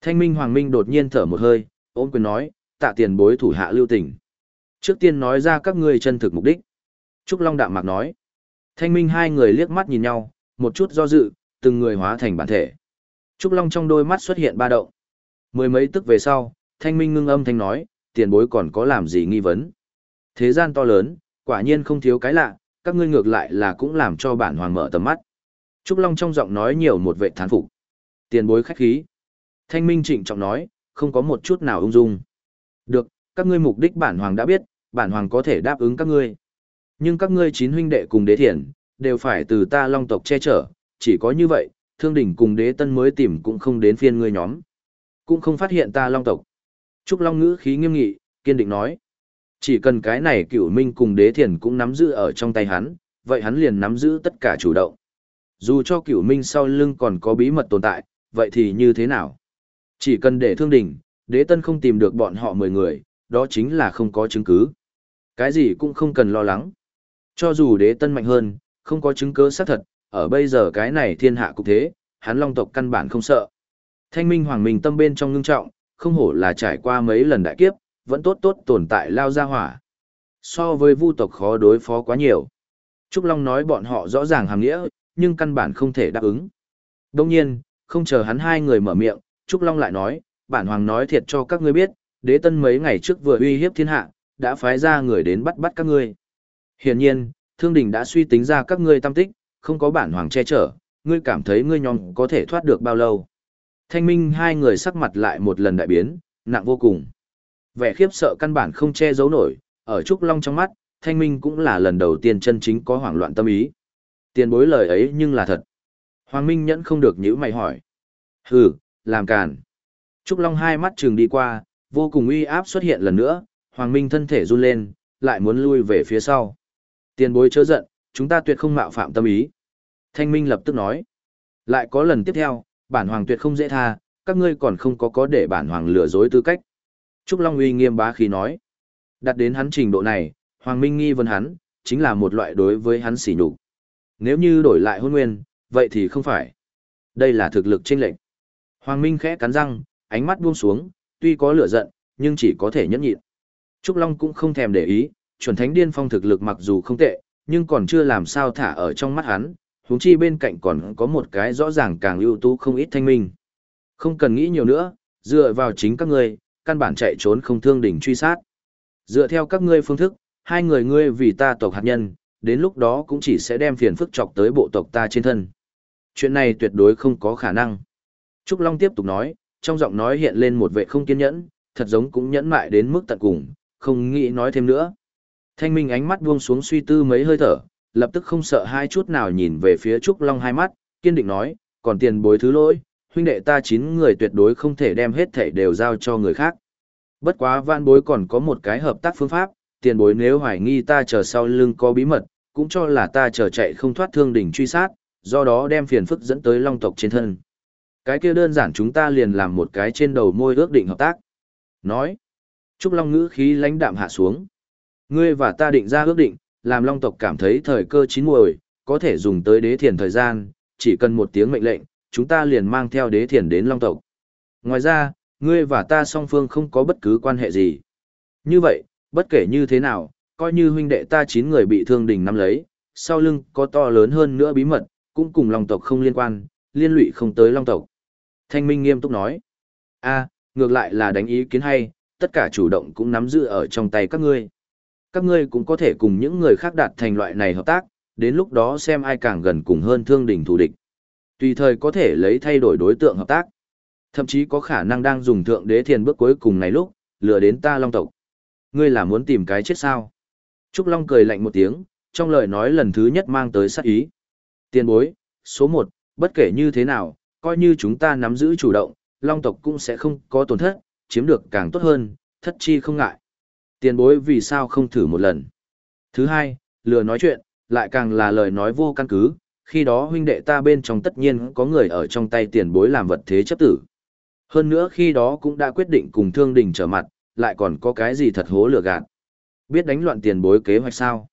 Thanh Minh Hoàng Minh đột nhiên thở một hơi, ôm quyền nói, tạ tiền bối thủ hạ lưu tình. Trước tiên nói ra các ngươi chân thực mục đích. Trúc Long đạm mạc nói. Thanh Minh hai người liếc mắt nhìn nhau, một chút do dự, từng người hóa thành bản thể. Trúc Long trong đôi mắt xuất hiện ba động. Mười mấy tức về sau, Thanh Minh ngưng âm thanh nói, tiền bối còn có làm gì nghi vấn. Thế gian to lớn, quả nhiên không thiếu cái lạ, các ngươi ngược lại là cũng làm cho bản hoàng mở tầm mắt. Trúc Long trong giọng nói nhiều một vệ thán phục. Tiền bối khách khí. Thanh Minh trịnh trọng nói, không có một chút nào ung dung. Được, các ngươi mục đích bản hoàng đã biết, bản hoàng có thể đáp ứng các ngươi. Nhưng các ngươi chín huynh đệ cùng đế thiền, đều phải từ ta long tộc che chở, chỉ có như vậy, thương đỉnh cùng đế tân mới tìm cũng không đến phiên ngươi nhóm. Cũng không phát hiện ta long tộc. Trúc Long ngữ khí nghiêm nghị, kiên định nói. Chỉ cần cái này cửu minh cùng đế thiền cũng nắm giữ ở trong tay hắn, vậy hắn liền nắm giữ tất cả chủ động. Dù cho cửu minh sau lưng còn có bí mật tồn tại, vậy thì như thế nào? Chỉ cần để thương đỉnh, đế tân không tìm được bọn họ mười người, đó chính là không có chứng cứ. Cái gì cũng không cần lo lắng. Cho dù đế tân mạnh hơn, không có chứng cứ xác thật, ở bây giờ cái này thiên hạ cục thế, hắn long tộc căn bản không sợ. Thanh minh hoàng minh tâm bên trong ngưng trọng, không hổ là trải qua mấy lần đại kiếp, vẫn tốt tốt tồn tại lao ra hỏa. So với vu tộc khó đối phó quá nhiều. Trúc Long nói bọn họ rõ ràng hàm nghĩa, nhưng căn bản không thể đáp ứng. Đông nhiên, không chờ hắn hai người mở miệng, Trúc Long lại nói, bản hoàng nói thiệt cho các ngươi biết, đế tân mấy ngày trước vừa uy hiếp thiên hạ, đã phái ra người đến bắt bắt các ngươi. Hiển nhiên, thương đình đã suy tính ra các ngươi tâm tích, không có bản hoàng che chở, ngươi cảm thấy ngươi nhóm có thể thoát được bao lâu. Thanh minh hai người sắc mặt lại một lần đại biến, nặng vô cùng. Vẻ khiếp sợ căn bản không che giấu nổi, ở Trúc Long trong mắt, thanh minh cũng là lần đầu tiên chân chính có hoảng loạn tâm ý. Tiền bối lời ấy nhưng là thật. Hoàng Minh nhẫn không được nhữ mày hỏi. Hừ, làm càn. Trúc Long hai mắt trường đi qua, vô cùng uy áp xuất hiện lần nữa, Hoàng Minh thân thể run lên, lại muốn lui về phía sau. Tiền bối chớ giận, chúng ta tuyệt không mạo phạm tâm ý. Thanh Minh lập tức nói. Lại có lần tiếp theo, bản hoàng tuyệt không dễ tha, các ngươi còn không có có để bản hoàng lừa dối tư cách. Trúc Long uy nghiêm bá khí nói. Đặt đến hắn trình độ này, Hoàng Minh nghi vấn hắn, chính là một loại đối với hắn xỉ nhục. Nếu như đổi lại hôn nguyên, vậy thì không phải. Đây là thực lực chênh lệnh. Hoàng Minh khẽ cắn răng, ánh mắt buông xuống, tuy có lửa giận, nhưng chỉ có thể nhẫn nhịn. Trúc Long cũng không thèm để ý, chuẩn thánh điên phong thực lực mặc dù không tệ, nhưng còn chưa làm sao thả ở trong mắt hắn, huống chi bên cạnh còn có một cái rõ ràng càng ưu tú không ít thanh minh. Không cần nghĩ nhiều nữa, dựa vào chính các ngươi, căn bản chạy trốn không thương đỉnh truy sát. Dựa theo các ngươi phương thức, hai người ngươi vì ta tộc hạt nhân, đến lúc đó cũng chỉ sẽ đem phiền phức chọc tới bộ tộc ta trên thân. Chuyện này tuyệt đối không có khả năng. Trúc Long tiếp tục nói, trong giọng nói hiện lên một vẻ không kiên nhẫn, thật giống cũng nhẫn mại đến mức tận cùng, không nghĩ nói thêm nữa. Thanh Minh ánh mắt buông xuống suy tư mấy hơi thở, lập tức không sợ hai chút nào nhìn về phía Trúc Long hai mắt, kiên định nói, còn tiền bối thứ lỗi, huynh đệ ta chín người tuyệt đối không thể đem hết thảy đều giao cho người khác. Bất quá vạn bối còn có một cái hợp tác phương pháp, tiền bối nếu hoài nghi ta chờ sau lưng có bí mật, cũng cho là ta chờ chạy không thoát thương đỉnh truy sát, do đó đem phiền phức dẫn tới long tộc trên thân. Cái kia đơn giản chúng ta liền làm một cái trên đầu môi ước định hợp tác. Nói. Trúc Long ngữ khí lãnh đạm hạ xuống. Ngươi và ta định ra ước định, làm long tộc cảm thấy thời cơ chín muồi, có thể dùng tới đế thiền thời gian, chỉ cần một tiếng mệnh lệnh, chúng ta liền mang theo đế thiền đến long tộc. Ngoài ra, ngươi và ta song phương không có bất cứ quan hệ gì. Như vậy, bất kể như thế nào, coi như huynh đệ ta chín người bị thương đình nắm lấy, sau lưng có to lớn hơn nữa bí mật, cũng cùng long tộc không liên quan, liên lụy không tới long tộc. Thanh Minh nghiêm túc nói, a, ngược lại là đánh ý kiến hay, tất cả chủ động cũng nắm giữ ở trong tay các ngươi. Các ngươi cũng có thể cùng những người khác đạt thành loại này hợp tác, đến lúc đó xem ai càng gần cùng hơn thương đỉnh thù địch. Tùy thời có thể lấy thay đổi đối tượng hợp tác. Thậm chí có khả năng đang dùng thượng đế thiền bước cuối cùng này lúc, lừa đến ta long tộc. Ngươi là muốn tìm cái chết sao? Trúc Long cười lạnh một tiếng, trong lời nói lần thứ nhất mang tới sát ý. Tiền bối, số một, bất kể như thế nào, coi như chúng ta nắm giữ chủ động, Long tộc cũng sẽ không có tổn thất, chiếm được càng tốt hơn, thất chi không ngại. Tiền bối vì sao không thử một lần? Thứ hai, lừa nói chuyện, lại càng là lời nói vô căn cứ, khi đó huynh đệ ta bên trong tất nhiên có người ở trong tay tiền bối làm vật thế chấp tử. Hơn nữa khi đó cũng đã quyết định cùng thương đình trở mặt, lại còn có cái gì thật hố lừa gạt. Biết đánh loạn tiền bối kế hoạch sao?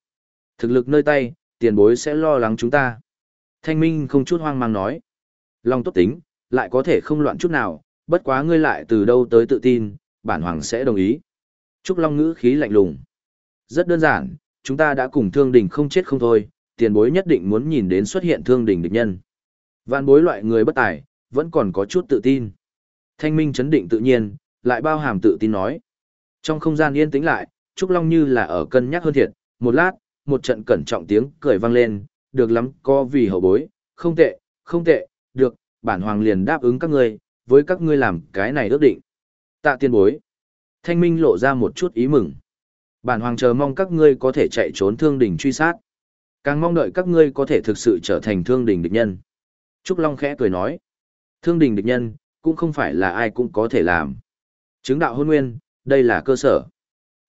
Thực lực nơi tay, tiền bối sẽ lo lắng chúng ta. Thanh Minh không chút hoang mang nói. Long tốt tính, lại có thể không loạn chút nào, bất quá ngươi lại từ đâu tới tự tin, bản hoàng sẽ đồng ý. Trúc Long ngữ khí lạnh lùng. Rất đơn giản, chúng ta đã cùng thương đình không chết không thôi, tiền bối nhất định muốn nhìn đến xuất hiện thương đình địch nhân. Vạn bối loại người bất tài, vẫn còn có chút tự tin. Thanh minh chấn định tự nhiên, lại bao hàm tự tin nói. Trong không gian yên tĩnh lại, Trúc Long như là ở cân nhắc hơn thiệt, một lát, một trận cẩn trọng tiếng cười vang lên, được lắm, có vì hậu bối, không tệ, không tệ, được, bản hoàng liền đáp ứng các ngươi, với các ngươi làm cái này ước định. Tạ tiên bối. Thanh minh lộ ra một chút ý mừng. Bản hoàng chờ mong các ngươi có thể chạy trốn thương Đình truy sát. Càng mong đợi các ngươi có thể thực sự trở thành thương Đình địch nhân. Trúc Long khẽ cười nói. Thương Đình địch nhân, cũng không phải là ai cũng có thể làm. Chứng đạo hôn nguyên, đây là cơ sở.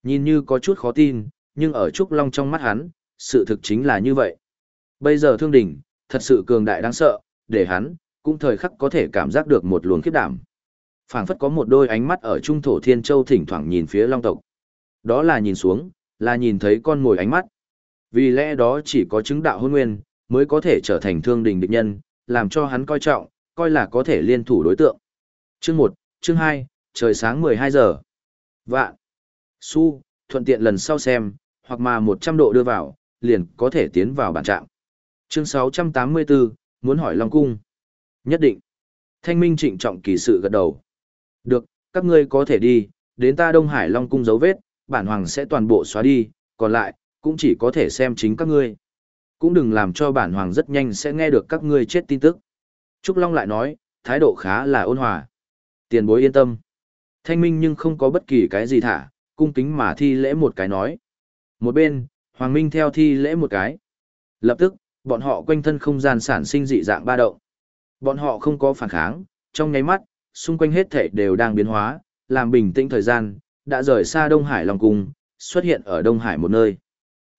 Nhìn như có chút khó tin, nhưng ở Trúc Long trong mắt hắn, sự thực chính là như vậy. Bây giờ thương Đình thật sự cường đại đáng sợ, để hắn, cũng thời khắc có thể cảm giác được một luồng khiếp đảm phảng phất có một đôi ánh mắt ở trung thổ thiên châu thỉnh thoảng nhìn phía long tộc. Đó là nhìn xuống, là nhìn thấy con mồi ánh mắt. Vì lẽ đó chỉ có chứng đạo hôn nguyên, mới có thể trở thành thương đình địch nhân, làm cho hắn coi trọng, coi là có thể liên thủ đối tượng. Chương một, chương hai, trời sáng 12 giờ. Vạn. Su, thuận tiện lần sau xem, hoặc mà 100 độ đưa vào, liền có thể tiến vào bản trạng. Chương 684, muốn hỏi Long Cung. Nhất định. Thanh Minh trịnh trọng kỳ sự gật đầu. Được, các ngươi có thể đi, đến ta Đông Hải Long Cung dấu vết, bản hoàng sẽ toàn bộ xóa đi, còn lại, cũng chỉ có thể xem chính các ngươi. Cũng đừng làm cho bản hoàng rất nhanh sẽ nghe được các ngươi chết tin tức. Trúc Long lại nói, thái độ khá là ôn hòa. Tiền bối yên tâm. Thanh minh nhưng không có bất kỳ cái gì thả, cung kính mà thi lễ một cái nói. Một bên, Hoàng Minh theo thi lễ một cái. Lập tức, bọn họ quanh thân không gian sản sinh dị dạng ba động. Bọn họ không có phản kháng, trong nháy mắt, xung quanh hết thảy đều đang biến hóa, làm bình tĩnh thời gian, đã rời xa Đông Hải Long Cung, xuất hiện ở Đông Hải một nơi.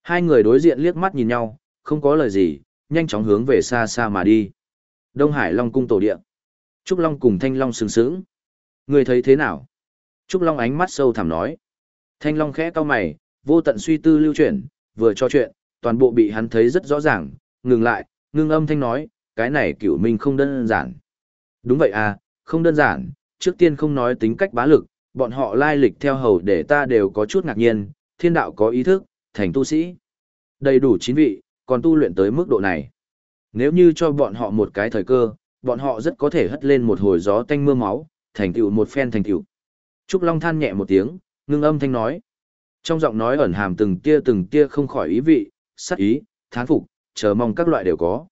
Hai người đối diện liếc mắt nhìn nhau, không có lời gì, nhanh chóng hướng về xa xa mà đi. Đông Hải Long Cung tổ địa. Trúc Long cùng Thanh Long sừng sững. Người thấy thế nào? Trúc Long ánh mắt sâu thẳm nói. Thanh Long khẽ cau mày, vô tận suy tư lưu chuyển, vừa cho chuyện, toàn bộ bị hắn thấy rất rõ ràng, ngừng lại, ngưng âm thanh nói, cái này cửu minh không đơn giản. Đúng vậy à, không đơn giản, trước tiên không nói tính cách bá lực, bọn họ lai lịch theo hầu để ta đều có chút ngạc nhiên, thiên đạo có ý thức, thành tu sĩ. Đầy đủ chín vị, còn tu luyện tới mức độ này. Nếu như cho bọn họ một cái thời cơ, bọn họ rất có thể hất lên một hồi gió tanh mưa máu, thành tựu một phen thành tựu. Trúc Long than nhẹ một tiếng, ngưng âm thanh nói. Trong giọng nói ẩn hàm từng tia từng tia không khỏi ý vị, sắc ý, thán phục, chờ mong các loại đều có.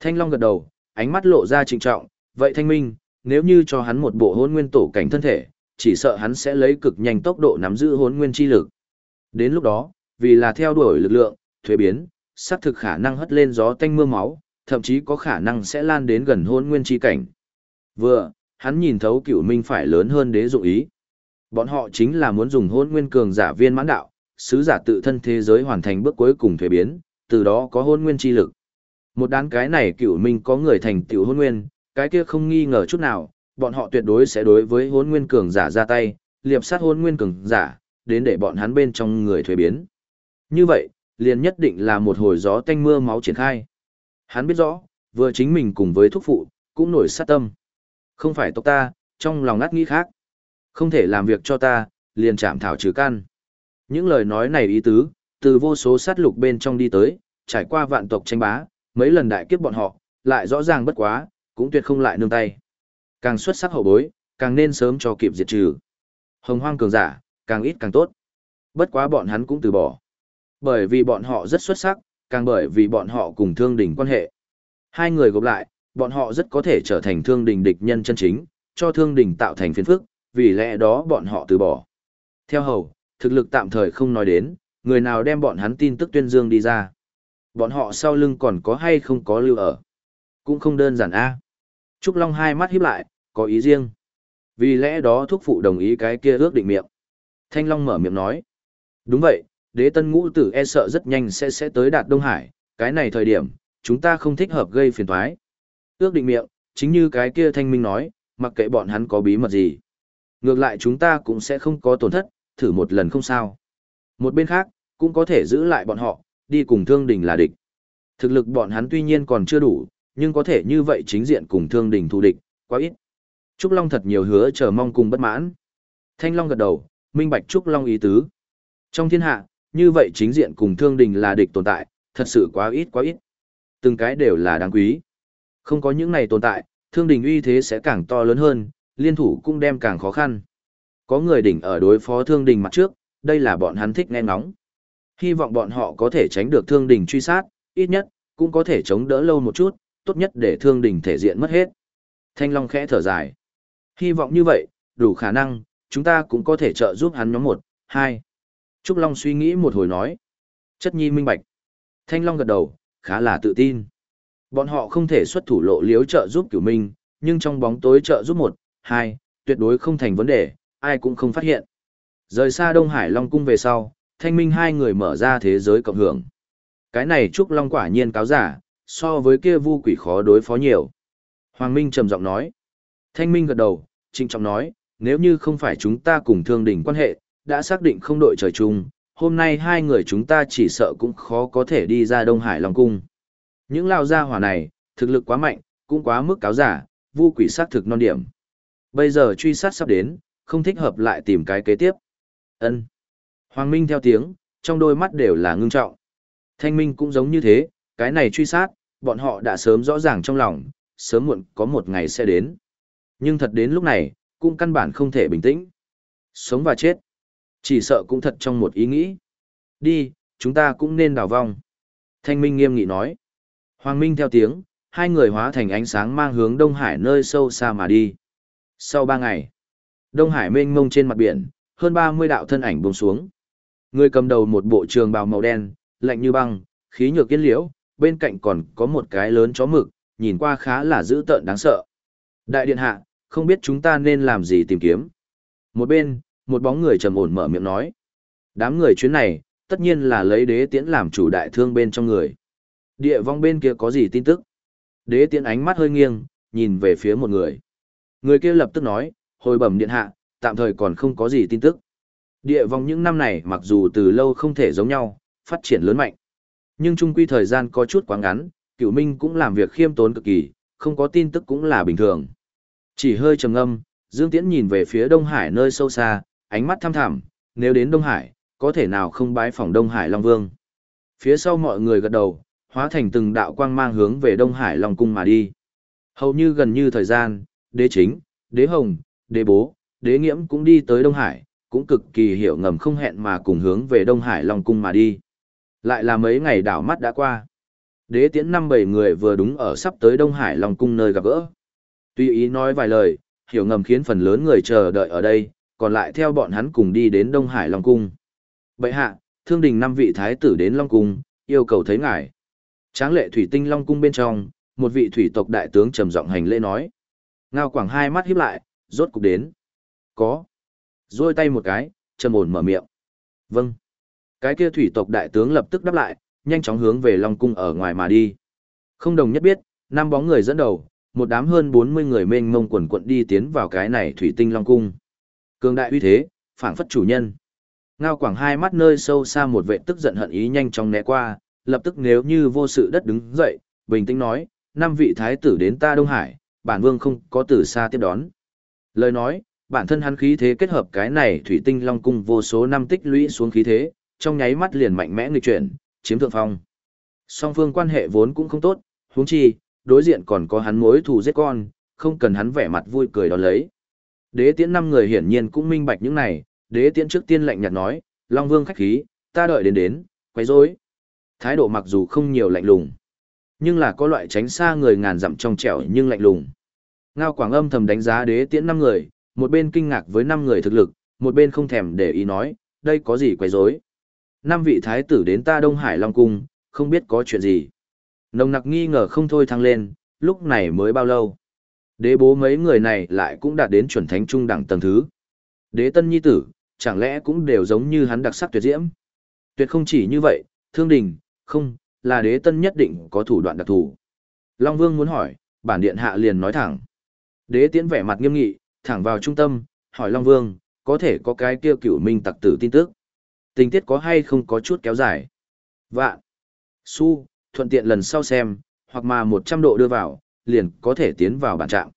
Thanh Long gật đầu, ánh mắt lộ ra trịnh trọng, vậy Thanh Minh, nếu như cho hắn một bộ hôn nguyên tổ cảnh thân thể, chỉ sợ hắn sẽ lấy cực nhanh tốc độ nắm giữ hôn nguyên chi lực. Đến lúc đó, vì là theo đuổi lực lượng, thuế biến, xác thực khả năng hất lên gió tanh mưa máu, thậm chí có khả năng sẽ lan đến gần hôn nguyên chi cảnh. Vừa, hắn nhìn thấu cửu minh phải lớn hơn đế dụng ý. Bọn họ chính là muốn dùng hôn nguyên cường giả viên mãn đạo, sứ giả tự thân thế giới hoàn thành bước cuối cùng thuế biến, từ đó có hôn nguyên chi lực. Một đám cái này cửu minh có người thành tiểu hôn nguyên, cái kia không nghi ngờ chút nào, bọn họ tuyệt đối sẽ đối với hôn nguyên cường giả ra tay, liệp sát hôn nguyên cường giả, đến để bọn hắn bên trong người thuế biến. Như vậy, liền nhất định là một hồi gió tanh mưa máu triển khai. Hắn biết rõ, vừa chính mình cùng với thúc phụ, cũng nổi sát tâm. Không phải tộc ta, trong lòng ngắt nghĩ khác. Không thể làm việc cho ta, liền chạm thảo trừ căn. Những lời nói này ý tứ, từ vô số sát lục bên trong đi tới, trải qua vạn tộc tranh bá, mấy lần đại kiếp bọn họ, lại rõ ràng bất quá, cũng tuyệt không lại nương tay. Càng xuất sắc hậu bối, càng nên sớm cho kịp diệt trừ. Hồng hoang cường giả, càng ít càng tốt. Bất quá bọn hắn cũng từ bỏ. Bởi vì bọn họ rất xuất sắc, càng bởi vì bọn họ cùng thương đình quan hệ. Hai người gộp lại, bọn họ rất có thể trở thành thương đình địch nhân chân chính, cho thương đình tạo thành phiền phức, vì lẽ đó bọn họ từ bỏ. Theo hầu, thực lực tạm thời không nói đến, người nào đem bọn hắn tin tức tuyên dương đi ra. Bọn họ sau lưng còn có hay không có lưu ở. Cũng không đơn giản a. Trúc Long hai mắt híp lại, có ý riêng. Vì lẽ đó thúc phụ đồng ý cái kia ước định miệng. Thanh Long mở miệng nói. Đúng vậy, đế tân ngũ tử e sợ rất nhanh sẽ sẽ tới đạt Đông Hải, cái này thời điểm, chúng ta không thích hợp gây phiền toái. Ước định miệng, chính như cái kia thanh minh nói, mặc kệ bọn hắn có bí mật gì. Ngược lại chúng ta cũng sẽ không có tổn thất, thử một lần không sao. Một bên khác, cũng có thể giữ lại bọn họ, đi cùng thương đình là địch. Thực lực bọn hắn tuy nhiên còn chưa đủ, nhưng có thể như vậy chính diện cùng thương đình thù địch, quá ít. Trúc Long thật nhiều hứa chờ mong cùng bất mãn. Thanh Long gật đầu, minh bạch Trúc Long ý tứ. Trong thiên hạ, như vậy chính diện cùng thương đình là địch tồn tại, thật sự quá ít quá ít. Từng cái đều là đáng quý. Không có những này tồn tại, thương đình uy thế sẽ càng to lớn hơn, liên thủ cũng đem càng khó khăn. Có người đỉnh ở đối phó thương đình mặt trước, đây là bọn hắn thích nghe ngóng. Hy vọng bọn họ có thể tránh được thương đình truy sát, ít nhất, cũng có thể chống đỡ lâu một chút, tốt nhất để thương đình thể diện mất hết. Thanh Long khẽ thở dài. Hy vọng như vậy, đủ khả năng, chúng ta cũng có thể trợ giúp hắn nhóm một, hai. Trúc Long suy nghĩ một hồi nói. Chất nhi minh bạch. Thanh Long gật đầu, khá là tự tin. Bọn họ không thể xuất thủ lộ liếu trợ giúp cửu minh, nhưng trong bóng tối trợ giúp một, hai, tuyệt đối không thành vấn đề, ai cũng không phát hiện. Rời xa Đông Hải Long Cung về sau, thanh minh hai người mở ra thế giới cộng hưởng. Cái này Trúc Long quả nhiên cáo giả, so với kia vu quỷ khó đối phó nhiều. Hoàng Minh trầm giọng nói. Thanh minh gật đầu, trinh trọng nói, nếu như không phải chúng ta cùng thương đỉnh quan hệ, đã xác định không đội trời chung, hôm nay hai người chúng ta chỉ sợ cũng khó có thể đi ra Đông Hải Long Cung. Những lao gia hỏa này, thực lực quá mạnh, cũng quá mức cáo giả, vu quỷ sát thực non điểm. Bây giờ truy sát sắp đến, không thích hợp lại tìm cái kế tiếp. Ân. Hoàng Minh theo tiếng, trong đôi mắt đều là ngưng trọng. Thanh Minh cũng giống như thế, cái này truy sát, bọn họ đã sớm rõ ràng trong lòng, sớm muộn có một ngày sẽ đến. Nhưng thật đến lúc này, cũng căn bản không thể bình tĩnh. Sống và chết. Chỉ sợ cũng thật trong một ý nghĩ. Đi, chúng ta cũng nên đào vong. Thanh Minh nghiêm nghị nói. Hoàng Minh theo tiếng, hai người hóa thành ánh sáng mang hướng Đông Hải nơi sâu xa mà đi. Sau ba ngày, Đông Hải mênh mông trên mặt biển, hơn 30 đạo thân ảnh buông xuống. Người cầm đầu một bộ trường bào màu đen, lạnh như băng, khí nhược kiên liễu, bên cạnh còn có một cái lớn chó mực, nhìn qua khá là dữ tợn đáng sợ. Đại điện hạ, không biết chúng ta nên làm gì tìm kiếm. Một bên, một bóng người trầm ổn mở miệng nói. Đám người chuyến này, tất nhiên là lấy đế tiễn làm chủ đại thương bên trong người. Địa vong bên kia có gì tin tức? Đế tiễn ánh mắt hơi nghiêng, nhìn về phía một người. Người kia lập tức nói, hồi bẩm điện hạ, tạm thời còn không có gì tin tức. Địa vong những năm này mặc dù từ lâu không thể giống nhau, phát triển lớn mạnh. Nhưng chung quy thời gian có chút quá ngắn, cửu minh cũng làm việc khiêm tốn cực kỳ, không có tin tức cũng là bình thường. Chỉ hơi trầm ngâm, Dương Tiễn nhìn về phía Đông Hải nơi sâu xa, ánh mắt thăm thẳm, nếu đến Đông Hải, có thể nào không bái phỏng Đông Hải Long Vương. Phía sau mọi người gật đầu, hóa thành từng đạo quang mang hướng về Đông Hải Long Cung mà đi. Hầu như gần như thời gian, đế chính, đế hồng, đế bố, đế nghiễm cũng đi tới Đông Hải, cũng cực kỳ hiểu ngầm không hẹn mà cùng hướng về Đông Hải Long Cung mà đi. Lại là mấy ngày đảo mắt đã qua. Đế tiễn năm bảy người vừa đúng ở sắp tới Đông Hải Long Cung nơi gặp gỡ. Tuy ý nói vài lời, hiểu ngầm khiến phần lớn người chờ đợi ở đây, còn lại theo bọn hắn cùng đi đến Đông Hải Long Cung. Bệ hạ, thương đình năm vị thái tử đến Long Cung, yêu cầu thấy ngài. Tráng lệ thủy tinh Long Cung bên trong, một vị thủy tộc đại tướng trầm giọng hành lễ nói. Ngao quảng hai mắt híp lại, rốt cục đến. Có. Rồi tay một cái, trầm ổn mở miệng. Vâng. Cái kia thủy tộc đại tướng lập tức đáp lại, nhanh chóng hướng về Long Cung ở ngoài mà đi. Không đồng nhất biết, năm bóng người dẫn đầu, một đám hơn 40 người mênh mông quần quận đi tiến vào cái này thủy tinh Long Cung. Cường đại uy thế, phảng phất chủ nhân. Ngao quảng hai mắt nơi sâu xa một vệ tức giận hận ý nhanh chóng né qua, lập tức nếu như vô sự đất đứng dậy, bình tĩnh nói, năm vị thái tử đến ta Đông Hải, bản vương không có từ xa tiếp đón. Lời nói, bản thân hắn khí thế kết hợp cái này thủy tinh long cung vô số năm tích lũy xuống khí thế, trong nháy mắt liền mạnh mẽ nghịch chuyển, chiếm thượng phong. Song phương quan hệ vốn cũng không tốt, huống chi, đối diện còn có hắn mối thù giết con, không cần hắn vẻ mặt vui cười đón lấy. Đế tiễn năm người hiển nhiên cũng minh bạch những này, đế tiễn trước tiên lạnh nhạt nói, Long Vương khách khí, ta đợi đến đến, quấy rối. Thái độ mặc dù không nhiều lạnh lùng, nhưng là có loại tránh xa người ngàn dặm trong trẻo nhưng lạnh lùng. Ngao Quảng Âm thầm đánh giá đế tiễn năm người, một bên kinh ngạc với năm người thực lực, một bên không thèm để ý nói, đây có gì quấy rối? Năm vị thái tử đến ta Đông Hải Long Cung, không biết có chuyện gì. Nồng nặc nghi ngờ không thôi thăng lên, lúc này mới bao lâu. Đế bố mấy người này lại cũng đạt đến chuẩn thánh trung đẳng tầng thứ. Đế tân nhi tử, chẳng lẽ cũng đều giống như hắn đặc sắc tuyệt diễm. Tuyệt không chỉ như vậy, thương đình, không, là đế tân nhất định có thủ đoạn đặc thù. Long Vương muốn hỏi, bản điện hạ liền nói thẳng. Đế tiễn vẻ mặt nghiêm nghị, thẳng vào trung tâm, hỏi Long Vương, có thể có cái kia cửu minh tặc tử tin tức. Tình tiết có hay không có chút kéo dài. Vạn. Su, thuận tiện lần sau xem, hoặc mà 100 độ đưa vào, liền có thể tiến vào bản trạng.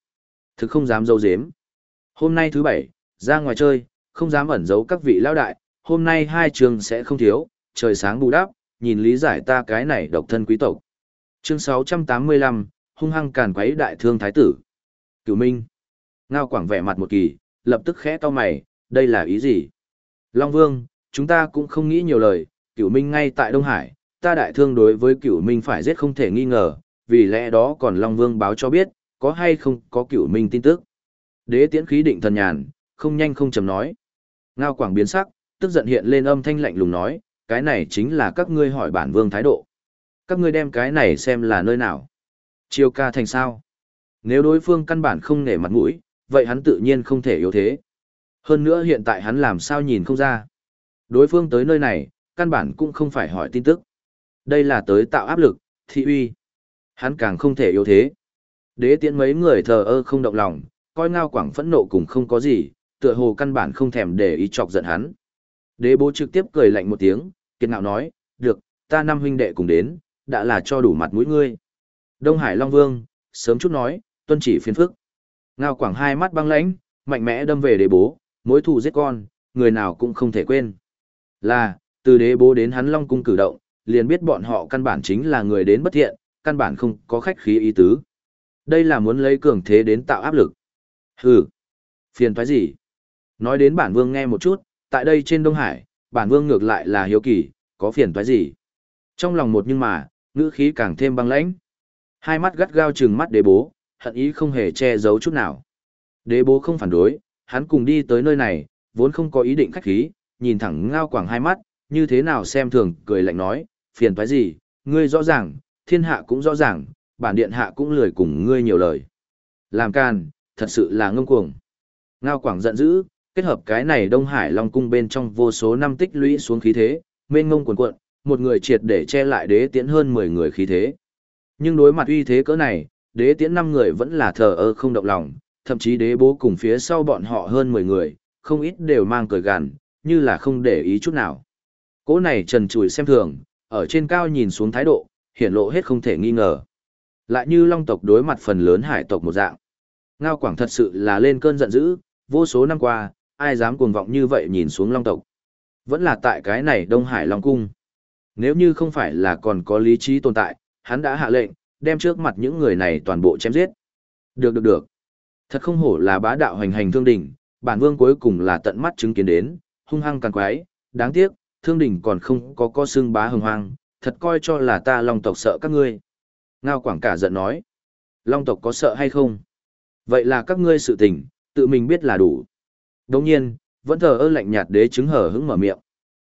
Thực không dám dâu dếm. Hôm nay thứ bảy, ra ngoài chơi, không dám ẩn giấu các vị lao đại, hôm nay hai trường sẽ không thiếu, trời sáng bù đắp, nhìn lý giải ta cái này độc thân quý tộc. Chương 685, hung hăng càn quấy đại thương thái tử. Cửu Minh. Ngao Quảng vẻ mặt một kỳ, lập tức khẽ to mày, đây là ý gì? Long Vương, chúng ta cũng không nghĩ nhiều lời, Cửu Minh ngay tại Đông Hải, ta đại thương đối với Cửu Minh phải giết không thể nghi ngờ, vì lẽ đó còn Long Vương báo cho biết, có hay không có Cửu Minh tin tức. Đế tiễn khí định thần nhàn, không nhanh không chậm nói. Ngao Quảng biến sắc, tức giận hiện lên âm thanh lạnh lùng nói, cái này chính là các ngươi hỏi bản vương thái độ. Các ngươi đem cái này xem là nơi nào. Chiêu ca thành sao? Nếu đối phương căn bản không nể mặt mũi, vậy hắn tự nhiên không thể yếu thế. Hơn nữa hiện tại hắn làm sao nhìn không ra. Đối phương tới nơi này, căn bản cũng không phải hỏi tin tức. Đây là tới tạo áp lực, thị uy. Hắn càng không thể yếu thế. Đế tiễn mấy người thờ ơ không động lòng, coi ngao quảng phẫn nộ cùng không có gì, tựa hồ căn bản không thèm để ý chọc giận hắn. Đế bố trực tiếp cười lạnh một tiếng, kiệt ngạo nói, được, ta năm huynh đệ cùng đến, đã là cho đủ mặt mũi ngươi. Đông Hải Long Vương, sớm chút nói, tuân chỉ phiền phức. Ngao quảng hai mắt băng lãnh, mạnh mẽ đâm về đế bố, mối thù giết con, người nào cũng không thể quên. Là, từ đế bố đến hắn Long Cung cử động, liền biết bọn họ căn bản chính là người đến bất thiện, căn bản không có khách khí ý tứ. Đây là muốn lấy cường thế đến tạo áp lực. Hừ, phiền thoái gì? Nói đến bản vương nghe một chút, tại đây trên Đông Hải, bản vương ngược lại là hiếu kỳ, có phiền toái gì? Trong lòng một nhưng mà, ngữ khí càng thêm băng lãnh. Hai mắt gắt gao trừng mắt đế bố, hận ý không hề che giấu chút nào. Đế bố không phản đối, hắn cùng đi tới nơi này, vốn không có ý định khách khí, nhìn thẳng ngao quảng hai mắt, như thế nào xem thường, cười lạnh nói, phiền toái gì, ngươi rõ ràng, thiên hạ cũng rõ ràng, bản điện hạ cũng lười cùng ngươi nhiều lời. Làm can, thật sự là ngông cuồng. Ngao quảng giận dữ, kết hợp cái này Đông Hải Long cung bên trong vô số năm tích lũy xuống khí thế, mênh ngông cuồn cuộn, một người triệt để che lại đế tiễn hơn 10 người khí thế. Nhưng đối mặt uy thế cỡ này, đế tiễn năm người vẫn là thờ ơ không động lòng, thậm chí đế bố cùng phía sau bọn họ hơn 10 người, không ít đều mang cười gằn, như là không để ý chút nào. Cố này trần trùi xem thường, ở trên cao nhìn xuống thái độ, hiển lộ hết không thể nghi ngờ. Lại như long tộc đối mặt phần lớn hải tộc một dạng. Ngao Quảng thật sự là lên cơn giận dữ, vô số năm qua, ai dám cuồng vọng như vậy nhìn xuống long tộc. Vẫn là tại cái này Đông Hải Long Cung. Nếu như không phải là còn có lý trí tồn tại, hắn đã hạ lệnh, đem trước mặt những người này toàn bộ chém giết. Được được được. Thật không hổ là bá đạo hành hành thương đỉnh, bản vương cuối cùng là tận mắt chứng kiến đến, hung hăng càng quái, đáng tiếc, thương đỉnh còn không có co xương bá hồng hoang, thật coi cho là ta long tộc sợ các ngươi. Ngao quảng cả giận nói, long tộc có sợ hay không? Vậy là các ngươi sự tình, tự mình biết là đủ. Đồng nhiên, vẫn thờ ơ lạnh nhạt đế chứng hở hững mở miệng.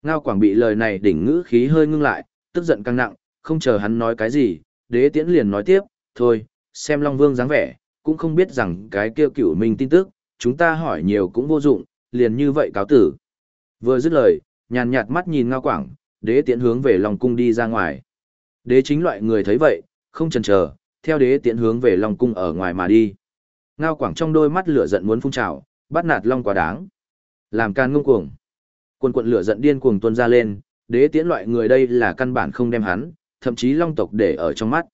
Ngao quảng bị lời này đỉnh ngữ khí hơi ngưng lại, tức giận căng nặng, không chờ hắn nói cái gì, đế tiễn liền nói tiếp, thôi, xem Long Vương dáng vẻ, cũng không biết rằng cái kia cửu mình tin tức, chúng ta hỏi nhiều cũng vô dụng, liền như vậy cáo tử. Vừa dứt lời, nhàn nhạt mắt nhìn ngao quảng, đế tiễn hướng về Long Cung đi ra ngoài. Đế chính loại người thấy vậy, không chần chờ, theo đế tiễn hướng về Long Cung ở ngoài mà đi. Ngao quảng trong đôi mắt lửa giận muốn phun trào, bắt nạt Long quá đáng. Làm can ngông cuồng. Quân quận lửa giận điên cuồng tuôn ra lên, đế tiễn loại người đây là căn bản không đem hắn, thậm chí long tộc để ở trong mắt.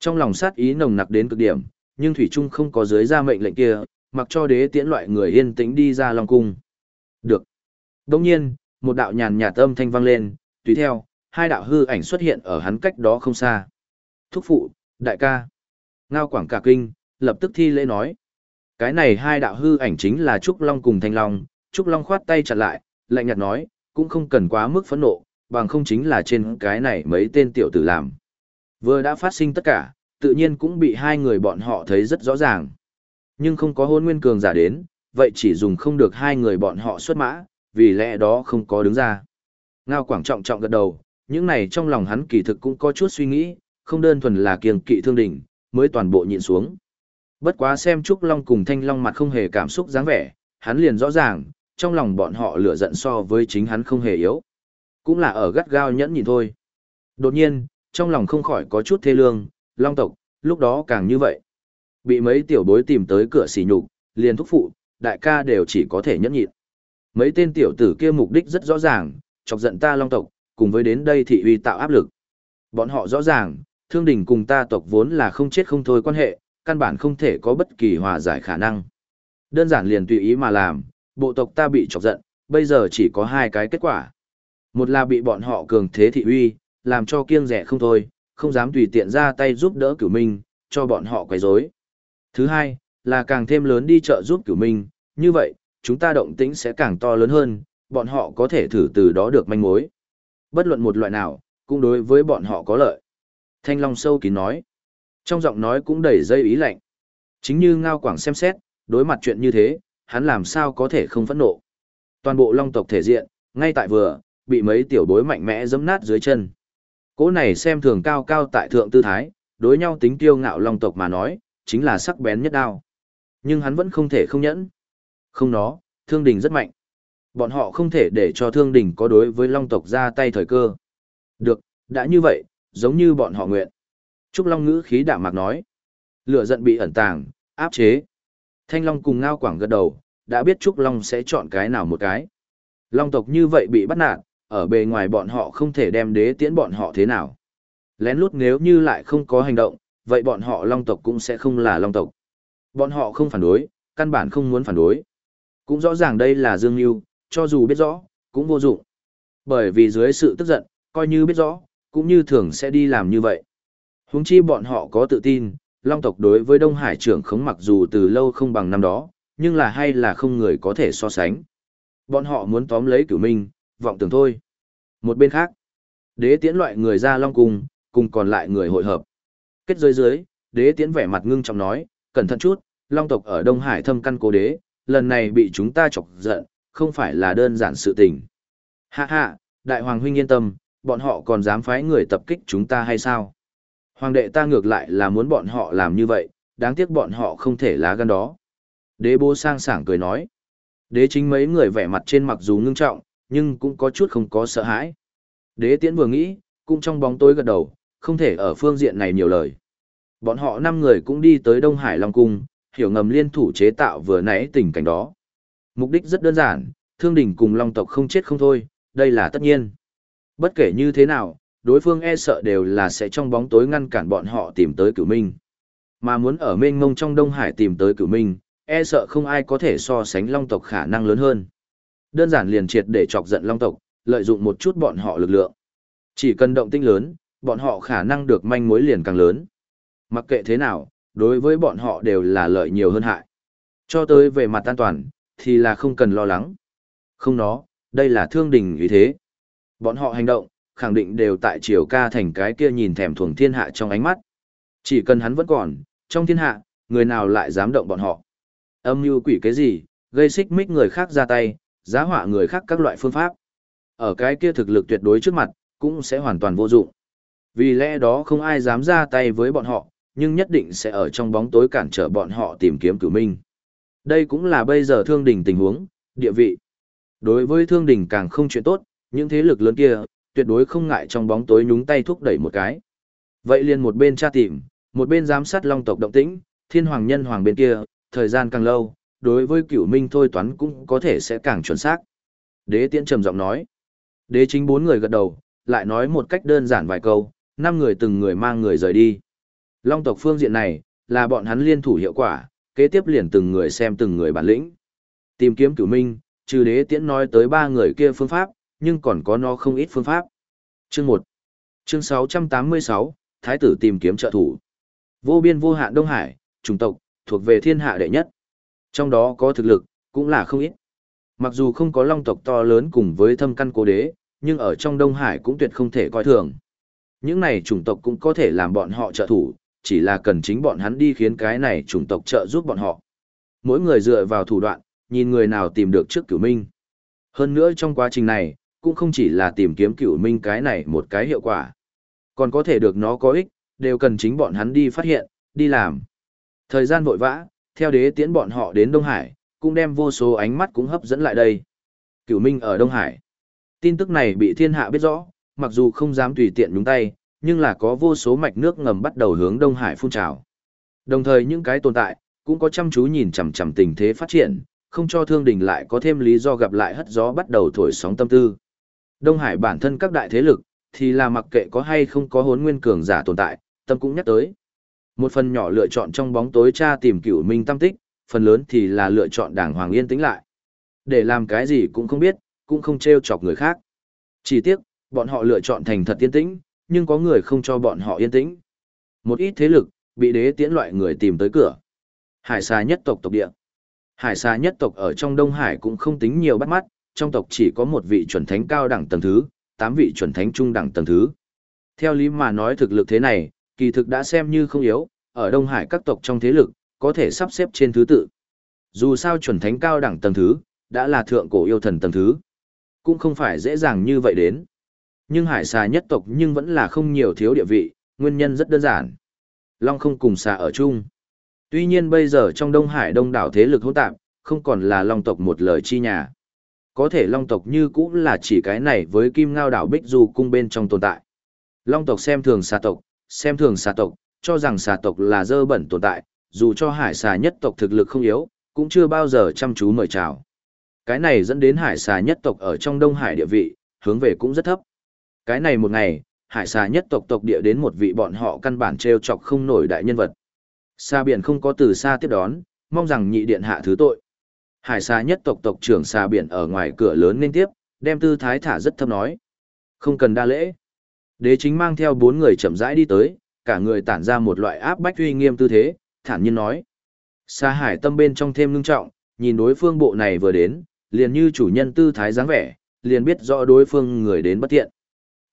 Trong lòng sát ý nồng nặc đến cực điểm, nhưng Thủy Trung không có dưới ra mệnh lệnh kia, mặc cho đế tiễn loại người yên tĩnh đi ra long cung. Được. Đồng nhiên, một đạo nhàn nhạt âm thanh vang lên, tùy theo, hai đạo hư ảnh xuất hiện ở hắn cách đó không xa. Thúc phụ, đại ca. Ngao quảng cả kinh, lập tức thi lễ nói. Cái này hai đạo hư ảnh chính là Trúc Long cùng Thanh Long, Trúc Long khoát tay chặt lại, lạnh nhạt nói, cũng không cần quá mức phẫn nộ, bằng không chính là trên cái này mấy tên tiểu tử làm. Vừa đã phát sinh tất cả, tự nhiên cũng bị hai người bọn họ thấy rất rõ ràng. Nhưng không có hôn nguyên cường giả đến, vậy chỉ dùng không được hai người bọn họ xuất mã, vì lẽ đó không có đứng ra. Ngao Quảng trọng trọng gật đầu, những này trong lòng hắn kỳ thực cũng có chút suy nghĩ, không đơn thuần là kiêng kỵ thương đỉnh, mới toàn bộ nhịn xuống. Bất quá xem Trúc Long cùng Thanh Long mặt không hề cảm xúc dáng vẻ, hắn liền rõ ràng, trong lòng bọn họ lửa giận so với chính hắn không hề yếu. Cũng là ở gắt gao nhẫn nhìn thôi. Đột nhiên, trong lòng không khỏi có chút thê lương, Long tộc, lúc đó càng như vậy. Bị mấy tiểu bối tìm tới cửa xỉ nhục, liền thúc phụ, đại ca đều chỉ có thể nhẫn nhịn. Mấy tên tiểu tử kia mục đích rất rõ ràng, chọc giận ta Long tộc, cùng với đến đây thị uy tạo áp lực. Bọn họ rõ ràng, thương đình cùng ta tộc vốn là không chết không thôi quan hệ, căn bản không thể có bất kỳ hòa giải khả năng. Đơn giản liền tùy ý mà làm, bộ tộc ta bị chọc giận, bây giờ chỉ có hai cái kết quả. Một là bị bọn họ cường thế thị uy, làm cho kiêng rẻ không thôi, không dám tùy tiện ra tay giúp đỡ cửu minh, cho bọn họ quấy rối. Thứ hai, là càng thêm lớn đi chợ giúp cửu minh, như vậy, chúng ta động tĩnh sẽ càng to lớn hơn, bọn họ có thể thử từ đó được manh mối. Bất luận một loại nào, cũng đối với bọn họ có lợi. Thanh Long sâu kín nói. Trong giọng nói cũng đầy dây ý lạnh. Chính như Ngao Quảng xem xét, đối mặt chuyện như thế, hắn làm sao có thể không phẫn nộ. Toàn bộ long tộc thể diện, ngay tại vừa, bị mấy tiểu bối mạnh mẽ giẫm nát dưới chân. Cố này xem thường cao cao tại thượng tư thái, đối nhau tính tiêu ngạo long tộc mà nói, chính là sắc bén nhất đao. Nhưng hắn vẫn không thể không nhẫn. Không nó, thương đình rất mạnh. Bọn họ không thể để cho thương đình có đối với long tộc ra tay thời cơ. Được, đã như vậy, giống như bọn họ nguyện. Trúc Long ngữ khí đạm mạc nói. Lửa giận bị ẩn tàng, áp chế. Thanh Long cùng Ngao Quảng gật đầu, đã biết Trúc Long sẽ chọn cái nào một cái. Long tộc như vậy bị bắt nạt, ở bề ngoài bọn họ không thể đem đế tiễn bọn họ thế nào. Lén lút nếu như lại không có hành động, vậy bọn họ Long tộc cũng sẽ không là Long tộc. Bọn họ không phản đối, căn bản không muốn phản đối. Cũng rõ ràng đây là Dương Nhu, cho dù biết rõ, cũng vô dụng. Bởi vì dưới sự tức giận, coi như biết rõ, cũng như thường sẽ đi làm như vậy. Huống chi bọn họ có tự tin, Long tộc đối với Đông Hải trưởng khống mặc dù từ lâu không bằng năm đó, nhưng là hay là không người có thể so sánh. Bọn họ muốn tóm lấy cửu minh, vọng tưởng thôi. Một bên khác, đế tiễn loại người ra Long Cung, cùng còn lại người hội hợp. Kết dưới dưới, đế tiễn vẻ mặt ngưng trọng nói, cẩn thận chút, Long tộc ở Đông Hải thâm căn cố đế, lần này bị chúng ta chọc giận, không phải là đơn giản sự tình. Hạ hạ, đại hoàng huynh yên tâm, bọn họ còn dám phái người tập kích chúng ta hay sao? Hoàng đệ ta ngược lại là muốn bọn họ làm như vậy, đáng tiếc bọn họ không thể lá gan đó. Đế bố sang sảng cười nói. Đế chính mấy người vẻ mặt trên mặc dù ngưng trọng, nhưng cũng có chút không có sợ hãi. Đế tiễn vừa nghĩ, cũng trong bóng tối gật đầu, không thể ở phương diện này nhiều lời. Bọn họ năm người cũng đi tới Đông Hải Long Cung, hiểu ngầm liên thủ chế tạo vừa nãy tình cảnh đó. Mục đích rất đơn giản, thương đình cùng Long tộc không chết không thôi, đây là tất nhiên. Bất kể như thế nào, đối phương e sợ đều là sẽ trong bóng tối ngăn cản bọn họ tìm tới cửu minh. Mà muốn ở mênh mông trong Đông Hải tìm tới cửu minh, e sợ không ai có thể so sánh long tộc khả năng lớn hơn. Đơn giản liền triệt để chọc giận long tộc, lợi dụng một chút bọn họ lực lượng. Chỉ cần động tinh lớn, bọn họ khả năng được manh mối liền càng lớn. Mặc kệ thế nào, đối với bọn họ đều là lợi nhiều hơn hại. Cho tới về mặt an toàn, thì là không cần lo lắng. Không nó, đây là thương đình ý thế. Bọn họ hành động, khẳng định đều tại chiều ca thành cái kia nhìn thèm thuồng thiên hạ trong ánh mắt. Chỉ cần hắn vẫn còn, trong thiên hạ, người nào lại dám động bọn họ. Âm mưu quỷ cái gì, gây xích mích người khác ra tay, giá họa người khác các loại phương pháp. Ở cái kia thực lực tuyệt đối trước mặt, cũng sẽ hoàn toàn vô dụng. Vì lẽ đó không ai dám ra tay với bọn họ, nhưng nhất định sẽ ở trong bóng tối cản trở bọn họ tìm kiếm cửu minh. Đây cũng là bây giờ thương đình tình huống, địa vị. Đối với thương đình càng không chuyện tốt, những thế lực lớn kia, tuyệt đối không ngại trong bóng tối nhúng tay thúc đẩy một cái. Vậy liền một bên tra tìm, một bên giám sát long tộc động tĩnh, thiên hoàng nhân hoàng bên kia, thời gian càng lâu, đối với cửu minh thôi toán cũng có thể sẽ càng chuẩn xác. Đế tiễn trầm giọng nói. Đế chính bốn người gật đầu, lại nói một cách đơn giản vài câu, năm người từng người mang người rời đi. Long tộc phương diện này, là bọn hắn liên thủ hiệu quả, kế tiếp liền từng người xem từng người bản lĩnh. Tìm kiếm cửu minh, trừ đế tiễn nói tới ba người kia phương pháp, nhưng còn có nó không ít phương pháp. Chương 1 Chương 686, Thái tử tìm kiếm trợ thủ. Vô biên vô hạn Đông Hải, chủng tộc, thuộc về thiên hạ đệ nhất. Trong đó có thực lực, cũng là không ít. Mặc dù không có long tộc to lớn cùng với thâm căn cố đế, nhưng ở trong Đông Hải cũng tuyệt không thể coi thường. Những này chủng tộc cũng có thể làm bọn họ trợ thủ, chỉ là cần chính bọn hắn đi khiến cái này chủng tộc trợ giúp bọn họ. Mỗi người dựa vào thủ đoạn, nhìn người nào tìm được trước cửu minh. Hơn nữa trong quá trình này, cũng không chỉ là tìm kiếm cửu minh cái này một cái hiệu quả. Còn có thể được nó có ích, đều cần chính bọn hắn đi phát hiện, đi làm. Thời gian vội vã, theo đế tiễn bọn họ đến Đông Hải, cũng đem vô số ánh mắt cũng hấp dẫn lại đây. Cửu minh ở Đông Hải. Tin tức này bị thiên hạ biết rõ, mặc dù không dám tùy tiện nhúng tay, nhưng là có vô số mạch nước ngầm bắt đầu hướng Đông Hải phun trào. Đồng thời những cái tồn tại, cũng có chăm chú nhìn chằm chằm tình thế phát triển, không cho thương đình lại có thêm lý do gặp lại hất gió bắt đầu thổi sóng tâm tư. Đông Hải bản thân các đại thế lực, thì là mặc kệ có hay không có hốn nguyên cường giả tồn tại, tâm cũng nhắc tới. Một phần nhỏ lựa chọn trong bóng tối tra tìm cửu minh tâm tích, phần lớn thì là lựa chọn đảng hoàng yên tĩnh lại. Để làm cái gì cũng không biết, cũng không treo chọc người khác. Chỉ tiếc, bọn họ lựa chọn thành thật tiên tĩnh, nhưng có người không cho bọn họ yên tĩnh. Một ít thế lực, bị đế tiễn loại người tìm tới cửa. Hải xa nhất tộc tộc địa. Hải xa nhất tộc ở trong Đông Hải cũng không tính nhiều bắt mắt, trong tộc chỉ có một vị chuẩn thánh cao đẳng tầng thứ, tám vị chuẩn thánh trung đẳng tầng thứ. Theo lý mà nói thực lực thế này, kỳ thực đã xem như không yếu, ở Đông Hải các tộc trong thế lực, có thể sắp xếp trên thứ tự. Dù sao chuẩn thánh cao đẳng tầng thứ, đã là thượng cổ yêu thần tầng thứ. Cũng không phải dễ dàng như vậy đến. Nhưng hải xà nhất tộc nhưng vẫn là không nhiều thiếu địa vị, nguyên nhân rất đơn giản. Long không cùng xà ở chung. Tuy nhiên bây giờ trong Đông Hải đông đảo thế lực hỗn tạp, không còn là long tộc một lời chi nhà. Có thể long tộc như cũng là chỉ cái này với kim ngao đảo bích du cung bên trong tồn tại. Long tộc xem thường xà tộc, xem thường xà tộc, cho rằng xà tộc là dơ bẩn tồn tại, dù cho hải xà nhất tộc thực lực không yếu, cũng chưa bao giờ chăm chú mời chào. Cái này dẫn đến hải xà nhất tộc ở trong Đông Hải địa vị, hướng về cũng rất thấp. Cái này một ngày, hải xà nhất tộc tộc địa đến một vị bọn họ căn bản treo chọc không nổi đại nhân vật. Xa biển không có từ xa tiếp đón, mong rằng nhị điện hạ thứ tội. Hải xà nhất tộc tộc trưởng xa biển ở ngoài cửa lớn nên tiếp, đem tư thái thả rất thâm nói. Không cần đa lễ. Đế chính mang theo bốn người chậm rãi đi tới, cả người tản ra một loại áp bách uy nghiêm tư thế, thản nhiên nói. Sa hải tâm bên trong thêm ngưng trọng, nhìn đối phương bộ này vừa đến, liền như chủ nhân tư thái dáng vẻ, liền biết rõ đối phương người đến bất tiện.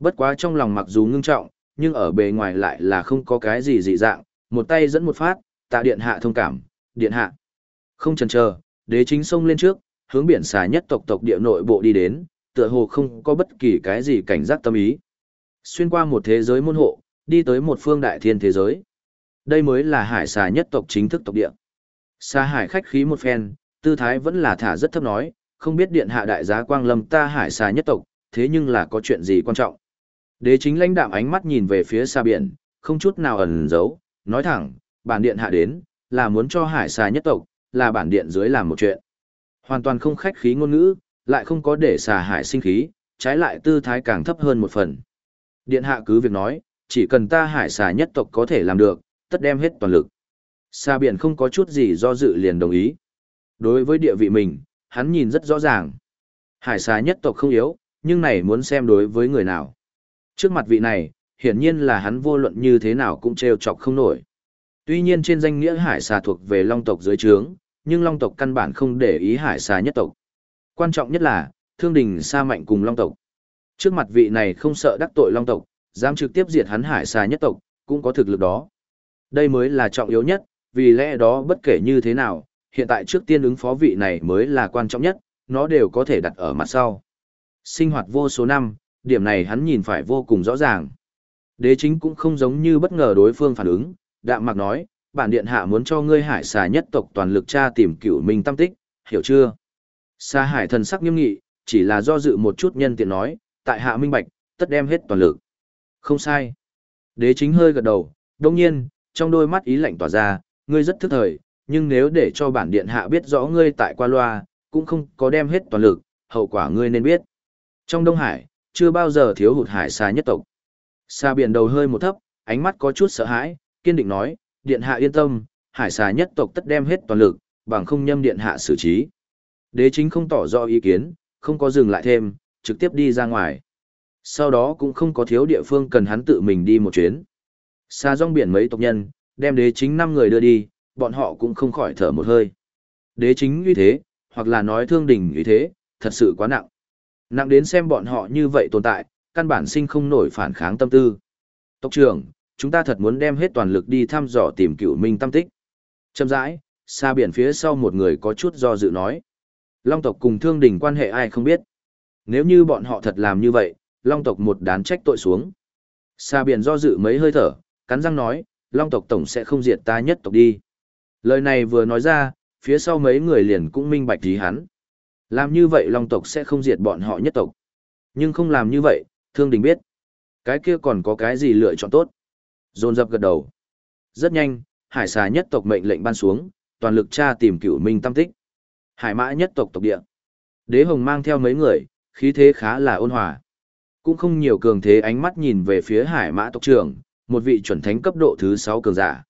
Bất quá trong lòng mặc dù ngưng trọng, nhưng ở bề ngoài lại là không có cái gì dị dạng, một tay dẫn một phát, tạ điện hạ thông cảm, điện hạ. Không chần chờ, đế chính xông lên trước, hướng biển xà nhất tộc tộc địa nội bộ đi đến, tựa hồ không có bất kỳ cái gì cảnh giác tâm ý. Xuyên qua một thế giới môn hộ, đi tới một phương đại thiên thế giới. Đây mới là hải xà nhất tộc chính thức tộc địa. Xa hải khách khí một phen, tư thái vẫn là thả rất thấp nói, không biết điện hạ đại giá quang lâm ta hải xà nhất tộc, thế nhưng là có chuyện gì quan trọng. Đế chính lãnh đạm ánh mắt nhìn về phía xa biển, không chút nào ẩn giấu, nói thẳng, bản điện hạ đến, là muốn cho hải xà nhất tộc, là bản điện dưới làm một chuyện. Hoàn toàn không khách khí ngôn ngữ, lại không có để xà hải sinh khí, trái lại tư thái càng thấp hơn một phần. Điện hạ cứ việc nói, chỉ cần ta hải xà nhất tộc có thể làm được, tất đem hết toàn lực. Xa biển không có chút gì do dự liền đồng ý. Đối với địa vị mình, hắn nhìn rất rõ ràng. Hải xà nhất tộc không yếu, nhưng này muốn xem đối với người nào. Trước mặt vị này, hiển nhiên là hắn vô luận như thế nào cũng trêu chọc không nổi. Tuy nhiên trên danh nghĩa hải xà thuộc về long tộc dưới trướng, nhưng long tộc căn bản không để ý hải xà nhất tộc. Quan trọng nhất là, thương đình xa mạnh cùng long tộc. Trước mặt vị này không sợ đắc tội long tộc, dám trực tiếp diệt hắn hải xà nhất tộc, cũng có thực lực đó. Đây mới là trọng yếu nhất, vì lẽ đó bất kể như thế nào, hiện tại trước tiên ứng phó vị này mới là quan trọng nhất, nó đều có thể đặt ở mặt sau. Sinh hoạt vô số năm, điểm này hắn nhìn phải vô cùng rõ ràng. Đế chính cũng không giống như bất ngờ đối phương phản ứng, đạm mạc nói, bản điện hạ muốn cho ngươi hải xà nhất tộc toàn lực tra tìm cửu minh tâm tích, hiểu chưa? Sa hải thần sắc nghiêm nghị, chỉ là do dự một chút nhân tiện nói, tại hạ minh bạch, tất đem hết toàn lực. Không sai. Đế chính hơi gật đầu, đồng nhiên, trong đôi mắt ý lạnh tỏa ra, ngươi rất thức thời, nhưng nếu để cho bản điện hạ biết rõ ngươi tại qua loa, cũng không có đem hết toàn lực, hậu quả ngươi nên biết. Trong Đông Hải, chưa bao giờ thiếu hụt hải xa nhất tộc. Xa biển đầu hơi một thấp, ánh mắt có chút sợ hãi, kiên định nói, điện hạ yên tâm, hải xa nhất tộc tất đem hết toàn lực, bằng không nhâm điện hạ xử trí. Đế chính không tỏ rõ ý kiến, không có dừng lại thêm, trực tiếp đi ra ngoài. Sau đó cũng không có thiếu địa phương cần hắn tự mình đi một chuyến. Xa rong biển mấy tộc nhân, đem đế chính năm người đưa đi, bọn họ cũng không khỏi thở một hơi. Đế chính như thế, hoặc là nói thương đình như thế, thật sự quá nặng. Nặng đến xem bọn họ như vậy tồn tại, căn bản sinh không nổi phản kháng tâm tư. Tộc trưởng, chúng ta thật muốn đem hết toàn lực đi thăm dò tìm cựu minh tâm tích. Châm rãi, xa biển phía sau một người có chút do dự nói. Long tộc cùng thương đình quan hệ ai không biết. Nếu như bọn họ thật làm như vậy, Long tộc một đán trách tội xuống. Xa biển do dự mấy hơi thở, cắn răng nói, Long tộc tổng sẽ không diệt ta nhất tộc đi. Lời này vừa nói ra, phía sau mấy người liền cũng minh bạch ý hắn. Làm như vậy Long tộc sẽ không diệt bọn họ nhất tộc. Nhưng không làm như vậy, Thương Đình biết. Cái kia còn có cái gì lựa chọn tốt. Dồn dập gật đầu. Rất nhanh, hải xà nhất tộc mệnh lệnh ban xuống, toàn lực tra tìm cửu minh tam tích. Hải mã nhất tộc tộc địa. Đế hồng mang theo mấy người, khí thế khá là ôn hòa. Cũng không nhiều cường thế ánh mắt nhìn về phía hải mã tộc trưởng, một vị chuẩn thánh cấp độ thứ 6 cường giả.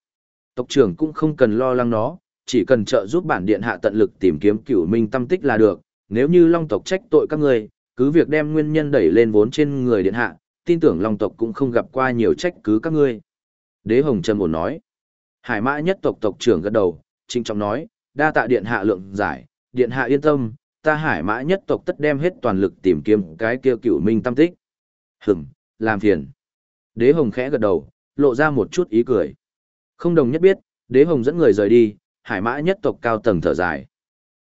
Tộc trưởng cũng không cần lo lắng nó, chỉ cần trợ giúp bản điện hạ tận lực tìm kiếm cửu minh tâm tích là được, nếu như long tộc trách tội các người, cứ việc đem nguyên nhân đẩy lên vốn trên người điện hạ, tin tưởng long tộc cũng không gặp qua nhiều trách cứ các ngươi. Đế Hồng Trầm ổn nói. Hải mã nhất tộc tộc trưởng gật đầu, trinh trọng nói, đa tạ điện hạ lượng giải, điện hạ yên tâm, ta hải mã nhất tộc tất đem hết toàn lực tìm kiếm cái kia cửu minh tâm tích. Hửm, làm phiền. Đế Hồng khẽ gật đầu, lộ ra một chút ý cười. Không đồng nhất biết, Đế Hồng dẫn người rời đi, hải mã nhất tộc cao tầng thở dài.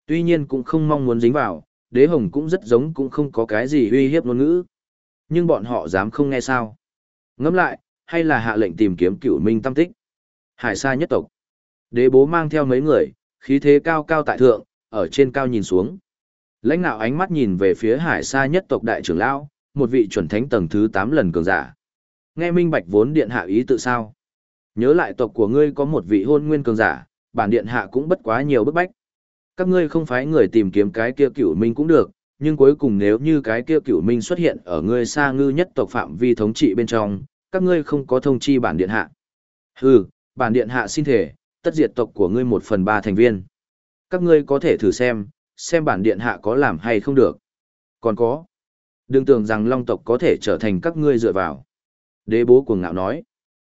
Tuy nhiên cũng không mong muốn dính vào, Đế Hồng cũng rất giống cũng không có cái gì uy hiếp ngôn ngữ. Nhưng bọn họ dám không nghe sao. Ngẫm lại, hay là hạ lệnh tìm kiếm cửu minh tâm tích. Hải sa nhất tộc. Đế bố mang theo mấy người, khí thế cao cao tại thượng, ở trên cao nhìn xuống. Lãnh nạo ánh mắt nhìn về phía hải sa nhất tộc đại trưởng lão, một vị chuẩn thánh tầng thứ 8 lần cường giả. Nghe minh bạch vốn điện hạ ý tự sao? Nhớ lại tộc của ngươi có một vị hôn nguyên cường giả, bản điện hạ cũng bất quá nhiều bức bách. Các ngươi không phải người tìm kiếm cái kia cửu minh cũng được, nhưng cuối cùng nếu như cái kia cửu minh xuất hiện ở ngươi xa ngư nhất tộc phạm vi thống trị bên trong, các ngươi không có thông chi bản điện hạ. Hừ, bản điện hạ xin thể, tất diệt tộc của ngươi một phần ba thành viên. Các ngươi có thể thử xem, xem bản điện hạ có làm hay không được. Còn có, đừng tưởng rằng long tộc có thể trở thành các ngươi dựa vào. Đế bố cuồng ngạo nói.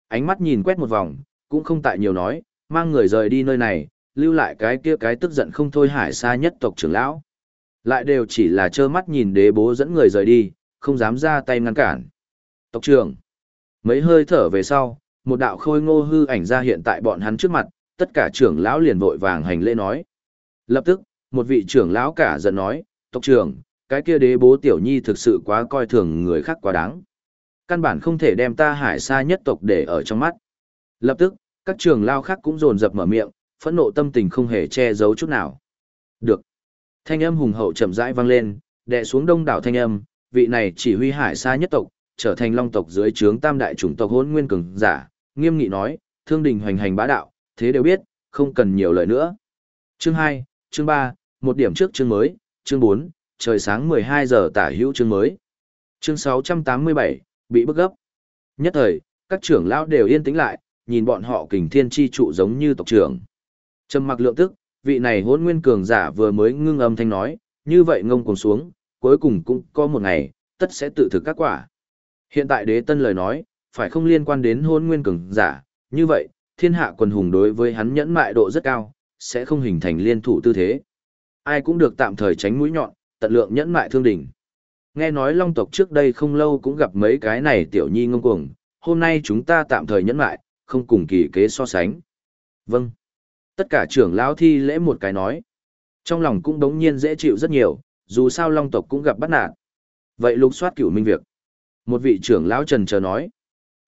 Ánh mắt nhìn quét một vòng, cũng không tại nhiều nói, mang người rời đi nơi này, lưu lại cái kia cái tức giận không thôi hải xa nhất tộc trưởng lão. Lại đều chỉ là trơ mắt nhìn đế bố dẫn người rời đi, không dám ra tay ngăn cản. Tộc trưởng. Mấy hơi thở về sau, một đạo khôi ngô hư ảnh ra hiện tại bọn hắn trước mặt, tất cả trưởng lão liền vội vàng hành lễ nói. Lập tức, một vị trưởng lão cả giận nói, tộc trưởng, cái kia đế bố tiểu nhi thực sự quá coi thường người khác quá đáng. Căn bản không thể đem ta hải xa nhất tộc để ở trong mắt. Lập tức, các trưởng lão khác cũng rồn rập mở miệng, phẫn nộ tâm tình không hề che giấu chút nào. Được. Thanh âm hùng hậu chậm rãi vang lên, đè xuống đông đảo thanh âm, vị này chỉ huy hải xa nhất tộc, trở thành long tộc dưới trướng tam đại chủng tộc hỗn nguyên cường giả, nghiêm nghị nói, thương đình hoành hành bá đạo, thế đều biết, không cần nhiều lời nữa. Chương 2, chương 3, một điểm trước chương mới, chương 4, trời sáng 12 giờ tả hữu chương mới. Chương 687, bị bức gấp. Nhất thời, các trưởng lão đều yên tĩnh lại, nhìn bọn họ kình thiên chi trụ giống như tộc trưởng. Trầm mặc lượng tức, vị này hôn nguyên cường giả vừa mới ngưng âm thanh nói, như vậy ngông cùng xuống, cuối cùng cũng có một ngày, tất sẽ tự thực các quả. Hiện tại đế tân lời nói, phải không liên quan đến hôn nguyên cường giả, như vậy, thiên hạ quần hùng đối với hắn nhẫn mại độ rất cao, sẽ không hình thành liên thủ tư thế. Ai cũng được tạm thời tránh mũi nhọn, tận lượng nhẫn mại thương đỉnh. Nghe nói long tộc trước đây không lâu cũng gặp mấy cái này tiểu nhi ngông cuồng, hôm nay chúng ta tạm thời nhẫn mại, không cùng kỳ kế so sánh. Vâng. Tất cả trưởng lão thi lễ một cái nói. Trong lòng cũng đống nhiên dễ chịu rất nhiều, dù sao long tộc cũng gặp bắt nạt. Vậy lục soát cửu minh việc. Một vị trưởng lão trần chờ nói.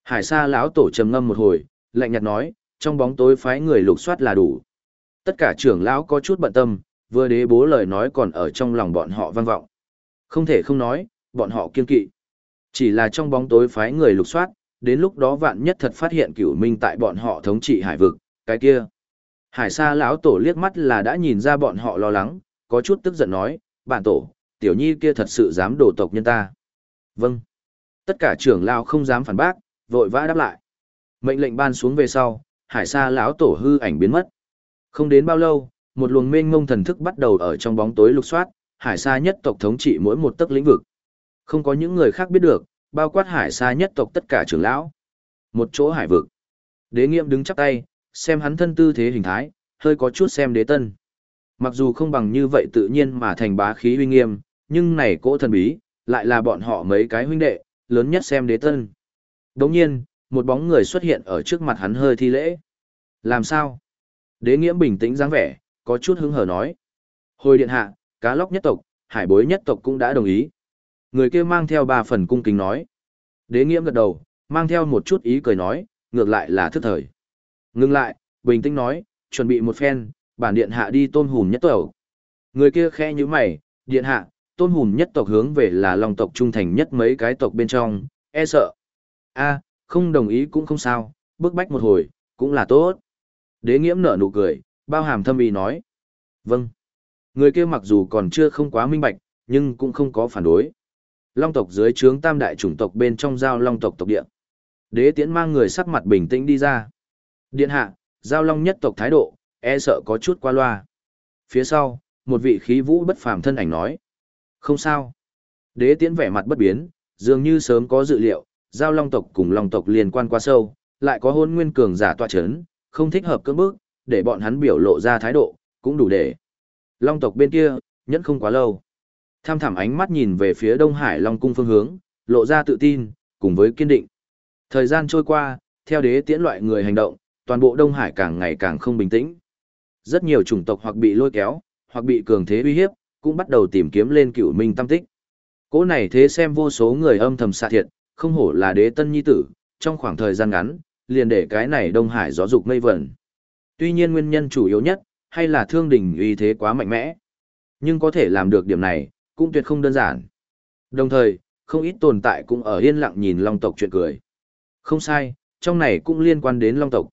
Hải sa lão tổ trầm ngâm một hồi, lạnh nhạt nói, trong bóng tối phái người lục soát là đủ. Tất cả trưởng lão có chút bận tâm, vừa đế bố lời nói còn ở trong lòng bọn họ vang vọng. Không thể không nói, bọn họ kiên kỵ. Chỉ là trong bóng tối phái người lục soát, đến lúc đó vạn nhất thật phát hiện cửu minh tại bọn họ thống trị hải vực, cái kia. Hải sa lão tổ liếc mắt là đã nhìn ra bọn họ lo lắng, có chút tức giận nói, bản tổ, tiểu nhi kia thật sự dám đổ tộc nhân ta. Vâng. Tất cả trưởng lão không dám phản bác, vội vã đáp lại. Mệnh lệnh ban xuống về sau, hải sa lão tổ hư ảnh biến mất. Không đến bao lâu, một luồng mênh mông thần thức bắt đầu ở trong bóng tối lục soát, hải sa nhất tộc thống trị mỗi một tấc lĩnh vực. Không có những người khác biết được, bao quát hải sa nhất tộc tất cả trưởng lão. Một chỗ hải vực. Đế nghiệm đứng chắp tay, xem hắn thân tư thế hình thái, hơi có chút xem đế tân. Mặc dù không bằng như vậy tự nhiên mà thành bá khí uy nghiêm, nhưng này cỗ thần bí, lại là bọn họ mấy cái huynh đệ, lớn nhất xem đế tân. Đồng nhiên, một bóng người xuất hiện ở trước mặt hắn hơi thi lễ. Làm sao? Đế nghiễm bình tĩnh dáng vẻ, có chút hứng hờ nói. Hồi điện hạ, cá lóc nhất tộc, hải bối nhất tộc cũng đã đồng ý. Người kia mang theo ba phần cung kính nói. Đế nghiễm gật đầu, mang theo một chút ý cười nói, ngược lại là thức thời. Ngưng lại, bình tĩnh nói, chuẩn bị một phen, bản điện hạ đi tôn hùn nhất tộc. Người kia khẽ như mày, điện hạ, tôn hùn nhất tộc hướng về là lòng tộc trung thành nhất mấy cái tộc bên trong, e sợ. a không đồng ý cũng không sao, bức bách một hồi, cũng là tốt. Đế nghiễm nở nụ cười, bao hàm thâm ý nói. Vâng. Người kia mặc dù còn chưa không quá minh bạch, nhưng cũng không có phản đối. Long tộc dưới trướng tam đại chủng tộc bên trong giao long tộc tộc địa. Đế tiễn mang người sắc mặt bình tĩnh đi ra. Điện hạ, giao long nhất tộc thái độ, e sợ có chút qua loa. Phía sau, một vị khí vũ bất phàm thân ảnh nói. Không sao. Đế tiễn vẻ mặt bất biến, dường như sớm có dự liệu, giao long tộc cùng long tộc liên quan quá sâu, lại có hôn nguyên cường giả tọa chấn, không thích hợp cưỡng bức, để bọn hắn biểu lộ ra thái độ, cũng đủ để. Long tộc bên kia, nhẫn không quá lâu. Tham thảm ánh mắt nhìn về phía Đông Hải Long cung phương hướng, lộ ra tự tin, cùng với kiên định. Thời gian trôi qua, theo đế tiễn loại người hành động, toàn bộ Đông Hải càng ngày càng không bình tĩnh. Rất nhiều chủng tộc hoặc bị lôi kéo, hoặc bị cường thế uy hiếp, cũng bắt đầu tìm kiếm lên cựu minh tâm tích. Cố này thế xem vô số người âm thầm xạ thiệt, không hổ là đế tân nhi tử, trong khoảng thời gian ngắn, liền để cái này Đông Hải gió dục mây vẩn. Tuy nhiên nguyên nhân chủ yếu nhất, hay là thương đình uy thế quá mạnh mẽ. Nhưng có thể làm được điểm này, cũng tuyệt không đơn giản. Đồng thời, không ít tồn tại cũng ở yên lặng nhìn Long tộc chuyện cười. Không sai, trong này cũng liên quan đến Long tộc.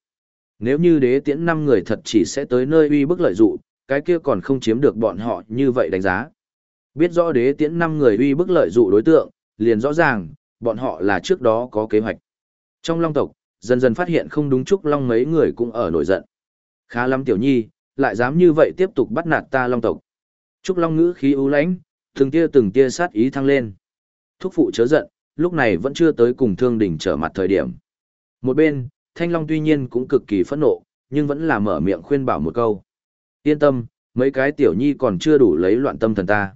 Nếu như đế tiễn năm người thật chỉ sẽ tới nơi uy bức lợi dụ, cái kia còn không chiếm được bọn họ như vậy đánh giá. Biết rõ đế tiễn năm người uy bức lợi dụ đối tượng, liền rõ ràng, bọn họ là trước đó có kế hoạch. Trong Long tộc, dần dần phát hiện không đúng chúc Long mấy người cũng ở nổi giận. Khá lắm tiểu nhi, lại dám như vậy tiếp tục bắt nạt ta Long tộc. Trúc Long ngữ khí ưu lãnh, từng tia từng tia sát ý thăng lên. Thúc phụ chớ giận, lúc này vẫn chưa tới cùng thương đỉnh trở mặt thời điểm. Một bên, Thanh Long tuy nhiên cũng cực kỳ phẫn nộ, nhưng vẫn là mở miệng khuyên bảo một câu. Yên tâm, mấy cái tiểu nhi còn chưa đủ lấy loạn tâm thần ta.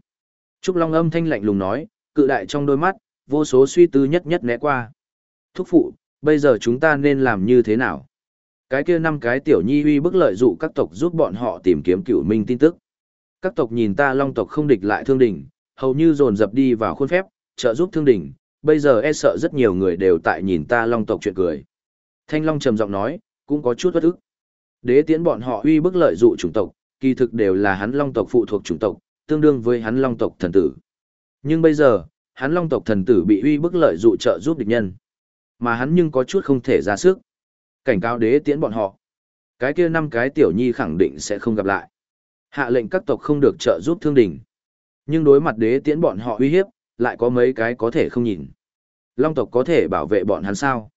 Trúc Long âm thanh lạnh lùng nói, cự đại trong đôi mắt, vô số suy tư nhất nhất né qua. Thúc phụ, bây giờ chúng ta nên làm như thế nào? Cái kia năm cái tiểu nhi uy bức lợi dụ các tộc giúp bọn họ tìm kiếm cựu minh tin tức. Các tộc nhìn ta long tộc không địch lại thương đỉnh, hầu như dồn dập đi vào khuôn phép, trợ giúp thương đỉnh, bây giờ e sợ rất nhiều người đều tại nhìn ta long tộc chuyện cười. Thanh Long trầm giọng nói, cũng có chút bất ức. Đế tiễn bọn họ uy bức lợi dụ chủng tộc, kỳ thực đều là hắn long tộc phụ thuộc chủng tộc, tương đương với hắn long tộc thần tử. Nhưng bây giờ, hắn long tộc thần tử bị uy bức lợi dụ trợ giúp địch nhân. Mà hắn nhưng có chút không thể ra sức. Cảnh cáo đế tiễn bọn họ. Cái kia năm cái tiểu nhi khẳng định sẽ không gặp lại. Hạ lệnh các tộc không được trợ giúp thương đình. Nhưng đối mặt đế tiễn bọn họ uy hiếp, lại có mấy cái có thể không nhìn. Long tộc có thể bảo vệ bọn hắn sao?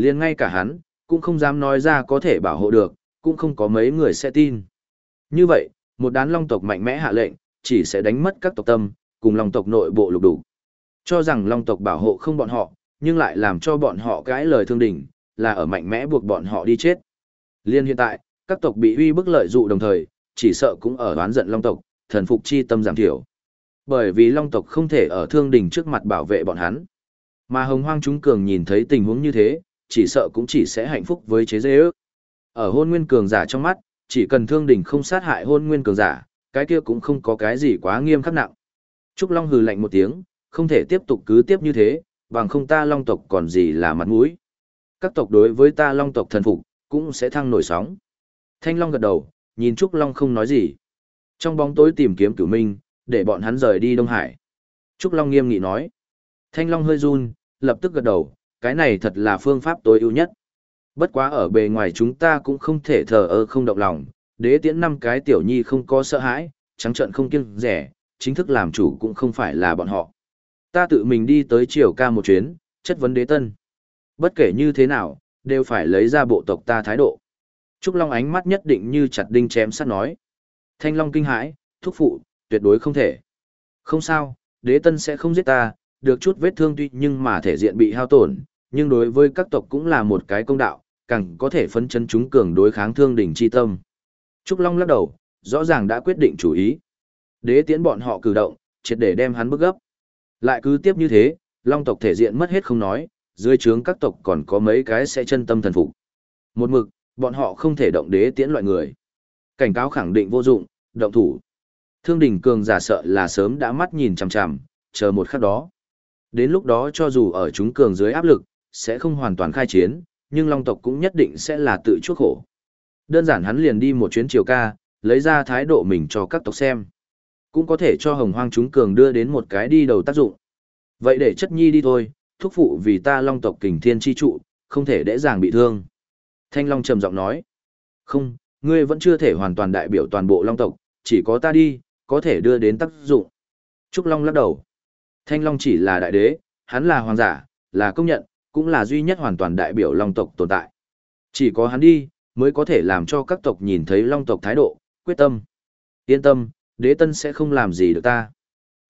Liền ngay cả hắn, cũng không dám nói ra có thể bảo hộ được, cũng không có mấy người sẽ tin. Như vậy, một đán long tộc mạnh mẽ hạ lệnh, chỉ sẽ đánh mất các tộc tâm, cùng long tộc nội bộ lục đủ. Cho rằng long tộc bảo hộ không bọn họ, nhưng lại làm cho bọn họ cãi lời thương đỉnh, là ở mạnh mẽ buộc bọn họ đi chết. Liên hiện tại, các tộc bị uy bức lợi dụ đồng thời, chỉ sợ cũng ở đoán giận long tộc, thần phục chi tâm giảm thiểu. Bởi vì long tộc không thể ở thương đỉnh trước mặt bảo vệ bọn hắn. Mà hồng hoang chúng cường nhìn thấy tình huống như thế, chỉ sợ cũng chỉ sẽ hạnh phúc với chế dê ước. Ở hôn nguyên cường giả trong mắt, chỉ cần thương đình không sát hại hôn nguyên cường giả, cái kia cũng không có cái gì quá nghiêm khắc nặng. Trúc Long hừ lạnh một tiếng, không thể tiếp tục cứ tiếp như thế, bằng không ta long tộc còn gì là mặt mũi. Các tộc đối với ta long tộc thần phục, cũng sẽ thăng nổi sóng. Thanh Long gật đầu, nhìn Trúc Long không nói gì. Trong bóng tối tìm kiếm cửu minh, để bọn hắn rời đi Đông Hải. Trúc Long nghiêm nghị nói. Thanh Long hơi run, lập tức gật đầu, cái này thật là phương pháp tối ưu nhất. Bất quá ở bề ngoài chúng ta cũng không thể thờ ơ không động lòng, đế tiễn năm cái tiểu nhi không có sợ hãi, trắng trận không kiêng rẻ, chính thức làm chủ cũng không phải là bọn họ. Ta tự mình đi tới triều ca một chuyến, chất vấn đế tân. Bất kể như thế nào, đều phải lấy ra bộ tộc ta thái độ. Trúc Long ánh mắt nhất định như chặt đinh chém sắt nói. Thanh Long kinh hãi, thúc phụ, tuyệt đối không thể. Không sao, đế tân sẽ không giết ta, được chút vết thương tuy nhưng mà thể diện bị hao tổn, nhưng đối với các tộc cũng là một cái công đạo, càng có thể phấn chấn chúng cường đối kháng thương đỉnh chi tâm. Trúc Long lắc đầu, rõ ràng đã quyết định chủ ý. Đế tiễn bọn họ cử động, triệt để đem hắn bức gấp. Lại cứ tiếp như thế, Long tộc thể diện mất hết không nói, dưới trướng các tộc còn có mấy cái sẽ chân tâm thần phục. Một mực, bọn họ không thể động đế tiễn loại người. Cảnh cáo khẳng định vô dụng, động thủ. Thương đỉnh cường giả sợ là sớm đã mắt nhìn chằm chằm, chờ một khắc đó. Đến lúc đó cho dù ở chúng cường dưới áp lực, sẽ không hoàn toàn khai chiến, nhưng Long tộc cũng nhất định sẽ là tự chuốc khổ. Đơn giản hắn liền đi một chuyến chiều ca, lấy ra thái độ mình cho các tộc xem. Cũng có thể cho hồng hoang chúng cường đưa đến một cái đi đầu tác dụng. Vậy để chất nhi đi thôi, thúc phụ vì ta long tộc kình thiên chi trụ, không thể dễ dàng bị thương. Thanh Long trầm giọng nói. Không, ngươi vẫn chưa thể hoàn toàn đại biểu toàn bộ long tộc, chỉ có ta đi, có thể đưa đến tác dụng. Trúc Long lắc đầu. Thanh Long chỉ là đại đế, hắn là hoàng giả, là công nhận, cũng là duy nhất hoàn toàn đại biểu long tộc tồn tại. Chỉ có hắn đi, mới có thể làm cho các tộc nhìn thấy long tộc thái độ, quyết tâm. Yên tâm, đế tân sẽ không làm gì được ta.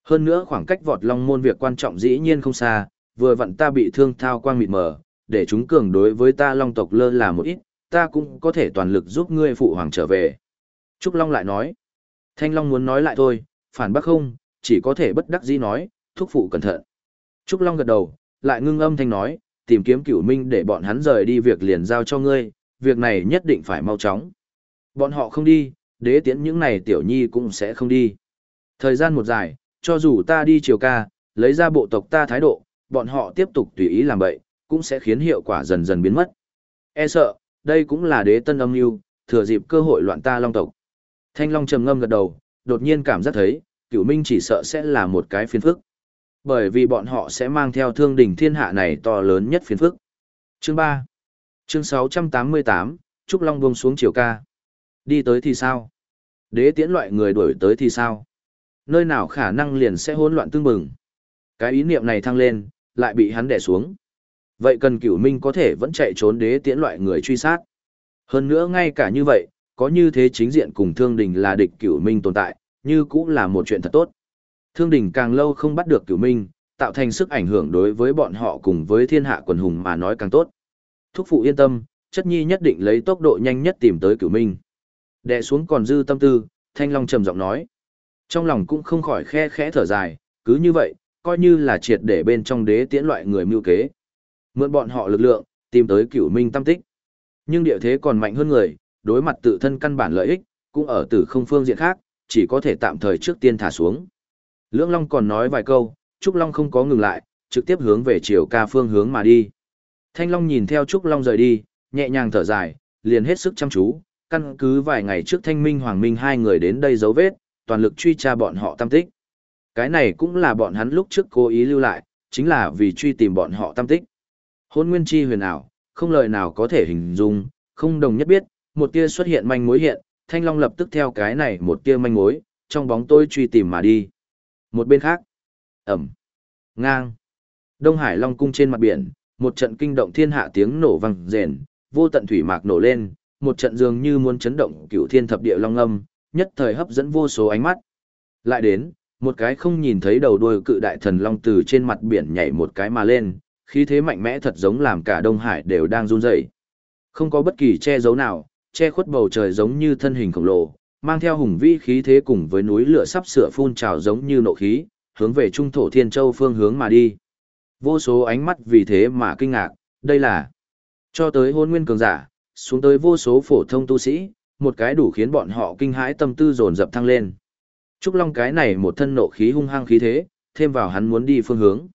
Hơn nữa khoảng cách vọt long môn việc quan trọng dĩ nhiên không xa, vừa vặn ta bị thương thao quang mịt mờ, để chúng cường đối với ta long tộc lơ là một ít, ta cũng có thể toàn lực giúp ngươi phụ hoàng trở về. Trúc Long lại nói, Thanh Long muốn nói lại thôi, phản bác không, chỉ có thể bất đắc dĩ nói, thúc phụ cẩn thận. Trúc Long gật đầu, lại ngưng âm thanh nói, tìm kiếm cửu minh để bọn hắn rời đi việc liền giao cho ngươi, việc này nhất định phải mau chóng. Bọn họ không đi, đế tiễn những này tiểu nhi cũng sẽ không đi. Thời gian một dài, cho dù ta đi chiều ca, lấy ra bộ tộc ta thái độ, bọn họ tiếp tục tùy ý làm bậy, cũng sẽ khiến hiệu quả dần dần biến mất. E sợ, đây cũng là đế tân âm mưu, thừa dịp cơ hội loạn ta long tộc. Thanh Long trầm ngâm gật đầu, đột nhiên cảm giác thấy, cửu minh chỉ sợ sẽ là một cái phiền phức. Bởi vì bọn họ sẽ mang theo thương đỉnh thiên hạ này to lớn nhất phiền phức. Chương 3 Chương 688, Trúc Long buông xuống chiều ca. Đi tới thì sao? Đế tiễn loại người đuổi tới thì sao? Nơi nào khả năng liền sẽ hỗn loạn tương bừng? Cái ý niệm này thăng lên, lại bị hắn đè xuống. Vậy cần cửu minh có thể vẫn chạy trốn đế tiễn loại người truy sát. Hơn nữa ngay cả như vậy, có như thế chính diện cùng thương đình là địch cửu minh tồn tại, như cũng là một chuyện thật tốt. Thương đình càng lâu không bắt được cửu minh, tạo thành sức ảnh hưởng đối với bọn họ cùng với thiên hạ quần hùng mà nói càng tốt. Thúc phụ yên tâm, chất nhi nhất định lấy tốc độ nhanh nhất tìm tới cửu minh. Đè xuống còn dư tâm tư, Thanh Long trầm giọng nói. Trong lòng cũng không khỏi khe khẽ thở dài, cứ như vậy, coi như là triệt để bên trong đế tiễn loại người mưu kế. Mượn bọn họ lực lượng, tìm tới cửu minh tâm tích. Nhưng địa thế còn mạnh hơn người, đối mặt tự thân căn bản lợi ích, cũng ở từ không phương diện khác, chỉ có thể tạm thời trước tiên thả xuống. Lưỡng Long còn nói vài câu, Trúc Long không có ngừng lại, trực tiếp hướng về chiều ca phương hướng mà đi. Thanh Long nhìn theo Trúc Long rời đi, nhẹ nhàng thở dài, liền hết sức chăm chú, căn cứ vài ngày trước Thanh Minh Hoàng Minh hai người đến đây dấu vết, toàn lực truy tra bọn họ tam tích. Cái này cũng là bọn hắn lúc trước cố ý lưu lại, chính là vì truy tìm bọn họ tam tích. Hôn nguyên chi huyền ảo, không lời nào có thể hình dung, không đồng nhất biết, một tia xuất hiện manh mối hiện, Thanh Long lập tức theo cái này một tia manh mối, trong bóng tôi truy tìm mà đi. Một bên khác, ẩm, ngang, Đông Hải Long cung trên mặt biển, một trận kinh động thiên hạ tiếng nổ vang rền, vô tận thủy mạc nổ lên, một trận dường như muốn chấn động cửu thiên thập địa long âm, nhất thời hấp dẫn vô số ánh mắt. Lại đến, một cái không nhìn thấy đầu đuôi cự đại thần long từ trên mặt biển nhảy một cái mà lên, khí thế mạnh mẽ thật giống làm cả Đông Hải đều đang run rẩy. Không có bất kỳ che giấu nào, che khuất bầu trời giống như thân hình khổng lồ, mang theo hùng vĩ khí thế cùng với núi lửa sắp sửa phun trào giống như nộ khí, hướng về trung thổ thiên châu phương hướng mà đi. Vô số ánh mắt vì thế mà kinh ngạc, đây là cho tới hôn nguyên cường giả, xuống tới vô số phổ thông tu sĩ, một cái đủ khiến bọn họ kinh hãi tâm tư dồn dập thăng lên. Trúc Long cái này một thân nộ khí hung hăng khí thế, thêm vào hắn muốn đi phương hướng.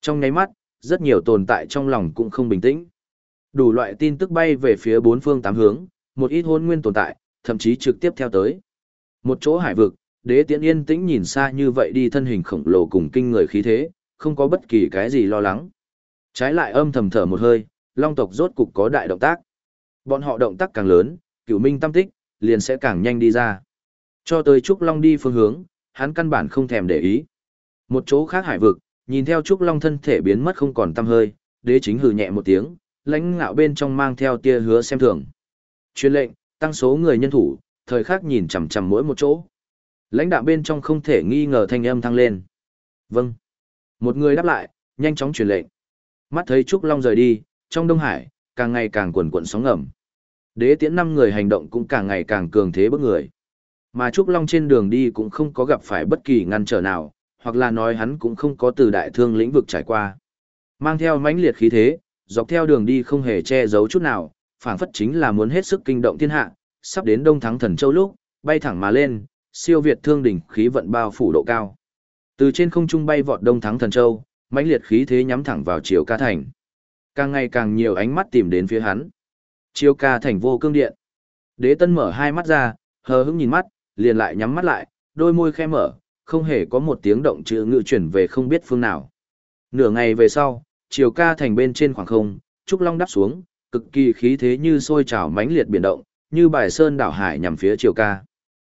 Trong nháy mắt, rất nhiều tồn tại trong lòng cũng không bình tĩnh. Đủ loại tin tức bay về phía bốn phương tám hướng, một ít hôn nguyên tồn tại, thậm chí trực tiếp theo tới. Một chỗ hải vực, đế tiễn yên tĩnh nhìn xa như vậy đi thân hình khổng lồ cùng kinh người khí thế, không có bất kỳ cái gì lo lắng. Trái lại âm thầm thở một hơi, long tộc rốt cục có đại động tác. Bọn họ động tác càng lớn, cửu minh tâm tích, liền sẽ càng nhanh đi ra. Cho tới Trúc Long đi phương hướng, hắn căn bản không thèm để ý. Một chỗ khác hải vực, nhìn theo Trúc Long thân thể biến mất không còn tăm hơi, đế chính hừ nhẹ một tiếng, lãnh ngạo bên trong mang theo tia hứa xem thường. Chuyên lệnh, tăng số người nhân thủ, thời khắc nhìn chằm chằm mỗi một chỗ. Lãnh đạo bên trong không thể nghi ngờ thanh âm thăng lên. Vâng. Một người đáp lại, nhanh chóng truyền lệnh. Mắt thấy Trúc Long rời đi, trong Đông Hải, càng ngày càng cuồn cuộn sóng ngầm. Đế tiễn năm người hành động cũng càng ngày càng cường thế bức người. Mà Trúc Long trên đường đi cũng không có gặp phải bất kỳ ngăn trở nào, hoặc là nói hắn cũng không có từ đại thương lĩnh vực trải qua. Mang theo mãnh liệt khí thế, dọc theo đường đi không hề che giấu chút nào, phảng phất chính là muốn hết sức kinh động thiên hạ, sắp đến Đông Thắng Thần Châu lúc, bay thẳng mà lên, siêu việt thương đỉnh khí vận bao phủ độ cao. Từ trên không trung bay vọt Đông Thắng Thần Châu, mãnh liệt khí thế nhắm thẳng vào Triều Ca Thành. Càng ngày càng nhiều ánh mắt tìm đến phía hắn. Triều Ca Thành vô cương điện. Đế Tân mở hai mắt ra, hờ hững nhìn mắt, liền lại nhắm mắt lại, đôi môi khẽ mở, không hề có một tiếng động chữ ngự chuyển về không biết phương nào. Nửa ngày về sau, Triều Ca Thành bên trên khoảng không, trúc long đáp xuống, cực kỳ khí thế như sôi trào mãnh liệt biển động, như bài sơn đảo hải nhằm phía Triều Ca.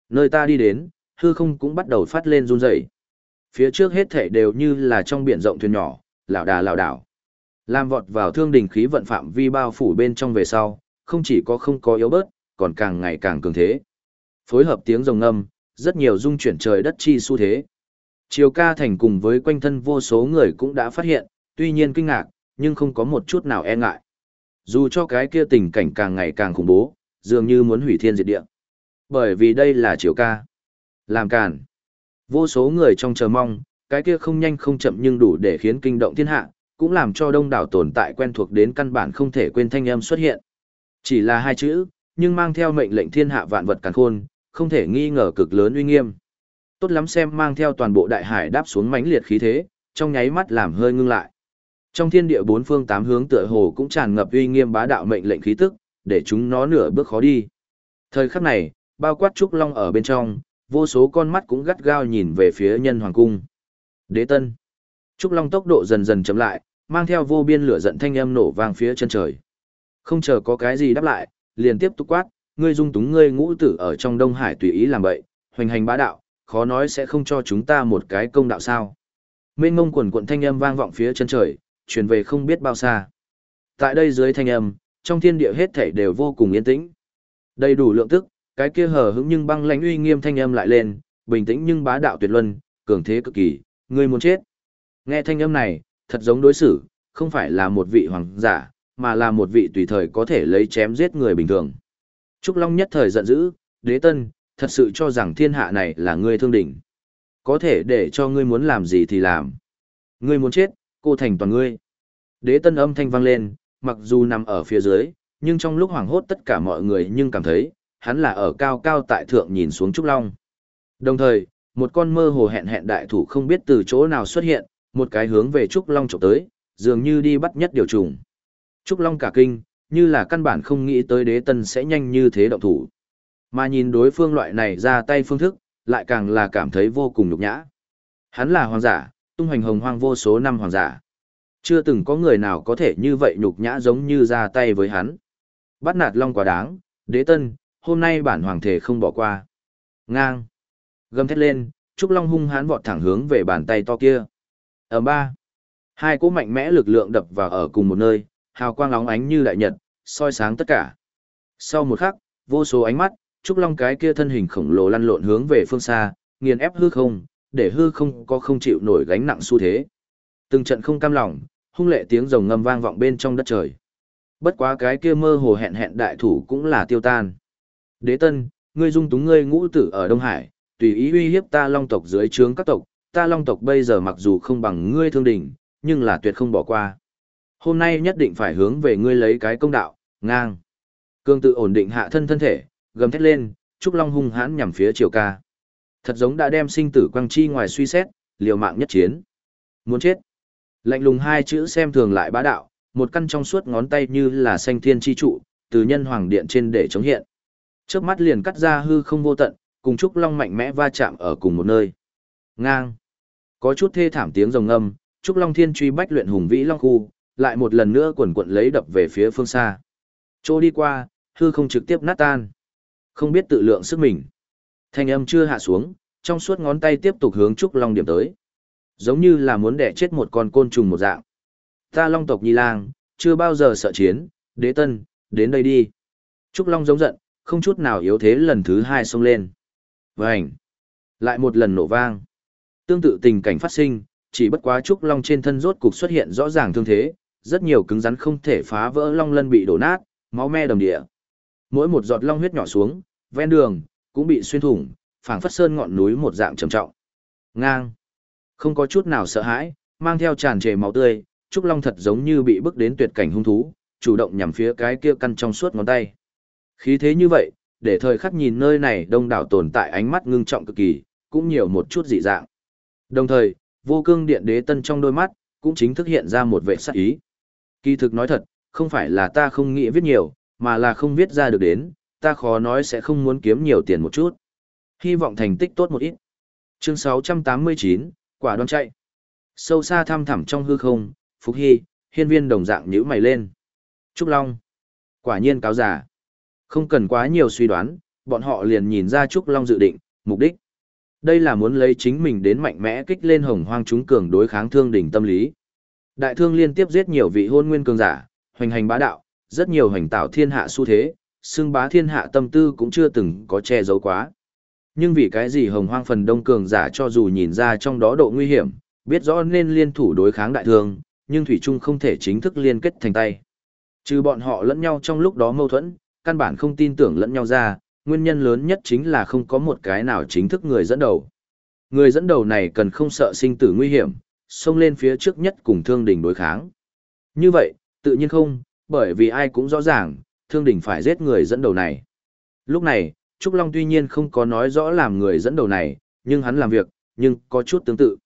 Nơi ta đi đến, hư không cũng bắt đầu phát lên run rẩy. Phía trước hết thảy đều như là trong biển rộng thuyền nhỏ, lảo đà lảo đảo. Lam vọt vào thương đình khí vận phạm vi bao phủ bên trong về sau, không chỉ có không có yếu bớt, còn càng ngày càng cường thế. Phối hợp tiếng rồng ngâm, rất nhiều dung chuyển trời đất chi xu thế. Triều ca thành cùng với quanh thân vô số người cũng đã phát hiện, tuy nhiên kinh ngạc, nhưng không có một chút nào e ngại. Dù cho cái kia tình cảnh càng ngày càng khủng bố, dường như muốn hủy thiên diệt địa. Bởi vì đây là chiều ca. Làm càn. Vô số người trong chờ mong, cái kia không nhanh không chậm nhưng đủ để khiến kinh động thiên hạ, cũng làm cho đông đảo tồn tại quen thuộc đến căn bản không thể quên thanh âm xuất hiện. Chỉ là hai chữ, nhưng mang theo mệnh lệnh thiên hạ vạn vật càn khôn, không thể nghi ngờ cực lớn uy nghiêm. Tốt lắm xem mang theo toàn bộ đại hải đáp xuống mãnh liệt khí thế, trong nháy mắt làm hơi ngưng lại. Trong thiên địa bốn phương tám hướng tựa hồ cũng tràn ngập uy nghiêm bá đạo mệnh lệnh khí tức, để chúng nó nửa bước khó đi. Thời khắc này, bao quát trúc long ở bên trong, vô số con mắt cũng gắt gao nhìn về phía nhân hoàng cung. Đế tân. Trúc long tốc độ dần dần chậm lại, mang theo vô biên lửa giận thanh âm nổ vang phía chân trời. Không chờ có cái gì đáp lại, liền tiếp tục quát, ngươi dung túng ngươi ngũ tử ở trong Đông Hải tùy ý làm bậy, hoành hành bá đạo, khó nói sẽ không cho chúng ta một cái công đạo sao. Mênh mông quần quận thanh âm vang vọng phía chân trời, truyền về không biết bao xa. Tại đây dưới thanh âm, trong thiên địa hết thảy đều vô cùng yên tĩnh. Đầy đủ lượng tức, cái kia hờ hững nhưng băng lãnh uy nghiêm thanh âm lại lên, bình tĩnh nhưng bá đạo tuyệt luân, cường thế cực kỳ, ngươi muốn chết. Nghe thanh âm này, thật giống đối xử, không phải là một vị hoàng giả, mà là một vị tùy thời có thể lấy chém giết người bình thường. Trúc Long nhất thời giận dữ, đế tân, thật sự cho rằng thiên hạ này là ngươi thương đỉnh. Có thể để cho ngươi muốn làm gì thì làm. Ngươi muốn chết, cô thành toàn ngươi. Đế tân âm thanh vang lên, mặc dù nằm ở phía dưới, nhưng trong lúc hoảng hốt tất cả mọi người nhưng cảm thấy, hắn là ở cao cao tại thượng nhìn xuống Trúc Long. Đồng thời, một con mơ hồ hẹn hẹn đại thủ không biết từ chỗ nào xuất hiện, một cái hướng về Trúc Long trộm tới, dường như đi bắt nhất điều trùng. Trúc Long cả kinh, như là căn bản không nghĩ tới đế tân sẽ nhanh như thế động thủ. Mà nhìn đối phương loại này ra tay phương thức, lại càng là cảm thấy vô cùng nhục nhã. Hắn là hoàng giả, tung hoành hồng hoang vô số năm hoàng giả. Chưa từng có người nào có thể như vậy nhục nhã giống như ra tay với hắn. Bắt nạt long quá đáng, đế tân, hôm nay bản hoàng thể không bỏ qua. Ngang. Gầm thét lên, Trúc Long hung hãn vọt thẳng hướng về bàn tay to kia. Ở ba. Hai cỗ mạnh mẽ lực lượng đập vào ở cùng một nơi, hào quang lóng ánh như đại nhật, soi sáng tất cả. Sau một khắc, vô số ánh mắt, Trúc Long cái kia thân hình khổng lồ lăn lộn hướng về phương xa, nghiền ép hư không, để hư không có không chịu nổi gánh nặng xu thế. Từng trận không cam lòng, hung lệ tiếng rồng ngâm vang vọng bên trong đất trời. Bất quá cái kia mơ hồ hẹn hẹn đại thủ cũng là tiêu tan. Đế tân, ngươi dung túng ngươi ngũ tử ở Đông Hải, tùy ý uy hiếp ta long tộc dưới trướng các tộc, ta long tộc bây giờ mặc dù không bằng ngươi thương đỉnh, nhưng là tuyệt không bỏ qua. Hôm nay nhất định phải hướng về ngươi lấy cái công đạo, ngang. Cương tự ổn định hạ thân thân thể, gầm thét lên, Trúc Long hung hãn nhằm phía Triều Ca. Thật giống đã đem sinh tử quang chi ngoài suy xét, liều mạng nhất chiến. Muốn chết. Lạnh lùng hai chữ xem thường lại bá đạo, một căn trong suốt ngón tay như là xanh thiên chi trụ, từ nhân hoàng điện trên để chống hiện. Trước mắt liền cắt ra hư không vô tận, cùng Trúc Long mạnh mẽ va chạm ở cùng một nơi. Ngang. Có chút thê thảm tiếng rồng âm, Trúc Long thiên truy bách luyện hùng vĩ long khu, lại một lần nữa quần quận lấy đập về phía phương xa. Chỗ đi qua, hư không trực tiếp nát tan. Không biết tự lượng sức mình. Thanh âm chưa hạ xuống, trong suốt ngón tay tiếp tục hướng Trúc Long điểm tới. Giống như là muốn đẻ chết một con côn trùng một dạng. Ta Long tộc Nhi Lang, chưa bao giờ sợ chiến, đế tân, đến đây đi. Trúc Long giống giận, không chút nào yếu thế lần thứ hai xông lên. Vânh! Lại một lần nổ vang. Tương tự tình cảnh phát sinh, chỉ bất quá Trúc Long trên thân rốt cục xuất hiện rõ ràng thương thế, rất nhiều cứng rắn không thể phá vỡ long lân bị đổ nát, máu me đồng địa. Mỗi một giọt long huyết nhỏ xuống, ven đường cũng bị xuyên thủng, phảng phất sơn ngọn núi một dạng trầm trọng. Ngang, không có chút nào sợ hãi, mang theo tràn trề máu tươi, trúc long thật giống như bị bức đến tuyệt cảnh hung thú, chủ động nhằm phía cái kia căn trong suốt ngón tay. Khí thế như vậy, để thời khắc nhìn nơi này đông đảo tồn tại ánh mắt ngưng trọng cực kỳ, cũng nhiều một chút dị dạng. Đồng thời, vô cương điện đế tân trong đôi mắt, cũng chính thức hiện ra một vệ sắc ý. Kỳ thực nói thật, không phải là ta không nghĩ viết nhiều, mà là không viết ra được đến, ta khó nói sẽ không muốn kiếm nhiều tiền một chút. Hy vọng thành tích tốt một ít. Chương 689, quả đoan chạy. Sâu xa thăm thẳm trong hư không, Phục Hy, hiên viên đồng dạng nhíu mày lên. Trúc Long. Quả nhiên cáo giả. Không cần quá nhiều suy đoán, bọn họ liền nhìn ra Trúc Long dự định, mục đích. Đây là muốn lấy chính mình đến mạnh mẽ kích lên hồng hoang chúng cường đối kháng thương đỉnh tâm lý. Đại thương liên tiếp giết nhiều vị hôn nguyên cường giả, hoành hành bá đạo, rất nhiều hành tạo thiên hạ xu thế, xưng bá thiên hạ tâm tư cũng chưa từng có che giấu quá. Nhưng vì cái gì hồng hoang phần đông cường giả cho dù nhìn ra trong đó độ nguy hiểm, biết rõ nên liên thủ đối kháng đại thương, nhưng Thủy Trung không thể chính thức liên kết thành tay. Trừ bọn họ lẫn nhau trong lúc đó mâu thuẫn, căn bản không tin tưởng lẫn nhau ra, nguyên nhân lớn nhất chính là không có một cái nào chính thức người dẫn đầu. Người dẫn đầu này cần không sợ sinh tử nguy hiểm, xông lên phía trước nhất cùng thương đình đối kháng. Như vậy, tự nhiên không, bởi vì ai cũng rõ ràng, thương đình phải giết người dẫn đầu này. Lúc này, Trúc Long tuy nhiên không có nói rõ làm người dẫn đầu này, nhưng hắn làm việc, nhưng có chút tương tự.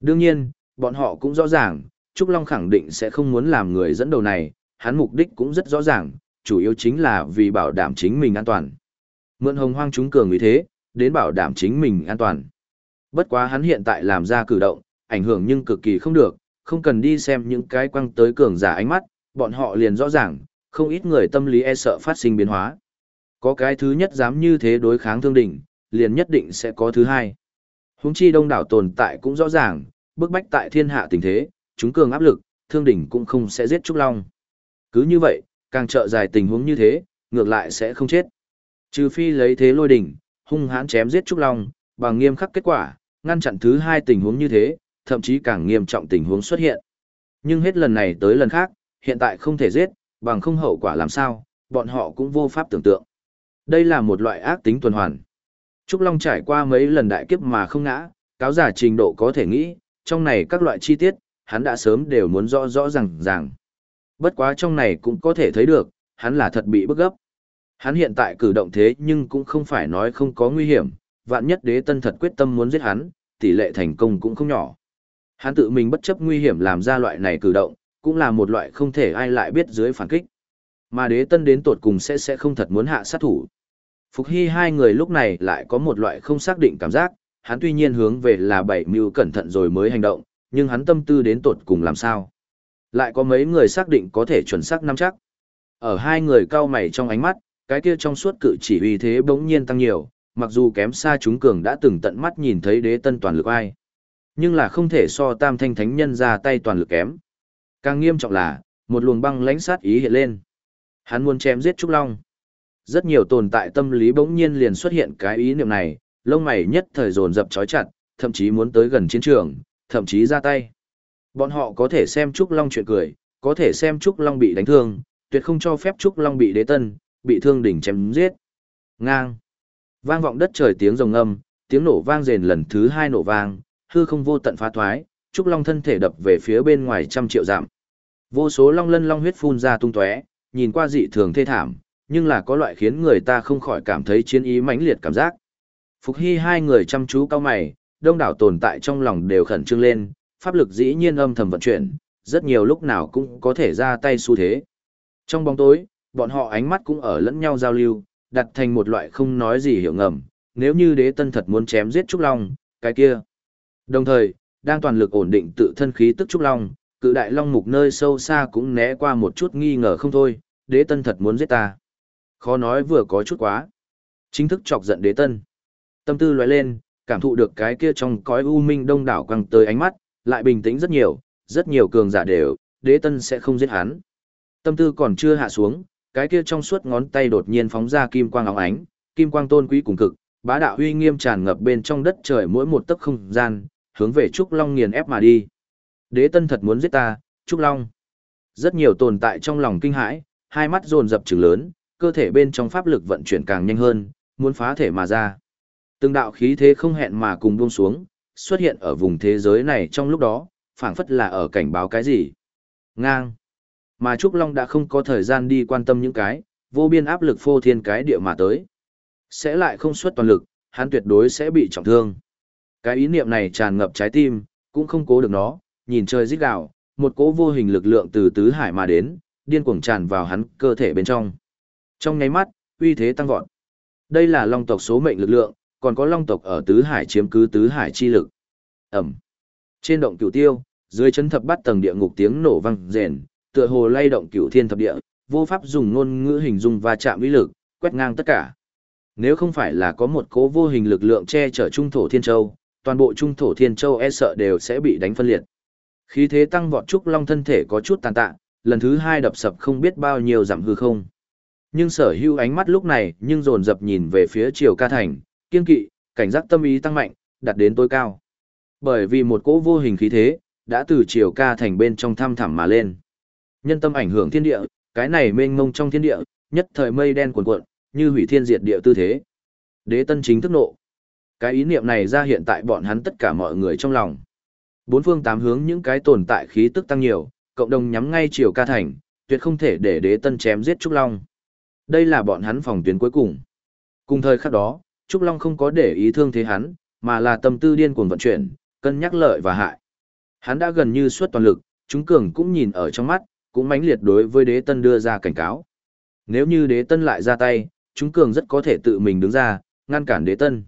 Đương nhiên, bọn họ cũng rõ ràng, Trúc Long khẳng định sẽ không muốn làm người dẫn đầu này, hắn mục đích cũng rất rõ ràng, chủ yếu chính là vì bảo đảm chính mình an toàn. Mượn hồng hoang chúng cường như thế, đến bảo đảm chính mình an toàn. Bất quá hắn hiện tại làm ra cử động, ảnh hưởng nhưng cực kỳ không được, không cần đi xem những cái quăng tới cường giả ánh mắt, bọn họ liền rõ ràng, không ít người tâm lý e sợ phát sinh biến hóa. Có cái thứ nhất dám như thế đối kháng thương đỉnh, liền nhất định sẽ có thứ hai. Húng chi đông đảo tồn tại cũng rõ ràng, bức bách tại thiên hạ tình thế, chúng cường áp lực, thương đỉnh cũng không sẽ giết Trúc Long. Cứ như vậy, càng trợ dài tình huống như thế, ngược lại sẽ không chết. Trừ phi lấy thế lôi đỉnh, hung hãn chém giết Trúc Long, bằng nghiêm khắc kết quả, ngăn chặn thứ hai tình huống như thế, thậm chí càng nghiêm trọng tình huống xuất hiện. Nhưng hết lần này tới lần khác, hiện tại không thể giết, bằng không hậu quả làm sao, bọn họ cũng vô pháp tưởng tượng. Đây là một loại ác tính tuần hoàn. Trúc Long trải qua mấy lần đại kiếp mà không ngã, cáo giả trình độ có thể nghĩ, trong này các loại chi tiết, hắn đã sớm đều muốn rõ rõ ràng ràng. Bất quá trong này cũng có thể thấy được, hắn là thật bị bức gấp. Hắn hiện tại cử động thế nhưng cũng không phải nói không có nguy hiểm, vạn nhất đế tân thật quyết tâm muốn giết hắn, tỷ lệ thành công cũng không nhỏ. Hắn tự mình bất chấp nguy hiểm làm ra loại này cử động, cũng là một loại không thể ai lại biết dưới phản kích. Mà đế tân đến tột cùng sẽ sẽ không thật muốn hạ sát thủ. Phục Hy hai người lúc này lại có một loại không xác định cảm giác, hắn tuy nhiên hướng về là bảy mưu cẩn thận rồi mới hành động, nhưng hắn tâm tư đến tột cùng làm sao. Lại có mấy người xác định có thể chuẩn xác nắm chắc. Ở hai người cao mày trong ánh mắt, cái kia trong suốt cự chỉ uy thế bỗng nhiên tăng nhiều, mặc dù kém xa chúng cường đã từng tận mắt nhìn thấy đế tân toàn lực ai. Nhưng là không thể so tam thanh thánh nhân ra tay toàn lực kém. Càng nghiêm trọng là, một luồng băng lãnh sát ý hiện lên. Hắn muốn chém giết Trúc Long. Rất nhiều tồn tại tâm lý bỗng nhiên liền xuất hiện cái ý niệm này, lông mày nhất thời dồn dập chói chặt, thậm chí muốn tới gần chiến trường, thậm chí ra tay. Bọn họ có thể xem Trúc Long chuyện cười, có thể xem Trúc Long bị đánh thương, tuyệt không cho phép Trúc Long bị đế tân, bị thương đỉnh chém giết. Ngang. Vang vọng đất trời tiếng rồng âm, tiếng nổ vang rền lần thứ hai nổ vang, hư không vô tận phá thoái, Trúc Long thân thể đập về phía bên ngoài trăm triệu dặm. Vô số long lân long huyết phun ra tung tóe, nhìn qua dị thường thê thảm, nhưng là có loại khiến người ta không khỏi cảm thấy chiến ý mãnh liệt cảm giác. Phục Hy hai người chăm chú cao mày, đông đảo tồn tại trong lòng đều khẩn trương lên, pháp lực dĩ nhiên âm thầm vận chuyển, rất nhiều lúc nào cũng có thể ra tay xu thế. Trong bóng tối, bọn họ ánh mắt cũng ở lẫn nhau giao lưu, đặt thành một loại không nói gì hiểu ngầm, nếu như đế tân thật muốn chém giết Trúc Long, cái kia. Đồng thời, đang toàn lực ổn định tự thân khí tức Trúc Long, cự đại long mục nơi sâu xa cũng né qua một chút nghi ngờ không thôi, đế tân thật muốn giết ta. Khó nói vừa có chút quá. Chính thức chọc giận đế tân. Tâm tư lóe lên, cảm thụ được cái kia trong cõi u minh đông đảo quăng tới ánh mắt, lại bình tĩnh rất nhiều, rất nhiều cường giả đều, đế tân sẽ không giết hắn. Tâm tư còn chưa hạ xuống, cái kia trong suốt ngón tay đột nhiên phóng ra kim quang óng ánh, kim quang tôn quý cùng cực, bá đạo uy nghiêm tràn ngập bên trong đất trời mỗi một tấc không gian, hướng về Trúc Long nghiền ép mà đi. Đế tân thật muốn giết ta, Trúc Long. Rất nhiều tồn tại trong lòng kinh hãi, hai mắt dồn dập trừng lớn, cơ thể bên trong pháp lực vận chuyển càng nhanh hơn, muốn phá thể mà ra. Từng đạo khí thế không hẹn mà cùng buông xuống, xuất hiện ở vùng thế giới này trong lúc đó, phảng phất là ở cảnh báo cái gì. Ngang. Mà Trúc Long đã không có thời gian đi quan tâm những cái, vô biên áp lực phô thiên cái địa mà tới. Sẽ lại không xuất toàn lực, hắn tuyệt đối sẽ bị trọng thương. Cái ý niệm này tràn ngập trái tim, cũng không cố được nó, nhìn trời rít gào, một cỗ vô hình lực lượng từ tứ hải mà đến, điên cuồng tràn vào hắn cơ thể bên trong. Trong nháy mắt, uy thế tăng vọt. Đây là long tộc số mệnh lực lượng, còn có long tộc ở tứ hải chiếm cứ tứ hải chi lực. Ẩm. Trên động cửu tiêu, dưới chân thập bát tầng địa ngục tiếng nổ vang rền, tựa hồ lay động cửu thiên thập địa, vô pháp dùng ngôn ngữ hình dung và chạm uy lực, quét ngang tất cả. Nếu không phải là có một cố vô hình lực lượng che chở trung thổ thiên châu, toàn bộ trung thổ thiên châu e sợ đều sẽ bị đánh phân liệt. Khí thế tăng vọt trúc long thân thể có chút tàn tạ, lần thứ hai đập sập không biết bao nhiêu giảm hư không. Nhưng sở hưu ánh mắt lúc này nhưng dồn dập nhìn về phía triều ca thành, kiên kỵ, cảnh giác tâm ý tăng mạnh, đặt đến tối cao. Bởi vì một cỗ vô hình khí thế, đã từ triều ca thành bên trong thăm thẳm mà lên. Nhân tâm ảnh hưởng thiên địa, cái này mênh mông trong thiên địa, nhất thời mây đen cuồn cuộn, như hủy thiên diệt địa tư thế. Đế tân chính thức nộ. Cái ý niệm này ra hiện tại bọn hắn tất cả mọi người trong lòng. Bốn phương tám hướng những cái tồn tại khí tức tăng nhiều, cộng đồng nhắm ngay chiều ca thành, tuyệt không thể để đế tân chém giết Trúc Long. Đây là bọn hắn phòng tuyến cuối cùng. Cùng thời khắc đó, Trúc Long không có để ý thương thế hắn, mà là tâm tư điên cuồng vận chuyển, cân nhắc lợi và hại. Hắn đã gần như suốt toàn lực, chúng cường cũng nhìn ở trong mắt, cũng mãnh liệt đối với đế tân đưa ra cảnh cáo. Nếu như đế tân lại ra tay, chúng cường rất có thể tự mình đứng ra, ngăn cản đế tân.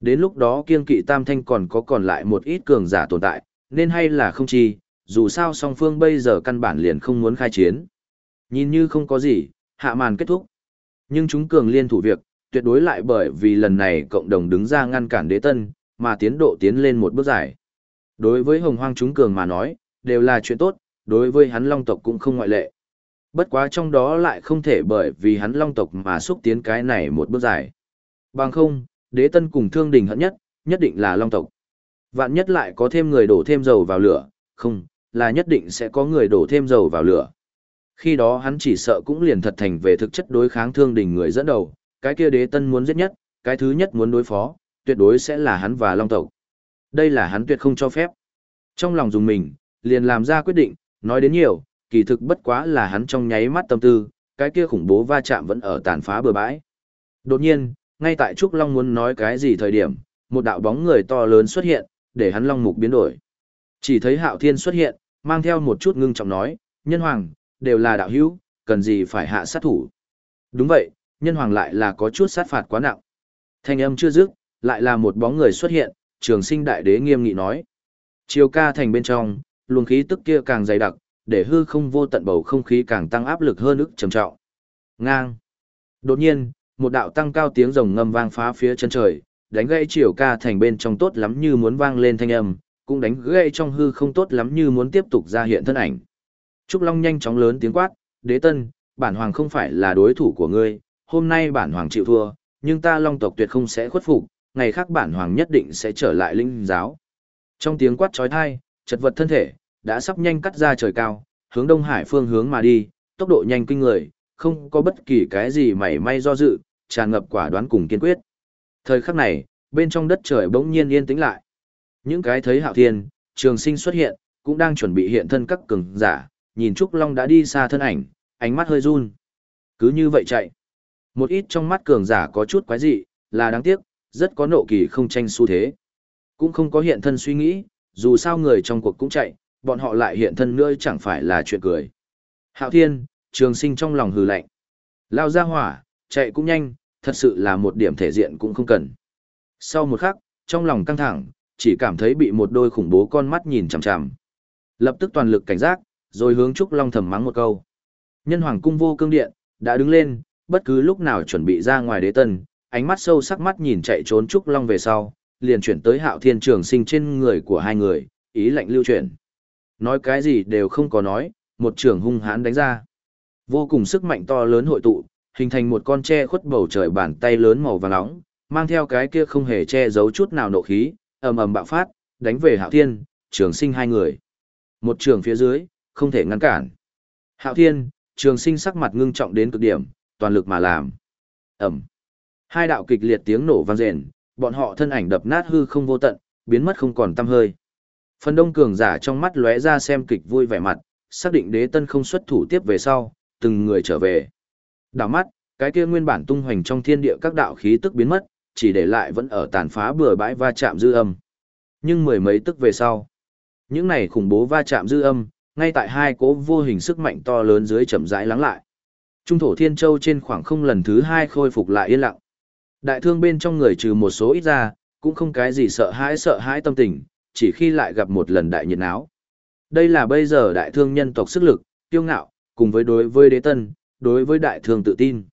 Đến lúc đó kiên kỵ tam thanh còn có còn lại một ít cường giả tồn tại, nên hay là không chi, dù sao song phương bây giờ căn bản liền không muốn khai chiến. Nhìn như không có gì, hạ màn kết thúc. Nhưng chúng cường liên thủ việc, tuyệt đối lại bởi vì lần này cộng đồng đứng ra ngăn cản đế tân, mà tiến độ tiến lên một bước dài. Đối với hồng hoang chúng cường mà nói, đều là chuyện tốt, đối với hắn long tộc cũng không ngoại lệ. Bất quá trong đó lại không thể bởi vì hắn long tộc mà xúc tiến cái này một bước dài. Bằng không, đế tân cùng thương đình hận nhất, nhất định là long tộc. Vạn nhất lại có thêm người đổ thêm dầu vào lửa, không, là nhất định sẽ có người đổ thêm dầu vào lửa. Khi đó hắn chỉ sợ cũng liền thật thành về thực chất đối kháng thương đình người dẫn đầu, cái kia đế tân muốn giết nhất, cái thứ nhất muốn đối phó, tuyệt đối sẽ là hắn và long tộc. Đây là hắn tuyệt không cho phép. Trong lòng dùng mình, liền làm ra quyết định, nói đến nhiều, kỳ thực bất quá là hắn trong nháy mắt tâm tư, cái kia khủng bố va chạm vẫn ở tàn phá bừa bãi. Đột nhiên, ngay tại Trúc Long muốn nói cái gì thời điểm, một đạo bóng người to lớn xuất hiện, để hắn Long mục biến đổi. Chỉ thấy Hạo Thiên xuất hiện, mang theo một chút ngưng trọng nói, nhân hoàng, đều là đạo hữu, cần gì phải hạ sát thủ. Đúng vậy, nhân hoàng lại là có chút sát phạt quá nặng. Thanh âm chưa dứt, lại là một bóng người xuất hiện, trường sinh đại đế nghiêm nghị nói. Chiều ca thành bên trong, luồng khí tức kia càng dày đặc, để hư không vô tận bầu không khí càng tăng áp lực hơn ức trầm trọng. Ngang. Đột nhiên, một đạo tăng cao tiếng rồng ngâm vang phá phía chân trời, đánh gãy chiều ca thành bên trong tốt lắm như muốn vang lên thanh âm, cũng đánh gãy trong hư không tốt lắm như muốn tiếp tục ra hiện thân ảnh. Trúc Long nhanh chóng lớn tiếng quát, đế tân, bản hoàng không phải là đối thủ của ngươi, hôm nay bản hoàng chịu thua, nhưng ta long tộc tuyệt không sẽ khuất phục, ngày khác bản hoàng nhất định sẽ trở lại linh giáo. Trong tiếng quát trói thai, chật vật thân thể, đã sắp nhanh cắt ra trời cao, hướng Đông Hải phương hướng mà đi, tốc độ nhanh kinh người, không có bất kỳ cái gì mảy may do dự, tràn ngập quả đoán cùng kiên quyết. Thời khắc này, bên trong đất trời bỗng nhiên yên tĩnh lại. Những cái thấy Hạo Thiên, Trường Sinh xuất hiện, cũng đang chuẩn bị hiện thân các cường giả, nhìn Trúc Long đã đi xa thân ảnh, ánh mắt hơi run. Cứ như vậy chạy. Một ít trong mắt cường giả có chút quái dị, là đáng tiếc, rất có nộ kỳ không tranh xu thế. Cũng không có hiện thân suy nghĩ, dù sao người trong cuộc cũng chạy, bọn họ lại hiện thân nữa chẳng phải là chuyện cười. Hạo Thiên, Trường Sinh trong lòng hừ lạnh. Lao ra hỏa, chạy cũng nhanh, thật sự là một điểm thể diện cũng không cần. Sau một khắc, trong lòng căng thẳng, chỉ cảm thấy bị một đôi khủng bố con mắt nhìn chằm chằm. Lập tức toàn lực cảnh giác, rồi hướng Trúc Long thầm mắng một câu. Nhân hoàng cung vô cương điện, đã đứng lên, bất cứ lúc nào chuẩn bị ra ngoài đế tân, ánh mắt sâu sắc mắt nhìn chạy trốn Trúc Long về sau, liền chuyển tới hạo thiên trường sinh trên người của hai người, ý lệnh lưu chuyển. Nói cái gì đều không có nói, một trường hung hãn đánh ra. Vô cùng sức mạnh to lớn hội tụ, hình thành một con tre khuất bầu trời bàn tay lớn màu vàng nóng, mang theo cái kia không hề che giấu chút nào nộ khí, ầm ầm bạo phát, đánh về Hạo Thiên, Trường Sinh hai người. Một trường phía dưới, không thể ngăn cản. Hạo Thiên, Trường Sinh sắc mặt ngưng trọng đến cực điểm, toàn lực mà làm. Ầm. Hai đạo kịch liệt tiếng nổ vang rền, bọn họ thân ảnh đập nát hư không vô tận, biến mất không còn tăm hơi. Phần đông cường giả trong mắt lóe ra xem kịch vui vẻ mặt, xác định đế tân không xuất thủ tiếp về sau, từng người trở về. Đảo mắt, cái kia nguyên bản tung hoành trong thiên địa các đạo khí tức biến mất, chỉ để lại vẫn ở tàn phá bừa bãi va chạm dư âm. Nhưng mười mấy tức về sau, Những này khủng bố va chạm dư âm, ngay tại hai cố vô hình sức mạnh to lớn dưới chậm rãi lắng lại. Trung thổ thiên châu trên khoảng không lần thứ hai khôi phục lại yên lặng. Đại thương bên trong người trừ một số ít ra, cũng không cái gì sợ hãi sợ hãi tâm tình, chỉ khi lại gặp một lần đại nhiệt áo. Đây là bây giờ đại thương nhân tộc sức lực, kiêu ngạo, cùng với đối với đế tân, đối với đại thương tự tin.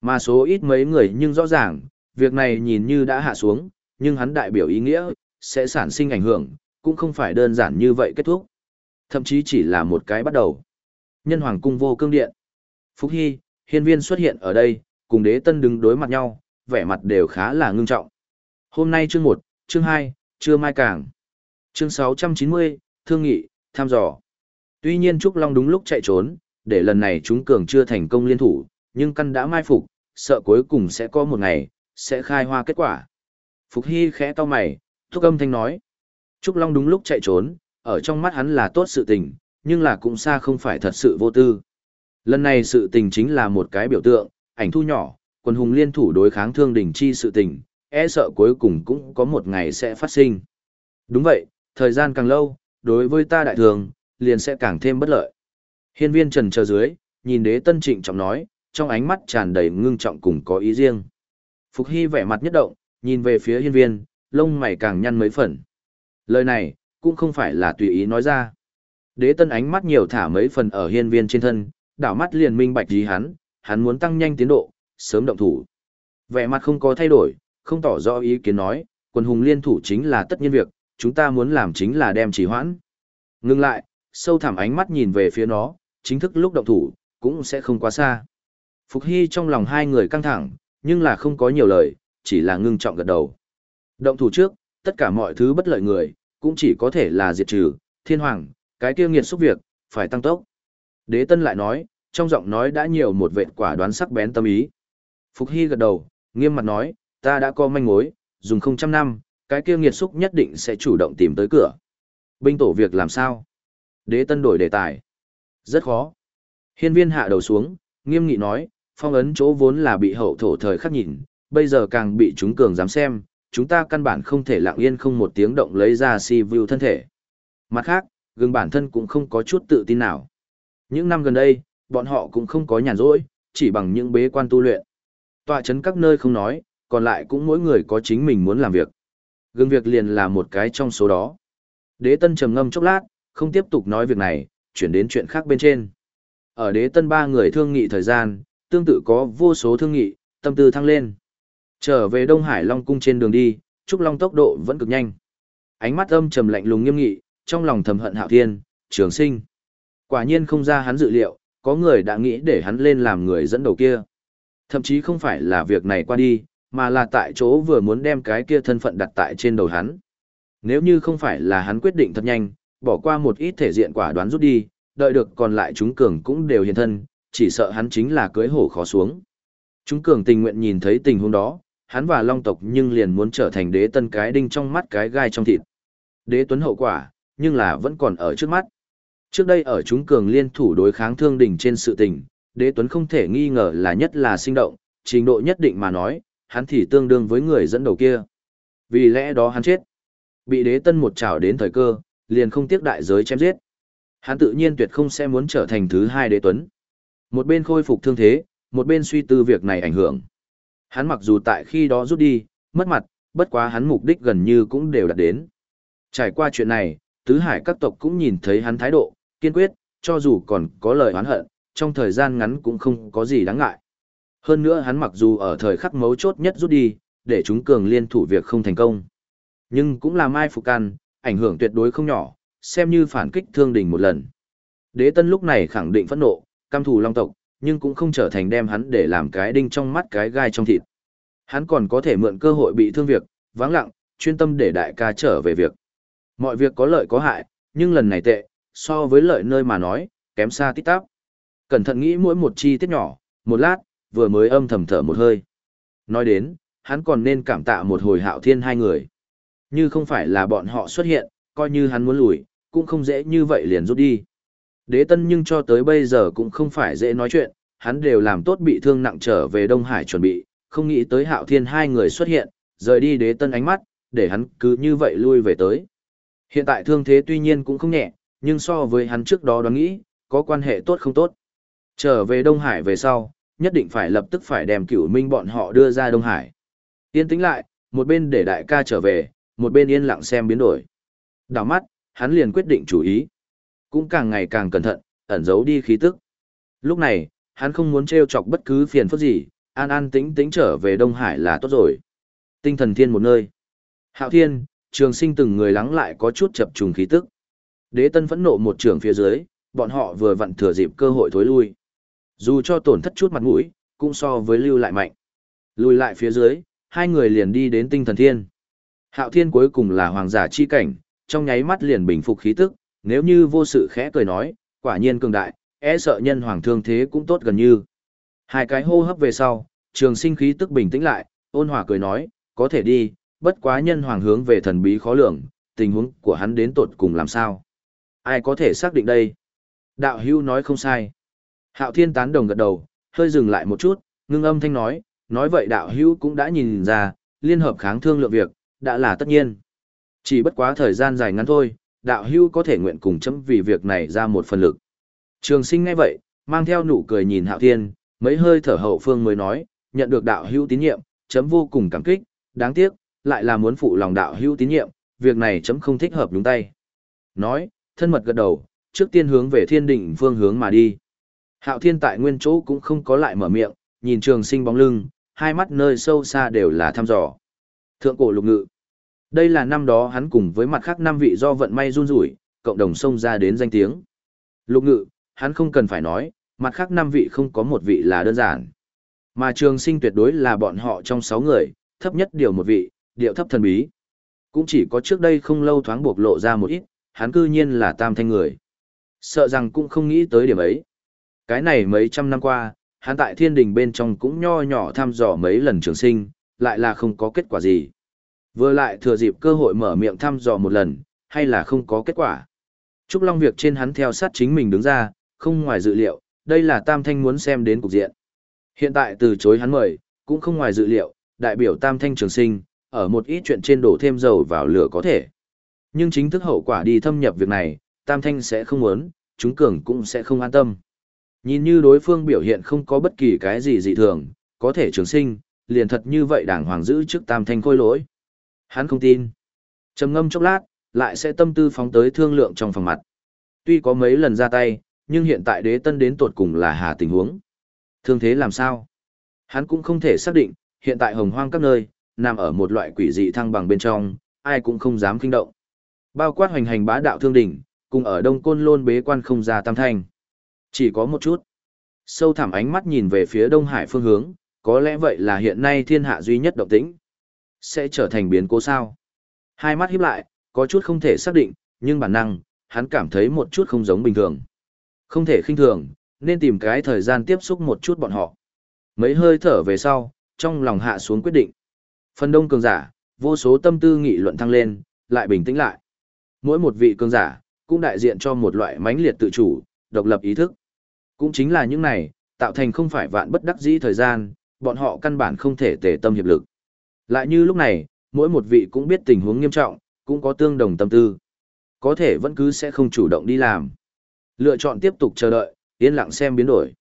Mà số ít mấy người nhưng rõ ràng, việc này nhìn như đã hạ xuống, nhưng hắn đại biểu ý nghĩa, sẽ sản sinh ảnh hưởng, cũng không phải đơn giản như vậy kết thúc. Thậm chí chỉ là một cái bắt đầu. Nhân hoàng cung vô cương điện. Phúc Hy, hiên viên xuất hiện ở đây, cùng đế tân đứng đối mặt nhau, vẻ mặt đều khá là ngưng trọng. Hôm nay chương 1, chương 2, chưa mai càng. Chương 690, thương nghị, tham dò. Tuy nhiên Trúc Long đúng lúc chạy trốn, để lần này chúng cường chưa thành công liên thủ, nhưng căn đã mai phục, sợ cuối cùng sẽ có một ngày, sẽ khai hoa kết quả. Phục Hy khẽ to mày, thúc âm thanh nói. Trúc Long đúng lúc chạy trốn, ở trong mắt hắn là tốt sự tình, nhưng là cũng xa không phải thật sự vô tư. Lần này sự tình chính là một cái biểu tượng, ảnh thu nhỏ, quân hùng liên thủ đối kháng thương đỉnh chi sự tình, e sợ cuối cùng cũng có một ngày sẽ phát sinh. Đúng vậy, thời gian càng lâu, đối với ta đại thường, liền sẽ càng thêm bất lợi. Hiên viên trần chờ dưới, nhìn đế tân trịnh trọng nói, trong ánh mắt tràn đầy ngưng trọng cùng có ý riêng. Phục Hy vẻ mặt nhất động, nhìn về phía hiên viên, lông mày càng nhăn mấy phần. Lời này, cũng không phải là tùy ý nói ra. Đế tân ánh mắt nhiều thả mấy phần ở hiên viên trên thân, đảo mắt liền minh bạch gì hắn, hắn muốn tăng nhanh tiến độ, sớm động thủ. Vẻ mặt không có thay đổi, không tỏ rõ ý kiến nói, quần hùng liên thủ chính là tất nhiên việc, chúng ta muốn làm chính là đem trì hoãn. Ngưng lại, sâu thẳm ánh mắt nhìn về phía nó, chính thức lúc động thủ, cũng sẽ không quá xa. Phục Hy trong lòng hai người căng thẳng, nhưng là không có nhiều lời, chỉ là ngưng trọng gật đầu. Động thủ trước, tất cả mọi thứ bất lợi người, cũng chỉ có thể là diệt trừ, thiên hoàng, cái kia nghiệt xúc việc, phải tăng tốc. Đế Tân lại nói, trong giọng nói đã nhiều một vệ quả đoán sắc bén tâm ý. Phục Hy gật đầu, nghiêm mặt nói, ta đã có manh mối, dùng không trăm năm, cái kia nghiệt xúc nhất định sẽ chủ động tìm tới cửa. Binh tổ việc làm sao? Đế Tân đổi đề tài. Rất khó. Hiên viên hạ đầu xuống, nghiêm nghị nói, phong ấn chỗ vốn là bị hậu thổ thời khắc nhìn, bây giờ càng bị chúng cường dám xem, chúng ta căn bản không thể lặng yên không một tiếng động lấy ra si view thân thể. Mặt khác, gương bản thân cũng không có chút tự tin nào. Những năm gần đây, bọn họ cũng không có nhàn rỗi, chỉ bằng những bế quan tu luyện. Tọa chấn các nơi không nói, còn lại cũng mỗi người có chính mình muốn làm việc. Gương việc liền là một cái trong số đó. Đế tân trầm ngâm chốc lát, không tiếp tục nói việc này, chuyển đến chuyện khác bên trên. Ở đế tân ba người thương nghị thời gian, tương tự có vô số thương nghị, tâm tư thăng lên. Trở về Đông Hải Long cung trên đường đi, Trúc Long tốc độ vẫn cực nhanh. Ánh mắt âm trầm lạnh lùng nghiêm nghị, trong lòng thầm hận Hạo Thiên, Trường Sinh. Quả nhiên không ra hắn dự liệu, có người đã nghĩ để hắn lên làm người dẫn đầu kia. Thậm chí không phải là việc này qua đi, mà là tại chỗ vừa muốn đem cái kia thân phận đặt tại trên đầu hắn. Nếu như không phải là hắn quyết định thật nhanh, bỏ qua một ít thể diện quả đoán rút đi, đợi được còn lại chúng cường cũng đều hiện thân, chỉ sợ hắn chính là cưới hổ khó xuống. Chúng cường tình nguyện nhìn thấy tình huống đó, hắn và long tộc nhưng liền muốn trở thành đế tân cái đinh trong mắt cái gai trong thịt. Đế tuấn hậu quả, nhưng là vẫn còn ở trước mắt. Trước đây ở chúng cường liên thủ đối kháng thương đỉnh trên sự tình, đế tuấn không thể nghi ngờ là nhất là sinh động, trình độ nhất định mà nói, hắn thì tương đương với người dẫn đầu kia. Vì lẽ đó hắn chết. Bị đế tân một trảo đến thời cơ, liền không tiếc đại giới chém giết. Hắn tự nhiên tuyệt không sẽ muốn trở thành thứ hai đế tuấn. Một bên khôi phục thương thế, một bên suy tư việc này ảnh hưởng. Hắn mặc dù tại khi đó rút đi, mất mặt, bất quá hắn mục đích gần như cũng đều đạt đến. Trải qua chuyện này, tứ hải các tộc cũng nhìn thấy hắn thái độ, kiên quyết, cho dù còn có lời oán hận, trong thời gian ngắn cũng không có gì đáng ngại. Hơn nữa hắn mặc dù ở thời khắc mấu chốt nhất rút đi, để chúng cường liên thủ việc không thành công. Nhưng cũng là mai phục can, ảnh hưởng tuyệt đối không nhỏ, xem như phản kích thương đình một lần. Đế tân lúc này khẳng định phẫn nộ, cam thủ long tộc, nhưng cũng không trở thành đem hắn để làm cái đinh trong mắt cái gai trong thịt. Hắn còn có thể mượn cơ hội bị thương việc, vắng lặng, chuyên tâm để đại ca trở về việc. Mọi việc có lợi có hại, nhưng lần này tệ, so với lợi nơi mà nói, kém xa tít tắp. Cẩn thận nghĩ mỗi một chi tiết nhỏ, một lát, vừa mới âm thầm thở một hơi. Nói đến, hắn còn nên cảm tạ một hồi hạo thiên hai người. Như không phải là bọn họ xuất hiện, coi như hắn muốn lùi, cũng không dễ như vậy liền rút đi. Đế tân nhưng cho tới bây giờ cũng không phải dễ nói chuyện, hắn đều làm tốt bị thương nặng trở về Đông Hải chuẩn bị, không nghĩ tới hạo thiên hai người xuất hiện, rời đi đế tân ánh mắt, để hắn cứ như vậy lui về tới. Hiện tại thương thế tuy nhiên cũng không nhẹ, nhưng so với hắn trước đó đoán nghĩ, có quan hệ tốt không tốt. Trở về Đông Hải về sau, nhất định phải lập tức phải đem cửu minh bọn họ đưa ra Đông Hải. Yên tĩnh lại, một bên để đại ca trở về, một bên yên lặng xem biến đổi. Đảo mắt, hắn liền quyết định chủ ý. Cũng càng ngày càng cẩn thận, ẩn giấu đi khí tức. Lúc này, hắn không muốn trêu chọc bất cứ phiền phức gì, an an tĩnh tĩnh trở về Đông Hải là tốt rồi. Tinh thần thiên một nơi. Hạo thiên, trường sinh từng người lắng lại có chút chập trùng khí tức. Đế tân phẫn nộ một trường phía dưới, bọn họ vừa vặn thừa dịp cơ hội thối lui. Dù cho tổn thất chút mặt mũi, cũng so với lưu lại mạnh. Lùi lại phía dưới, hai người liền đi đến tinh thần thiên. Hạo thiên cuối cùng là hoàng giả chi cảnh, trong nháy mắt liền bình phục khí tức, nếu như vô sự khẽ cười nói, quả nhiên cường đại, e sợ nhân hoàng thương thế cũng tốt gần như. Hai cái hô hấp về sau, trường sinh khí tức bình tĩnh lại, ôn hòa cười nói, có thể đi, bất quá nhân hoàng hướng về thần bí khó lường, tình huống của hắn đến tột cùng làm sao. Ai có thể xác định đây? Đạo hưu nói không sai. Hạo thiên tán đồng gật đầu, hơi dừng lại một chút, ngưng âm thanh nói, nói vậy đạo hưu cũng đã nhìn ra, liên hợp kháng thương lượng việc, đã là tất nhiên. Chỉ bất quá thời gian dài ngắn thôi, đạo hưu có thể nguyện cùng chấm vì việc này ra một phần lực. Trường sinh ngay vậy, mang theo nụ cười nhìn hạo thiên, mấy hơi thở hậu phương mới nói, nhận được đạo hưu tín nhiệm, chấm vô cùng cảm kích, đáng tiếc, lại là muốn phụ lòng đạo hưu tín nhiệm, việc này chấm không thích hợp đúng tay. Nói, thân mật gật đầu, trước tiên hướng về thiên định phương hướng mà đi. Hạo thiên tại nguyên chỗ cũng không có lại mở miệng, nhìn trường sinh bóng lưng, hai mắt nơi sâu xa đều là thăm dò. Thượng cổ lục ngự. Đây là năm đó hắn cùng với mặt khác năm vị do vận may run rủi, cộng đồng xông ra đến danh tiếng. Lục ngự, hắn không cần phải nói, mặt khác năm vị không có một vị là đơn giản. Mà trường sinh tuyệt đối là bọn họ trong sáu người, thấp nhất điều một vị, điệu thấp thần bí. Cũng chỉ có trước đây không lâu thoáng bộc lộ ra một ít, hắn cư nhiên là tam thanh người. Sợ rằng cũng không nghĩ tới điểm ấy. Cái này mấy trăm năm qua, hắn tại thiên đình bên trong cũng nho nhỏ thăm dò mấy lần trường sinh, lại là không có kết quả gì. Vừa lại thừa dịp cơ hội mở miệng thăm dò một lần, hay là không có kết quả. Trúc Long việc trên hắn theo sát chính mình đứng ra, không ngoài dự liệu, đây là Tam Thanh muốn xem đến cục diện. Hiện tại từ chối hắn mời, cũng không ngoài dự liệu, đại biểu Tam Thanh trường sinh, ở một ít chuyện trên đổ thêm dầu vào lửa có thể. Nhưng chính thức hậu quả đi thâm nhập việc này, Tam Thanh sẽ không muốn, chúng cường cũng sẽ không an tâm. Nhìn như đối phương biểu hiện không có bất kỳ cái gì dị thường, có thể trường sinh, liền thật như vậy đảng hoàng giữ trước Tam Thanh khôi lỗi. Hắn không tin. trầm ngâm chốc lát, lại sẽ tâm tư phóng tới thương lượng trong phòng mặt. Tuy có mấy lần ra tay, nhưng hiện tại đế tân đến tột cùng là hà tình huống. Thương thế làm sao? Hắn cũng không thể xác định, hiện tại hồng hoang các nơi, nằm ở một loại quỷ dị thăng bằng bên trong, ai cũng không dám kinh động. Bao quát hoành hành bá đạo thương đỉnh, cùng ở đông côn lôn bế quan không ra tam thanh. Chỉ có một chút. Sâu thẳm ánh mắt nhìn về phía đông hải phương hướng, có lẽ vậy là hiện nay thiên hạ duy nhất động tĩnh. Sẽ trở thành biến cố sao? Hai mắt híp lại, có chút không thể xác định, nhưng bản năng, hắn cảm thấy một chút không giống bình thường. Không thể khinh thường, nên tìm cái thời gian tiếp xúc một chút bọn họ. Mấy hơi thở về sau, trong lòng hạ xuống quyết định. Phần đông cường giả, vô số tâm tư nghị luận thăng lên, lại bình tĩnh lại. Mỗi một vị cường giả, cũng đại diện cho một loại mãnh liệt tự chủ, độc lập ý thức. Cũng chính là những này, tạo thành không phải vạn bất đắc dĩ thời gian, bọn họ căn bản không thể tề tâm hiệp lực. Lại như lúc này, mỗi một vị cũng biết tình huống nghiêm trọng, cũng có tương đồng tâm tư. Có thể vẫn cứ sẽ không chủ động đi làm. Lựa chọn tiếp tục chờ đợi, yên lặng xem biến đổi.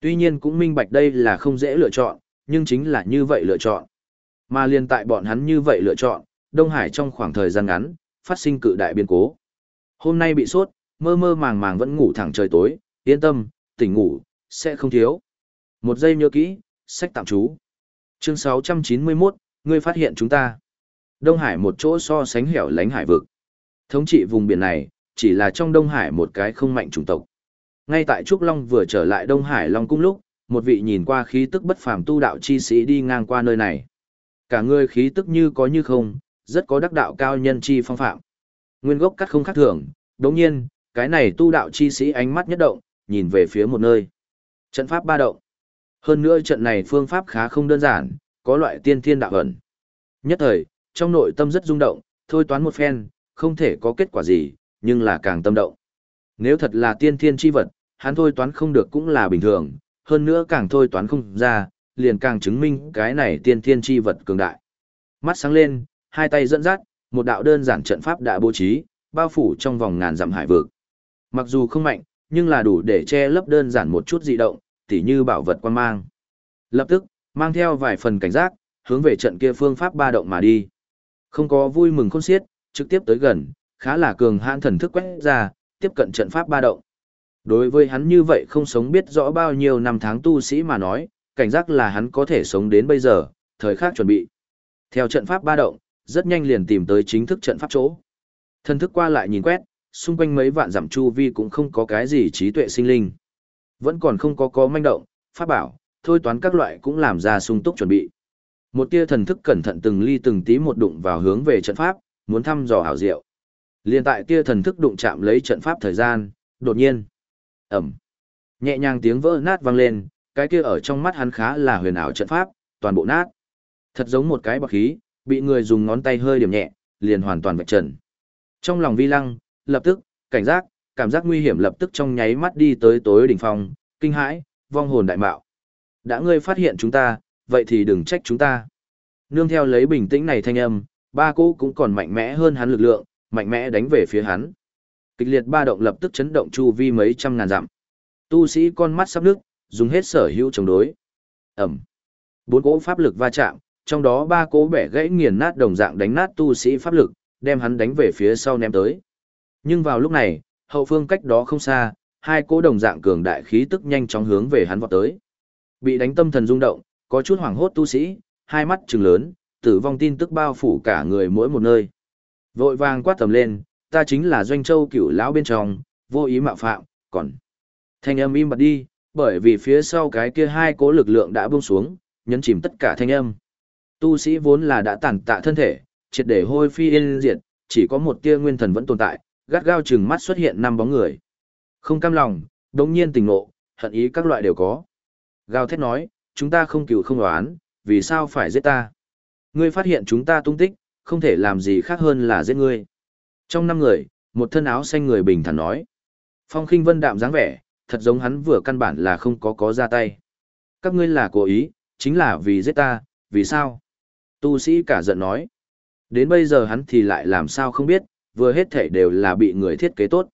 Tuy nhiên cũng minh bạch đây là không dễ lựa chọn, nhưng chính là như vậy lựa chọn. Mà liên tại bọn hắn như vậy lựa chọn, Đông Hải trong khoảng thời gian ngắn, phát sinh cự đại biến cố. Hôm nay bị sốt, mơ mơ màng màng vẫn ngủ thẳng trời tối, yên tâm, tỉnh ngủ, sẽ không thiếu. Một giây nhớ kỹ, sách tạm trú. Chương 691, ngươi phát hiện chúng ta. Đông Hải một chỗ so sánh hẻo lánh hải vực. Thống trị vùng biển này, chỉ là trong Đông Hải một cái không mạnh chủng tộc. Ngay tại Trúc Long vừa trở lại Đông Hải Long Cung lúc, một vị nhìn qua khí tức bất phàm tu đạo chi sĩ đi ngang qua nơi này. Cả người khí tức như có như không, rất có đắc đạo cao nhân chi phong phạm. Nguyên gốc cắt không khác thường, đồng nhiên, cái này tu đạo chi sĩ ánh mắt nhất động, nhìn về phía một nơi. Trận pháp ba động. Hơn nữa trận này phương pháp khá không đơn giản, có loại tiên thiên đạo ẩn. Nhất thời, trong nội tâm rất rung động, thôi toán một phen, không thể có kết quả gì, nhưng là càng tâm động. Nếu thật là tiên thiên chi vật, hắn thôi toán không được cũng là bình thường, hơn nữa càng thôi toán không ra, liền càng chứng minh cái này tiên thiên chi vật cường đại. Mắt sáng lên, hai tay dẫn dắt, một đạo đơn giản trận pháp đã bố trí, bao phủ trong vòng ngàn dặm hải vực. Mặc dù không mạnh, nhưng là đủ để che lấp đơn giản một chút dị động, tỉ như bảo vật quan mang. Lập tức, mang theo vài phần cảnh giác, hướng về trận kia phương pháp ba động mà đi. Không có vui mừng khôn xiết, trực tiếp tới gần, khá là cường hãn thần thức quét ra, tiếp cận trận pháp ba động. Đối với hắn như vậy không sống biết rõ bao nhiêu năm tháng tu sĩ mà nói, cảnh giác là hắn có thể sống đến bây giờ, thời khắc chuẩn bị. Theo trận pháp ba động, rất nhanh liền tìm tới chính thức trận pháp chỗ. Thần thức qua lại nhìn quét, xung quanh mấy vạn dặm chu vi cũng không có cái gì trí tuệ sinh linh. Vẫn còn không có có manh động, pháp bảo, thôi toán các loại cũng làm ra sung túc chuẩn bị. Một tia thần thức cẩn thận từng ly từng tí một đụng vào hướng về trận pháp, muốn thăm dò hảo diệu. Liên tại tia thần thức đụng chạm lấy trận pháp thời gian, đột nhiên, ầm, nhẹ nhàng tiếng vỡ nát vang lên, cái kia ở trong mắt hắn khá là huyền ảo trận pháp, toàn bộ nát. Thật giống một cái bọc khí, bị người dùng ngón tay hơi điểm nhẹ, liền hoàn toàn vạch trần. Trong lòng vi lăng, lập tức, cảnh giác, cảm giác nguy hiểm lập tức trong nháy mắt đi tới tối đỉnh phong, kinh hãi, vong hồn đại mạo. Đã ngươi phát hiện chúng ta, vậy thì đừng trách chúng ta. Nương theo lấy bình tĩnh này thanh âm, ba cô cũng còn mạnh mẽ hơn hắn lực lượng, mạnh mẽ đánh về phía hắn. Kịch liệt ba động lập tức chấn động chu vi mấy trăm ngàn dặm. Tu sĩ con mắt sắp nước, dùng hết sở hữu chống đối. Ẩm. Bốn cỗ pháp lực va chạm, trong đó ba cỗ bẻ gãy nghiền nát đồng dạng đánh nát tu sĩ pháp lực, đem hắn đánh về phía sau ném tới. Nhưng vào lúc này, hậu phương cách đó không xa, hai cỗ đồng dạng cường đại khí tức nhanh chóng hướng về hắn vọt tới. Bị đánh tâm thần rung động, có chút hoảng hốt tu sĩ, hai mắt trừng lớn, tử vong tin tức bao phủ cả người mỗi một nơi. Vội vàng quát tầm lên, ta chính là doanh châu cửu lão bên trong, vô ý mạo phạm, còn. Thanh âm im bặt đi, bởi vì phía sau cái kia hai cố lực lượng đã buông xuống, nhấn chìm tất cả thanh âm. Tu sĩ vốn là đã tàn tạ thân thể, triệt để hôi phi yên diệt, chỉ có một tia nguyên thần vẫn tồn tại, gắt gao chừng mắt xuất hiện năm bóng người. Không cam lòng, đống nhiên tình ngộ, hận ý các loại đều có. Gao thét nói, chúng ta không cừu không đoán, vì sao phải giết ta? Ngươi phát hiện chúng ta tung tích, không thể làm gì khác hơn là giết ngươi. Trong năm người, một thân áo xanh người bình thản nói. Phong khinh vân đạm dáng vẻ, thật giống hắn vừa căn bản là không có có ra tay. Các ngươi là cố ý, chính là vì giết ta, vì sao? Tu sĩ cả giận nói. Đến bây giờ hắn thì lại làm sao không biết, vừa hết thể đều là bị người thiết kế tốt.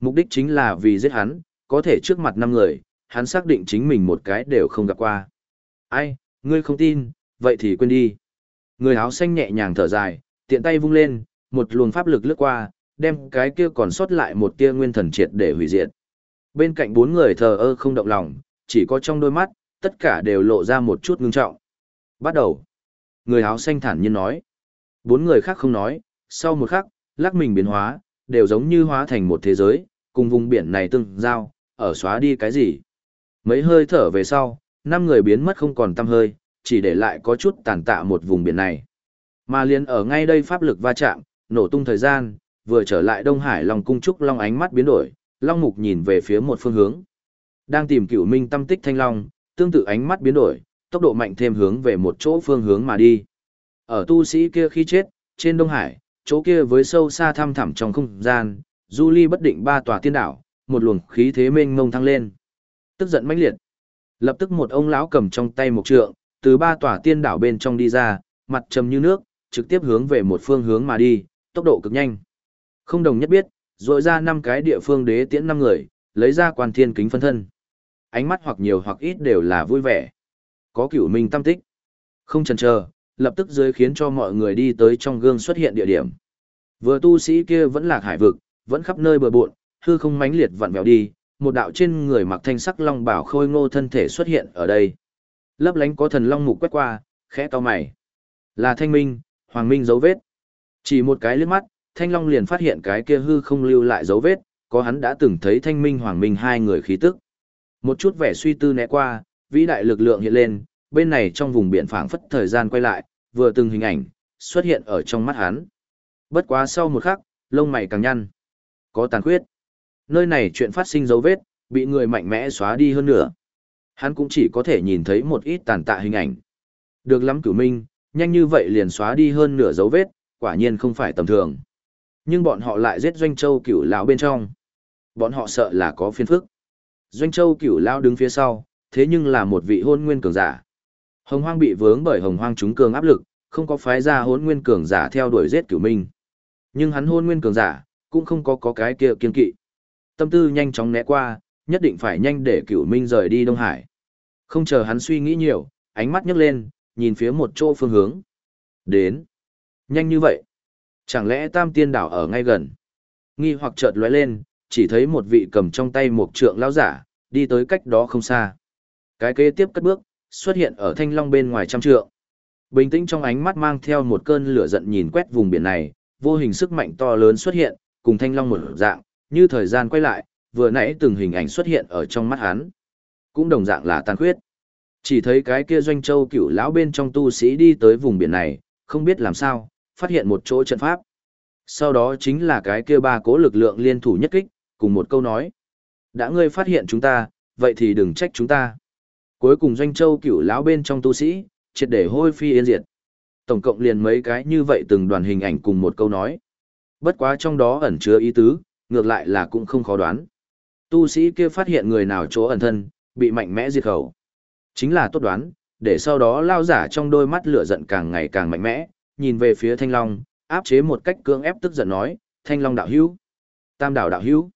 Mục đích chính là vì giết hắn, có thể trước mặt năm người, hắn xác định chính mình một cái đều không gặp qua. Ai, ngươi không tin, vậy thì quên đi. Người áo xanh nhẹ nhàng thở dài, tiện tay vung lên, một luồng pháp lực lướt qua, đem cái kia còn sót lại một tia nguyên thần triệt để hủy diệt. Bên cạnh bốn người thờ ơ không động lòng, chỉ có trong đôi mắt, tất cả đều lộ ra một chút ngưng trọng. Bắt đầu. Người áo xanh thản nhiên nói. Bốn người khác không nói, sau một khắc, lắc mình biến hóa, đều giống như hóa thành một thế giới, cùng vùng biển này tương giao, ở xóa đi cái gì. Mấy hơi thở về sau, năm người biến mất không còn tăm hơi, chỉ để lại có chút tàn tạ một vùng biển này. Mà liền ở ngay đây pháp lực va chạm, nổ tung thời gian, vừa trở lại Đông Hải Long cung trúc long ánh mắt biến đổi, Long mục nhìn về phía một phương hướng. Đang tìm cửu minh tâm tích thanh long, tương tự ánh mắt biến đổi, tốc độ mạnh thêm hướng về một chỗ phương hướng mà đi. Ở tu sĩ kia khi chết, trên Đông Hải, chỗ kia với sâu xa thăm thẳm trong không gian, du ly bất định ba tòa tiên đảo, một luồng khí thế mênh mông thăng lên. Tức giận mãnh liệt. Lập tức một ông lão cầm trong tay một trượng, từ ba tòa tiên đảo bên trong đi ra, mặt trầm như nước, trực tiếp hướng về một phương hướng mà đi, tốc độ cực nhanh. Không đồng nhất biết, rồi ra năm cái địa phương đế tiễn năm người, lấy ra quan thiên kính phân thân. Ánh mắt hoặc nhiều hoặc ít đều là vui vẻ. Có cửu minh tâm tích. Không chần chờ, lập tức dưới khiến cho mọi người đi tới trong gương xuất hiện địa điểm. Vừa tu sĩ kia vẫn lạc hải vực, vẫn khắp nơi bờ bộn, hư không mãnh liệt vặn vẹo đi, một đạo trên người mặc thanh sắc long bảo khôi ngô thân thể xuất hiện ở đây. Lấp lánh có thần long mục quét qua, khẽ to mày. Là thanh minh, hoàng minh dấu vết. Chỉ một cái liếc mắt, thanh long liền phát hiện cái kia hư không lưu lại dấu vết, có hắn đã từng thấy thanh minh hoàng minh hai người khí tức. Một chút vẻ suy tư né qua, vĩ đại lực lượng hiện lên, bên này trong vùng biển phảng phất thời gian quay lại, vừa từng hình ảnh, xuất hiện ở trong mắt hắn. Bất quá sau một khắc, lông mày càng nhăn. Có tàn khuyết. Nơi này chuyện phát sinh dấu vết, bị người mạnh mẽ xóa đi hơn nữa. Hắn cũng chỉ có thể nhìn thấy một ít tàn tạ hình ảnh. Được lắm cửu minh, nhanh như vậy liền xóa đi hơn nửa dấu vết, quả nhiên không phải tầm thường. Nhưng bọn họ lại giết Doanh Châu cửu lão bên trong. Bọn họ sợ là có phiên phức. Doanh Châu cửu lão đứng phía sau, thế nhưng là một vị hôn nguyên cường giả. Hồng Hoang bị vướng bởi Hồng Hoang chúng cường áp lực, không có phái ra hôn nguyên cường giả theo đuổi giết cửu minh. Nhưng hắn hôn nguyên cường giả, cũng không có có cái kia kiên kỵ. Tâm tư nhanh chóng né qua, nhất định phải nhanh để cửu minh rời đi Đông Hải. Không chờ hắn suy nghĩ nhiều, ánh mắt nhấc lên, nhìn phía một chỗ phương hướng. Đến. Nhanh như vậy. Chẳng lẽ tam tiên đảo ở ngay gần? Nghi hoặc chợt lóe lên, chỉ thấy một vị cầm trong tay một trượng lão giả, đi tới cách đó không xa. Cái kế tiếp cất bước, xuất hiện ở thanh long bên ngoài trăm trượng. Bình tĩnh trong ánh mắt mang theo một cơn lửa giận nhìn quét vùng biển này, vô hình sức mạnh to lớn xuất hiện, cùng thanh long một dạng, như thời gian quay lại, vừa nãy từng hình ảnh xuất hiện ở trong mắt hắn. Cũng đồng dạng là tàn khuyết. Chỉ thấy cái kia doanh châu cửu lão bên trong tu sĩ đi tới vùng biển này, không biết làm sao, phát hiện một chỗ trận pháp. Sau đó chính là cái kia ba cố lực lượng liên thủ nhất kích, cùng một câu nói. Đã ngươi phát hiện chúng ta, vậy thì đừng trách chúng ta. Cuối cùng doanh châu cửu lão bên trong tu sĩ, triệt để hôi phi yên diệt. Tổng cộng liền mấy cái như vậy từng đoàn hình ảnh cùng một câu nói. Bất quá trong đó ẩn chứa ý tứ, ngược lại là cũng không khó đoán. Tu sĩ kia phát hiện người nào chỗ ẩn thân, bị mạnh mẽ diệt khẩu. Chính là tốt đoán, để sau đó lao giả trong đôi mắt lửa giận càng ngày càng mạnh mẽ, nhìn về phía Thanh Long, áp chế một cách cưỡng ép tức giận nói, Thanh Long đạo hữu. Tam đạo đạo hữu.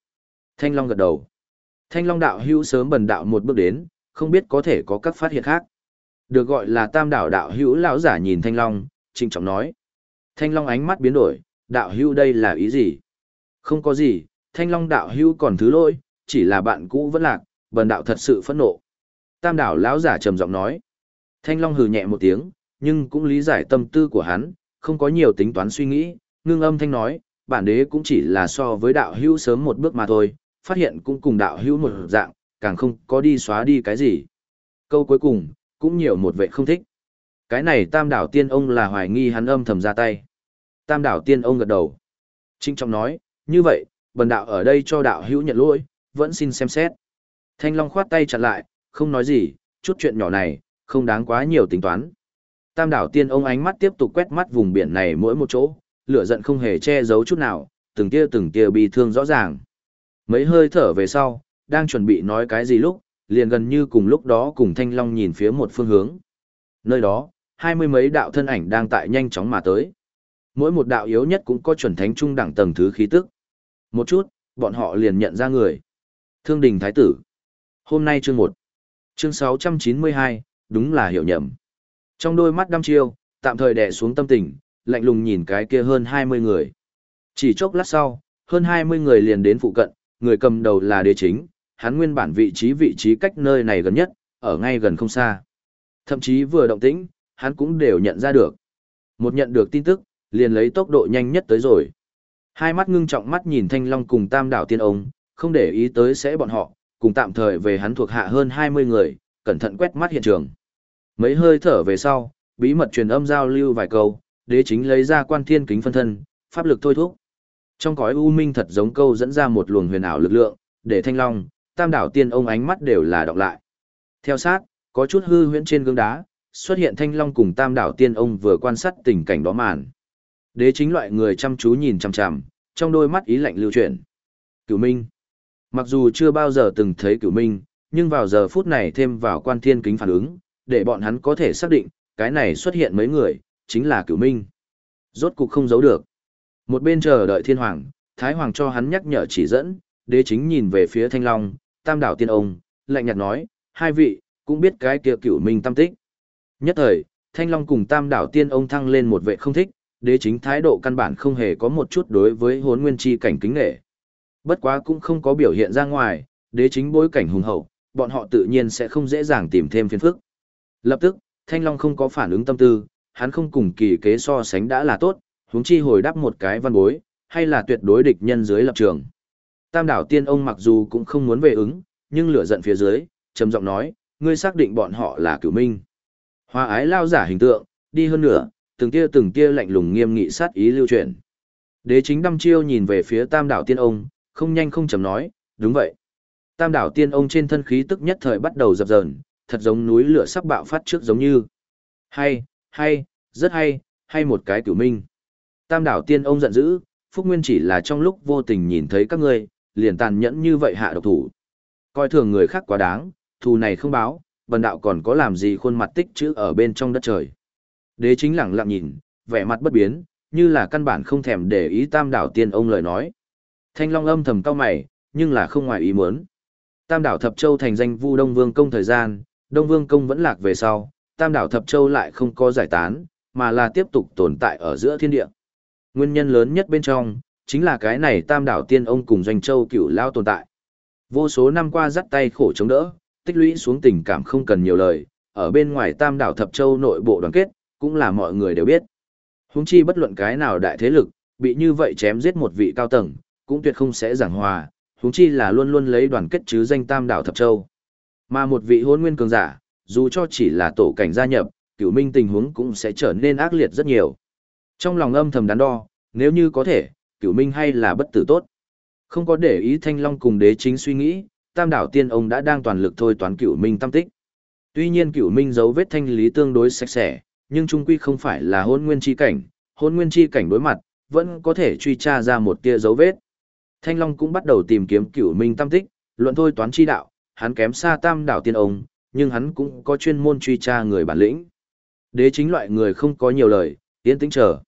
Thanh Long gật đầu. Thanh Long đạo hữu sớm bần đạo một bước đến, không biết có thể có các phát hiện khác. Được gọi là Tam Đảo đạo hữu lão giả nhìn Thanh Long, trinh trọng nói. Thanh Long ánh mắt biến đổi, đạo hữu đây là ý gì? Không có gì, Thanh Long đạo hữu còn thứ lỗi, chỉ là bạn cũ vẫn lạc, bần đạo thật sự phẫn nộ. Tam đảo lão giả trầm giọng nói. Thanh Long hừ nhẹ một tiếng, nhưng cũng lý giải tâm tư của hắn, không có nhiều tính toán suy nghĩ, ngưng âm thanh nói, bản đế cũng chỉ là so với đạo hữu sớm một bước mà thôi, phát hiện cũng cùng đạo hữu một dạng, càng không có đi xóa đi cái gì. Câu cuối cùng, cũng nhiều một vệ không thích. Cái này tam đảo tiên ông là hoài nghi hắn âm thầm ra tay. Tam đảo tiên ông gật đầu. Trinh trọng nói, như vậy, bần đạo ở đây cho đạo hữu nhận lỗi, vẫn xin xem xét. Thanh Long khoát tay chặn lại, không nói gì, chút chuyện nhỏ này, không đáng quá nhiều tính toán. Tam đảo tiên ông ánh mắt tiếp tục quét mắt vùng biển này mỗi một chỗ, lửa giận không hề che giấu chút nào, từng tia từng tia bị thương rõ ràng. Mấy hơi thở về sau, đang chuẩn bị nói cái gì lúc, liền gần như cùng lúc đó cùng Thanh Long nhìn phía một phương hướng. Nơi đó, hai mươi mấy đạo thân ảnh đang tại nhanh chóng mà tới. Mỗi một đạo yếu nhất cũng có chuẩn thánh trung đẳng tầng thứ khí tức. Một chút, bọn họ liền nhận ra người. Thương đình Thái tử. Hôm nay chương 1. Chương 692, đúng là hiểu nhầm. Trong đôi mắt đăm chiêu, tạm thời đè xuống tâm tình, lạnh lùng nhìn cái kia hơn 20 người. Chỉ chốc lát sau, hơn 20 người liền đến phụ cận, người cầm đầu là đế chính, hắn nguyên bản vị trí vị trí cách nơi này gần nhất, ở ngay gần không xa. Thậm chí vừa động tĩnh, hắn cũng đều nhận ra được. Một nhận được tin tức, liền lấy tốc độ nhanh nhất tới rồi. Hai mắt ngưng trọng mắt nhìn Thanh Long cùng Tam đảo tiên ông, không để ý tới sẽ bọn họ, cùng tạm thời về hắn thuộc hạ hơn 20 người, cẩn thận quét mắt hiện trường. Mấy hơi thở về sau, bí mật truyền âm giao lưu vài câu, đế chính lấy ra quan thiên kính phân thân, pháp lực thôi thúc. Trong cõi u minh thật giống câu dẫn ra một luồng huyền ảo lực lượng, để thanh long, tam đảo tiên ông ánh mắt đều là đọc lại. Theo sát, có chút hư huyễn trên gương đá, xuất hiện thanh long cùng tam đảo tiên ông vừa quan sát tình cảnh đó màn. Đế chính loại người chăm chú nhìn chằm chằm, trong đôi mắt ý lạnh lưu chuyển. Cửu Minh. Mặc dù chưa bao giờ từng thấy Cửu Minh, nhưng vào giờ phút này thêm vào quan thiên kính phản ứng, để bọn hắn có thể xác định, cái này xuất hiện mấy người, chính là Cửu Minh. Rốt cục không giấu được. Một bên chờ đợi thiên hoàng, Thái Hoàng cho hắn nhắc nhở chỉ dẫn, đế chính nhìn về phía Thanh Long, Tam đảo tiên ông, lạnh nhạt nói, hai vị, cũng biết cái kia Cửu Minh tâm tích. Nhất thời, Thanh Long cùng Tam đảo tiên ông thăng lên một vệ không thích, đế chính thái độ căn bản không hề có một chút đối với hốn nguyên chi cảnh kính nghệ. Bất quá cũng không có biểu hiện ra ngoài, đế chính bối cảnh hùng hậu, bọn họ tự nhiên sẽ không dễ dàng tìm thêm phiền phức. Lập tức, Thanh Long không có phản ứng tâm tư, hắn không cùng kỳ kế so sánh đã là tốt, huống chi hồi đáp một cái văn bối, hay là tuyệt đối địch nhân dưới lập trường. Tam đảo tiên ông mặc dù cũng không muốn về ứng, nhưng lửa giận phía dưới, trầm giọng nói, ngươi xác định bọn họ là cửu minh. Hoa ái lao giả hình tượng, đi hơn nữa, từng tia từng tia lạnh lùng nghiêm nghị sát ý lưu truyền. Đế chính đăm chiêu nhìn về phía tam đảo tiên ông, không nhanh không chậm nói, đúng vậy. Tam đảo tiên ông trên thân khí tức nhất thời bắt đầu dập dờn, thật giống núi lửa sắp bạo phát trước giống như. Hay, hay, rất hay, hay một cái cửu minh. Tam đảo tiên ông giận dữ, Phúc Nguyên chỉ là trong lúc vô tình nhìn thấy các ngươi, liền tàn nhẫn như vậy hạ độc thủ. Coi thường người khác quá đáng, thù này không báo, bần đạo còn có làm gì khuôn mặt tích chữ ở bên trong đất trời. Đế chính lặng lặng nhìn, vẻ mặt bất biến, như là căn bản không thèm để ý tam đảo tiên ông lời nói. Thanh Long âm thầm cao mày, nhưng là không ngoài ý muốn. Tam đảo Thập Châu thành danh Vu Đông Vương công thời gian, Đông Vương công vẫn lạc về sau, Tam đảo Thập Châu lại không có giải tán, mà là tiếp tục tồn tại ở giữa thiên địa. Nguyên nhân lớn nhất bên trong, chính là cái này Tam đảo Tiên ông cùng Doanh Châu cựu lao tồn tại. Vô số năm qua dắt tay khổ chống đỡ, tích lũy xuống tình cảm không cần nhiều lời, ở bên ngoài Tam đảo Thập Châu nội bộ đoàn kết, cũng là mọi người đều biết. Huống chi bất luận cái nào đại thế lực, bị như vậy chém giết một vị cao tầng, cũng tuyệt không sẽ giảng hòa, huống chi là luôn luôn lấy đoàn kết chứ danh Tam đảo Thập Châu. Mà một vị hôn nguyên cường giả, dù cho chỉ là tổ cảnh gia nhập, cửu minh tình huống cũng sẽ trở nên ác liệt rất nhiều. Trong lòng âm thầm đắn đo, nếu như có thể, cửu minh hay là bất tử tốt. Không có để ý thanh long cùng đế chính suy nghĩ, tam đảo tiên ông đã đang toàn lực thôi toán cửu minh tam tích. Tuy nhiên cửu minh dấu vết thanh lý tương đối sạch sẽ, nhưng trung quy không phải là hôn nguyên chi cảnh, hôn nguyên chi cảnh đối mặt, vẫn có thể truy tra ra một tia dấu vết. Thanh Long cũng bắt đầu tìm kiếm cửu minh tam tích, luận thôi toán chi đạo, hắn kém xa tam đảo tiên ông, nhưng hắn cũng có chuyên môn truy tra người bản lĩnh. Đế chính loại người không có nhiều lời, yên tĩnh chờ.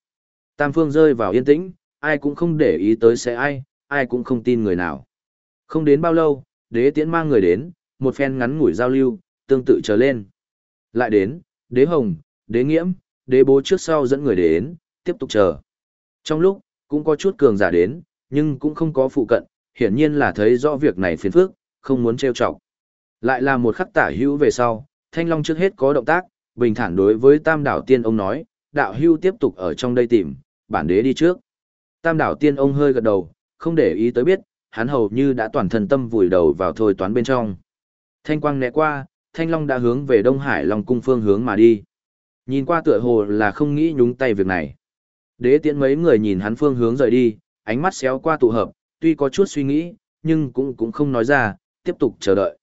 Tam phương rơi vào yên tĩnh, ai cũng không để ý tới sẽ ai, ai cũng không tin người nào. Không đến bao lâu, đế tiễn mang người đến, một phen ngắn ngủi giao lưu, tương tự trở lên. Lại đến, đế hồng, đế nghiễm, đế bố trước sau dẫn người đến, tiếp tục chờ. Trong lúc, cũng có chút cường giả đến, nhưng cũng không có phụ cận, hiển nhiên là thấy rõ việc này phiền phức, không muốn trêu chọc. Lại là một khắc tả hữu về sau, Thanh Long trước hết có động tác, bình thản đối với Tam đảo tiên ông nói, đạo hưu tiếp tục ở trong đây tìm, bản đế đi trước. Tam đảo tiên ông hơi gật đầu, không để ý tới biết, hắn hầu như đã toàn thân tâm vùi đầu vào thôi toán bên trong. Thanh quang né qua, Thanh Long đã hướng về Đông Hải Long cung phương hướng mà đi. Nhìn qua tựa hồ là không nghĩ nhúng tay việc này. Đế tiễn mấy người nhìn hắn phương hướng rời đi, ánh mắt xéo qua tụ hợp, tuy có chút suy nghĩ, nhưng cũng cũng không nói ra, tiếp tục chờ đợi.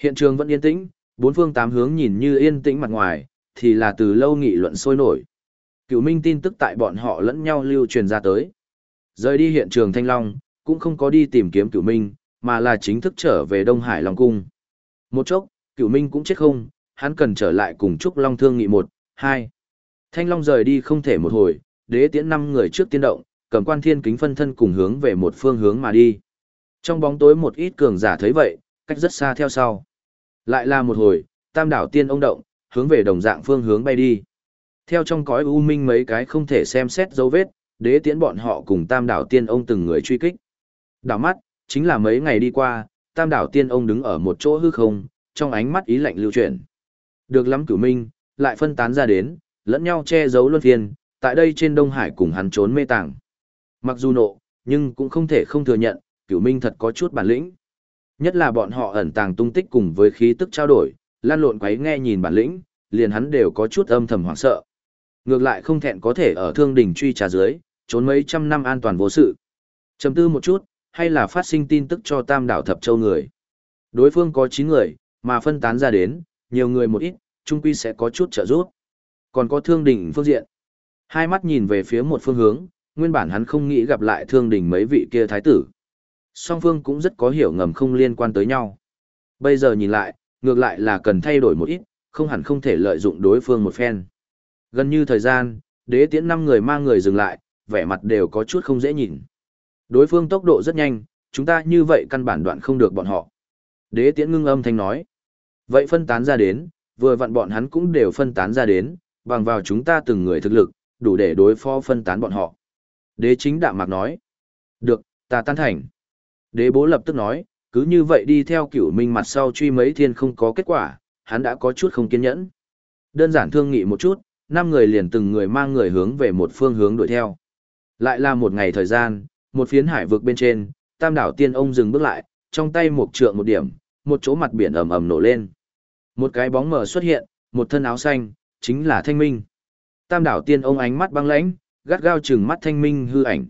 Hiện trường vẫn yên tĩnh, bốn phương tám hướng nhìn như yên tĩnh mặt ngoài, thì là từ lâu nghị luận sôi nổi. Cựu minh tin tức tại bọn họ lẫn nhau lưu truyền ra tới. Rời đi hiện trường Thanh Long, cũng không có đi tìm kiếm cửu minh, mà là chính thức trở về Đông Hải Long Cung. Một chốc, cửu minh cũng chết không, hắn cần trở lại cùng Trúc Long thương nghị một, hai. Thanh Long rời đi không thể một hồi, đế tiễn năm người trước tiên động, cầm quan thiên kính phân thân cùng hướng về một phương hướng mà đi. Trong bóng tối một ít cường giả thấy vậy, cách rất xa theo sau. Lại là một hồi, tam đảo tiên ông động, hướng về đồng dạng phương hướng bay đi. Theo trong cõi u minh mấy cái không thể xem xét dấu vết, đế tiễn bọn họ cùng tam đảo tiên ông từng người truy kích. Đảo mắt, chính là mấy ngày đi qua, tam đảo tiên ông đứng ở một chỗ hư không, trong ánh mắt ý lạnh lưu chuyển. Được lắm cửu minh, lại phân tán ra đến, lẫn nhau che giấu luân phiên, tại đây trên Đông Hải cùng hắn trốn mê tàng. Mặc dù nộ, nhưng cũng không thể không thừa nhận, cửu minh thật có chút bản lĩnh. Nhất là bọn họ ẩn tàng tung tích cùng với khí tức trao đổi, lan lộn quấy nghe nhìn bản lĩnh, liền hắn đều có chút âm thầm hoảng sợ. Ngược lại không thẹn có thể ở thương đỉnh truy trà dưới, trốn mấy trăm năm an toàn vô sự. Chầm tư một chút, hay là phát sinh tin tức cho tam đảo thập châu người. Đối phương có 9 người, mà phân tán ra đến, nhiều người một ít, trung quy sẽ có chút trợ giúp. Còn có thương đỉnh phương diện. Hai mắt nhìn về phía một phương hướng, nguyên bản hắn không nghĩ gặp lại thương đỉnh mấy vị kia thái tử. Song phương cũng rất có hiểu ngầm không liên quan tới nhau. Bây giờ nhìn lại, ngược lại là cần thay đổi một ít, không hẳn không thể lợi dụng đối phương một phen. Gần như thời gian, đế tiễn năm người mang người dừng lại, vẻ mặt đều có chút không dễ nhìn. Đối phương tốc độ rất nhanh, chúng ta như vậy căn bản đoạn không được bọn họ. Đế tiễn ngưng âm thanh nói. Vậy phân tán ra đến, vừa vặn bọn hắn cũng đều phân tán ra đến, bằng vào chúng ta từng người thực lực, đủ để đối phó phân tán bọn họ. Đế chính đạm mạc nói. Được, ta tan thành. Đế bố lập tức nói, cứ như vậy đi theo cửu minh mặt sau truy mấy thiên không có kết quả, hắn đã có chút không kiên nhẫn. Đơn giản thương nghị một chút, năm người liền từng người mang người hướng về một phương hướng đuổi theo. Lại là một ngày thời gian, một phiến hải vực bên trên, tam đảo tiên ông dừng bước lại, trong tay một trượng một điểm, một chỗ mặt biển ầm ầm nổ lên. Một cái bóng mờ xuất hiện, một thân áo xanh, chính là thanh minh. Tam đảo tiên ông ánh mắt băng lãnh, gắt gao chừng mắt thanh minh hư ảnh.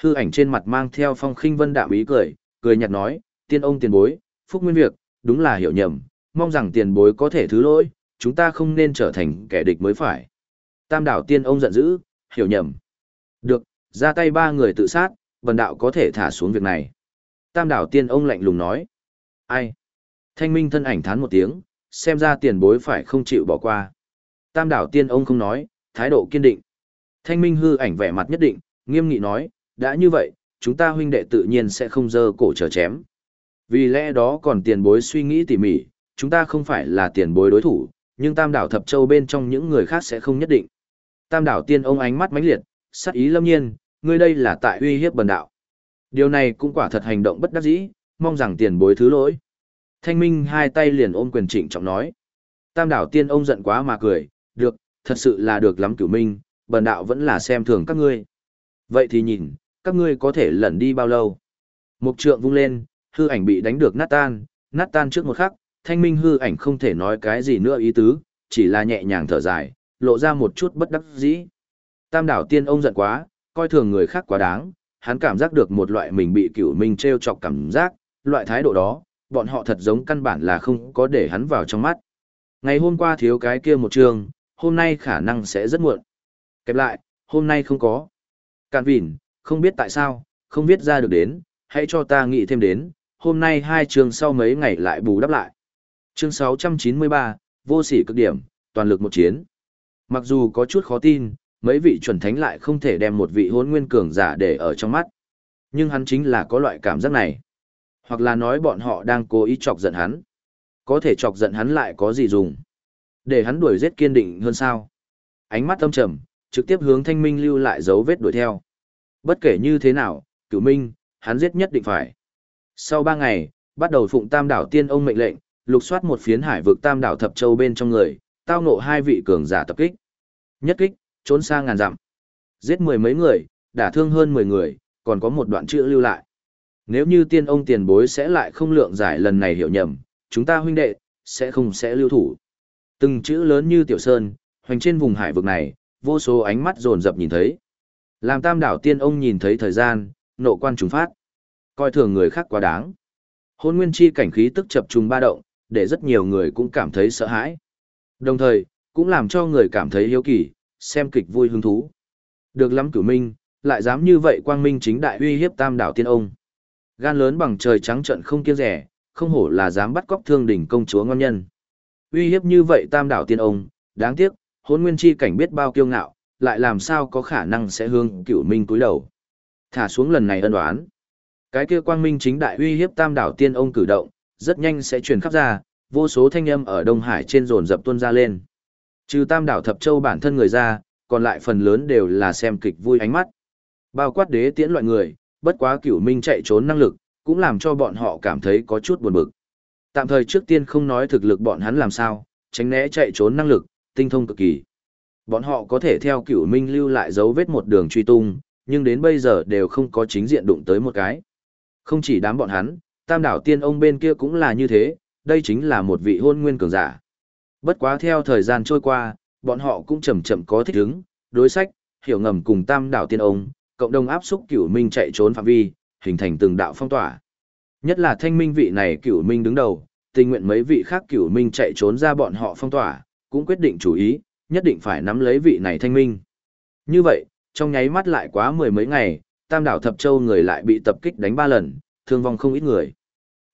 Hư ảnh trên mặt mang theo phong khinh vân đạm ý cười, cười nhạt nói, tiên ông tiền bối, phúc nguyên việc, đúng là hiểu nhầm, mong rằng tiền bối có thể thứ lỗi, chúng ta không nên trở thành kẻ địch mới phải. Tam đảo tiên ông giận dữ, hiểu nhầm. Được, ra tay ba người tự sát, bần đạo có thể thả xuống việc này. Tam đảo tiên ông lạnh lùng nói. Ai? Thanh minh thân ảnh thán một tiếng, xem ra tiền bối phải không chịu bỏ qua. Tam đảo tiên ông không nói, thái độ kiên định. Thanh minh hư ảnh vẻ mặt nhất định, nghiêm nghị nói, đã như vậy, chúng ta huynh đệ tự nhiên sẽ không dơ cổ chờ chém. Vì lẽ đó còn tiền bối suy nghĩ tỉ mỉ, chúng ta không phải là tiền bối đối thủ, nhưng tam đảo thập châu bên trong những người khác sẽ không nhất định. Tam đảo tiên ông ánh mắt mãnh liệt, sát ý lâm nhiên, ngươi đây là tại uy hiếp bần đạo. Điều này cũng quả thật hành động bất đắc dĩ, mong rằng tiền bối thứ lỗi. Thanh Minh hai tay liền ôm quyền trịnh trọng nói. Tam đảo tiên ông giận quá mà cười, được, thật sự là được lắm cửu minh, bần đạo vẫn là xem thường các ngươi. Vậy thì nhìn, các ngươi có thể lẩn đi bao lâu? Mục trượng vung lên, hư ảnh bị đánh được nát tan, nát tan trước một khắc, thanh minh hư ảnh không thể nói cái gì nữa ý tứ, chỉ là nhẹ nhàng thở dài, lộ ra một chút bất đắc dĩ. Tam đảo tiên ông giận quá, coi thường người khác quá đáng, hắn cảm giác được một loại mình bị cửu minh treo chọc cảm giác, loại thái độ đó, bọn họ thật giống căn bản là không có để hắn vào trong mắt. Ngày hôm qua thiếu cái kia một trường, hôm nay khả năng sẽ rất muộn. Kẹp lại, hôm nay không có. Càn vỉn, không biết tại sao, không biết ra được đến, hãy cho ta nghĩ thêm đến, hôm nay hai trường sau mấy ngày lại bù đắp lại. Chương 693, vô sỉ cực điểm, toàn lực một chiến. Mặc dù có chút khó tin, mấy vị chuẩn thánh lại không thể đem một vị hôn nguyên cường giả để ở trong mắt. Nhưng hắn chính là có loại cảm giác này. Hoặc là nói bọn họ đang cố ý chọc giận hắn. Có thể chọc giận hắn lại có gì dùng. Để hắn đuổi giết kiên định hơn sao. Ánh mắt âm trầm, trực tiếp hướng thanh minh lưu lại dấu vết đuổi theo. Bất kể như thế nào, cửu minh, hắn giết nhất định phải. Sau ba ngày, bắt đầu phụng tam đảo tiên ông mệnh lệnh, lục soát một phiến hải vực tam đảo thập châu bên trong người, tao ngộ hai vị cường giả tập kích. Nhất kích, trốn xa ngàn dặm. Giết mười mấy người, đả thương hơn mười người, còn có một đoạn chữ lưu lại. Nếu như tiên ông tiền bối sẽ lại không lượng giải lần này hiểu nhầm, chúng ta huynh đệ, sẽ không sẽ lưu thủ. Từng chữ lớn như tiểu sơn, hoành trên vùng hải vực này, vô số ánh mắt dồn dập nhìn thấy. Làm tam đảo tiên ông nhìn thấy thời gian, nộ quan trùng phát. Coi thường người khác quá đáng. Hôn nguyên chi cảnh khí tức chập trùng ba động, để rất nhiều người cũng cảm thấy sợ hãi. Đồng thời, cũng làm cho người cảm thấy hiếu kỳ, xem kịch vui hứng thú. Được lắm cửu minh, lại dám như vậy quang minh chính đại uy hiếp tam đảo tiên ông. Gan lớn bằng trời trắng trận không kiêng rẻ, không hổ là dám bắt cóc thương đỉnh công chúa ngon nhân. Uy hiếp như vậy tam đảo tiên ông, đáng tiếc, hôn nguyên chi cảnh biết bao kiêu ngạo, lại làm sao có khả năng sẽ hướng cửu minh cúi đầu. Thả xuống lần này ân đoán. Cái kia quang minh chính đại uy hiếp tam đảo tiên ông cử động, rất nhanh sẽ truyền khắp ra, vô số thanh âm ở Đông Hải trên rồn dập tuôn ra lên. Trừ tam đảo thập châu bản thân người ra, còn lại phần lớn đều là xem kịch vui ánh mắt. Bao quát đế tiễn loại người, bất quá cửu minh chạy trốn năng lực, cũng làm cho bọn họ cảm thấy có chút buồn bực. Tạm thời trước tiên không nói thực lực bọn hắn làm sao, tránh né chạy trốn năng lực, tinh thông cực kỳ. Bọn họ có thể theo cửu minh lưu lại dấu vết một đường truy tung, nhưng đến bây giờ đều không có chính diện đụng tới một cái. Không chỉ đám bọn hắn, tam đảo tiên ông bên kia cũng là như thế, đây chính là một vị hôn nguyên cường giả. Bất quá theo thời gian trôi qua, bọn họ cũng chậm chậm có thích ứng, đối sách, hiểu ngầm cùng tam đảo tiên ông, cộng đồng áp xúc cửu minh chạy trốn phạm vi, hình thành từng đạo phong tỏa. Nhất là thanh minh vị này cửu minh đứng đầu, tình nguyện mấy vị khác cửu minh chạy trốn ra bọn họ phong tỏa, cũng quyết định chủ ý, nhất định phải nắm lấy vị này thanh minh. Như vậy, trong nháy mắt lại quá mười mấy ngày, tam đảo thập châu người lại bị tập kích đánh ba lần, thương vong không ít người.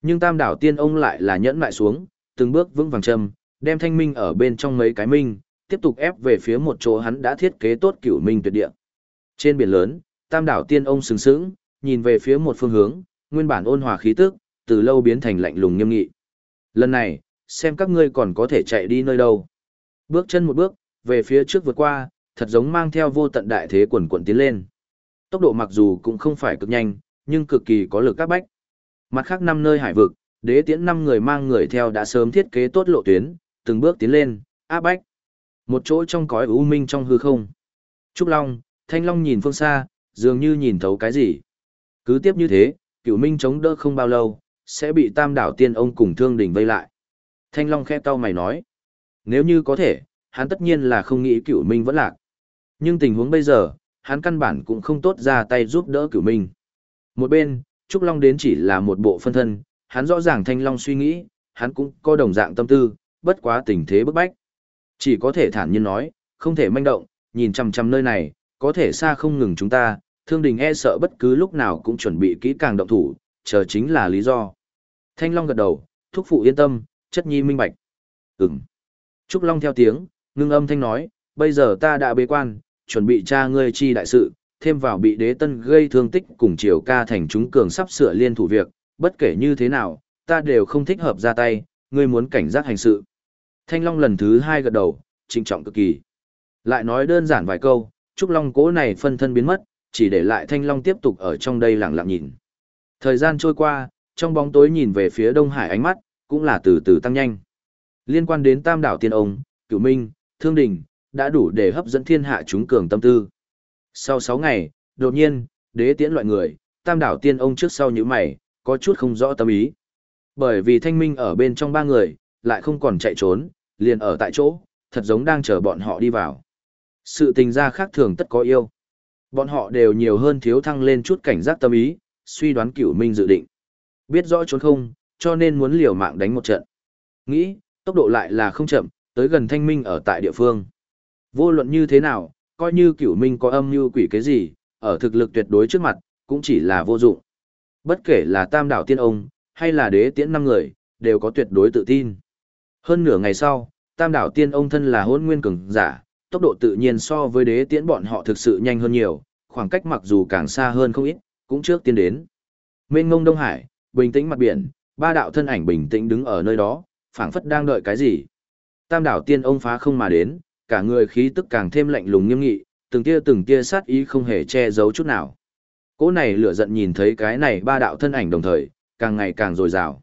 Nhưng tam đảo tiên ông lại là nhẫn lại xuống, từng bước vững vàng châm, đem thanh minh ở bên trong mấy cái minh, tiếp tục ép về phía một chỗ hắn đã thiết kế tốt cửu minh tuyệt địa. Trên biển lớn, tam đảo tiên ông sừng sững, nhìn về phía một phương hướng, nguyên bản ôn hòa khí tức, từ lâu biến thành lạnh lùng nghiêm nghị. Lần này, xem các ngươi còn có thể chạy đi nơi đâu. Bước chân một bước, về phía trước vượt qua, thật giống mang theo vô tận đại thế quần quần tiến lên. Tốc độ mặc dù cũng không phải cực nhanh, nhưng cực kỳ có lực các bách. Mặt khác năm nơi hải vực, đế tiễn năm người mang người theo đã sớm thiết kế tốt lộ tuyến, từng bước tiến lên, áp bách. Một chỗ trong cõi u minh trong hư không. Trúc Long, Thanh Long nhìn phương xa, dường như nhìn thấu cái gì. Cứ tiếp như thế, cửu minh chống đỡ không bao lâu, sẽ bị tam đảo tiên ông cùng thương đỉnh vây lại. Thanh Long khẽ cau mày nói. Nếu như có thể, hắn tất nhiên là không nghĩ cửu minh vẫn lạc. Nhưng tình huống bây giờ, hắn căn bản cũng không tốt ra tay giúp đỡ cửu minh. Một bên, Trúc Long đến chỉ là một bộ phân thân, hắn rõ ràng Thanh Long suy nghĩ, hắn cũng có đồng dạng tâm tư, bất quá tình thế bức bách. Chỉ có thể thản nhiên nói, không thể manh động, nhìn chằm chằm nơi này, có thể xa không ngừng chúng ta, thương đình e sợ bất cứ lúc nào cũng chuẩn bị kỹ càng động thủ, chờ chính là lý do. Thanh Long gật đầu, thúc phụ yên tâm, chất nhi minh bạch. Ừm. Trúc Long theo tiếng, ngưng âm thanh nói, bây giờ ta đã bế quan, chuẩn bị tra ngươi chi đại sự, thêm vào bị đế tân gây thương tích cùng triều ca thành chúng cường sắp sửa liên thủ việc, bất kể như thế nào, ta đều không thích hợp ra tay, ngươi muốn cảnh giác hành sự. Thanh Long lần thứ hai gật đầu, trinh trọng cực kỳ. Lại nói đơn giản vài câu, Trúc Long cố này phân thân biến mất, chỉ để lại Thanh Long tiếp tục ở trong đây lặng lặng nhìn. Thời gian trôi qua, trong bóng tối nhìn về phía Đông Hải ánh mắt, cũng là từ từ tăng nhanh. Liên quan đến Tam đảo Tiên Ông, Cửu Minh, Thương Đình, đã đủ để hấp dẫn thiên hạ chúng cường tâm tư. Sau 6 ngày, đột nhiên, đế tiễn loại người, Tam đảo Tiên Ông trước sau như mày, có chút không rõ tâm ý. Bởi vì thanh minh ở bên trong ba người, lại không còn chạy trốn, liền ở tại chỗ, thật giống đang chờ bọn họ đi vào. Sự tình ra khác thường tất có yêu. Bọn họ đều nhiều hơn thiếu thăng lên chút cảnh giác tâm ý, suy đoán cửu minh dự định. Biết rõ trốn không, cho nên muốn liều mạng đánh một trận. Nghĩ, tốc độ lại là không chậm, tới gần thanh minh ở tại địa phương. Vô luận như thế nào, coi như cửu minh có âm như quỷ cái gì, ở thực lực tuyệt đối trước mặt, cũng chỉ là vô dụng. Bất kể là tam đảo tiên ông, hay là đế tiễn năm người, đều có tuyệt đối tự tin. Hơn nửa ngày sau, tam đảo tiên ông thân là hôn nguyên cường giả, tốc độ tự nhiên so với đế tiễn bọn họ thực sự nhanh hơn nhiều, khoảng cách mặc dù càng xa hơn không ít, cũng trước tiên đến. Mênh ngông Đông Hải, bình tĩnh mặt biển, ba đạo thân ảnh bình tĩnh đứng ở nơi đó, phảng phất đang đợi cái gì. Tam đảo tiên ông phá không mà đến, cả người khí tức càng thêm lạnh lùng nghiêm nghị, từng tia từng tia sát ý không hề che giấu chút nào. Cỗ này lửa giận nhìn thấy cái này ba đạo thân ảnh đồng thời, càng ngày càng dồi dào.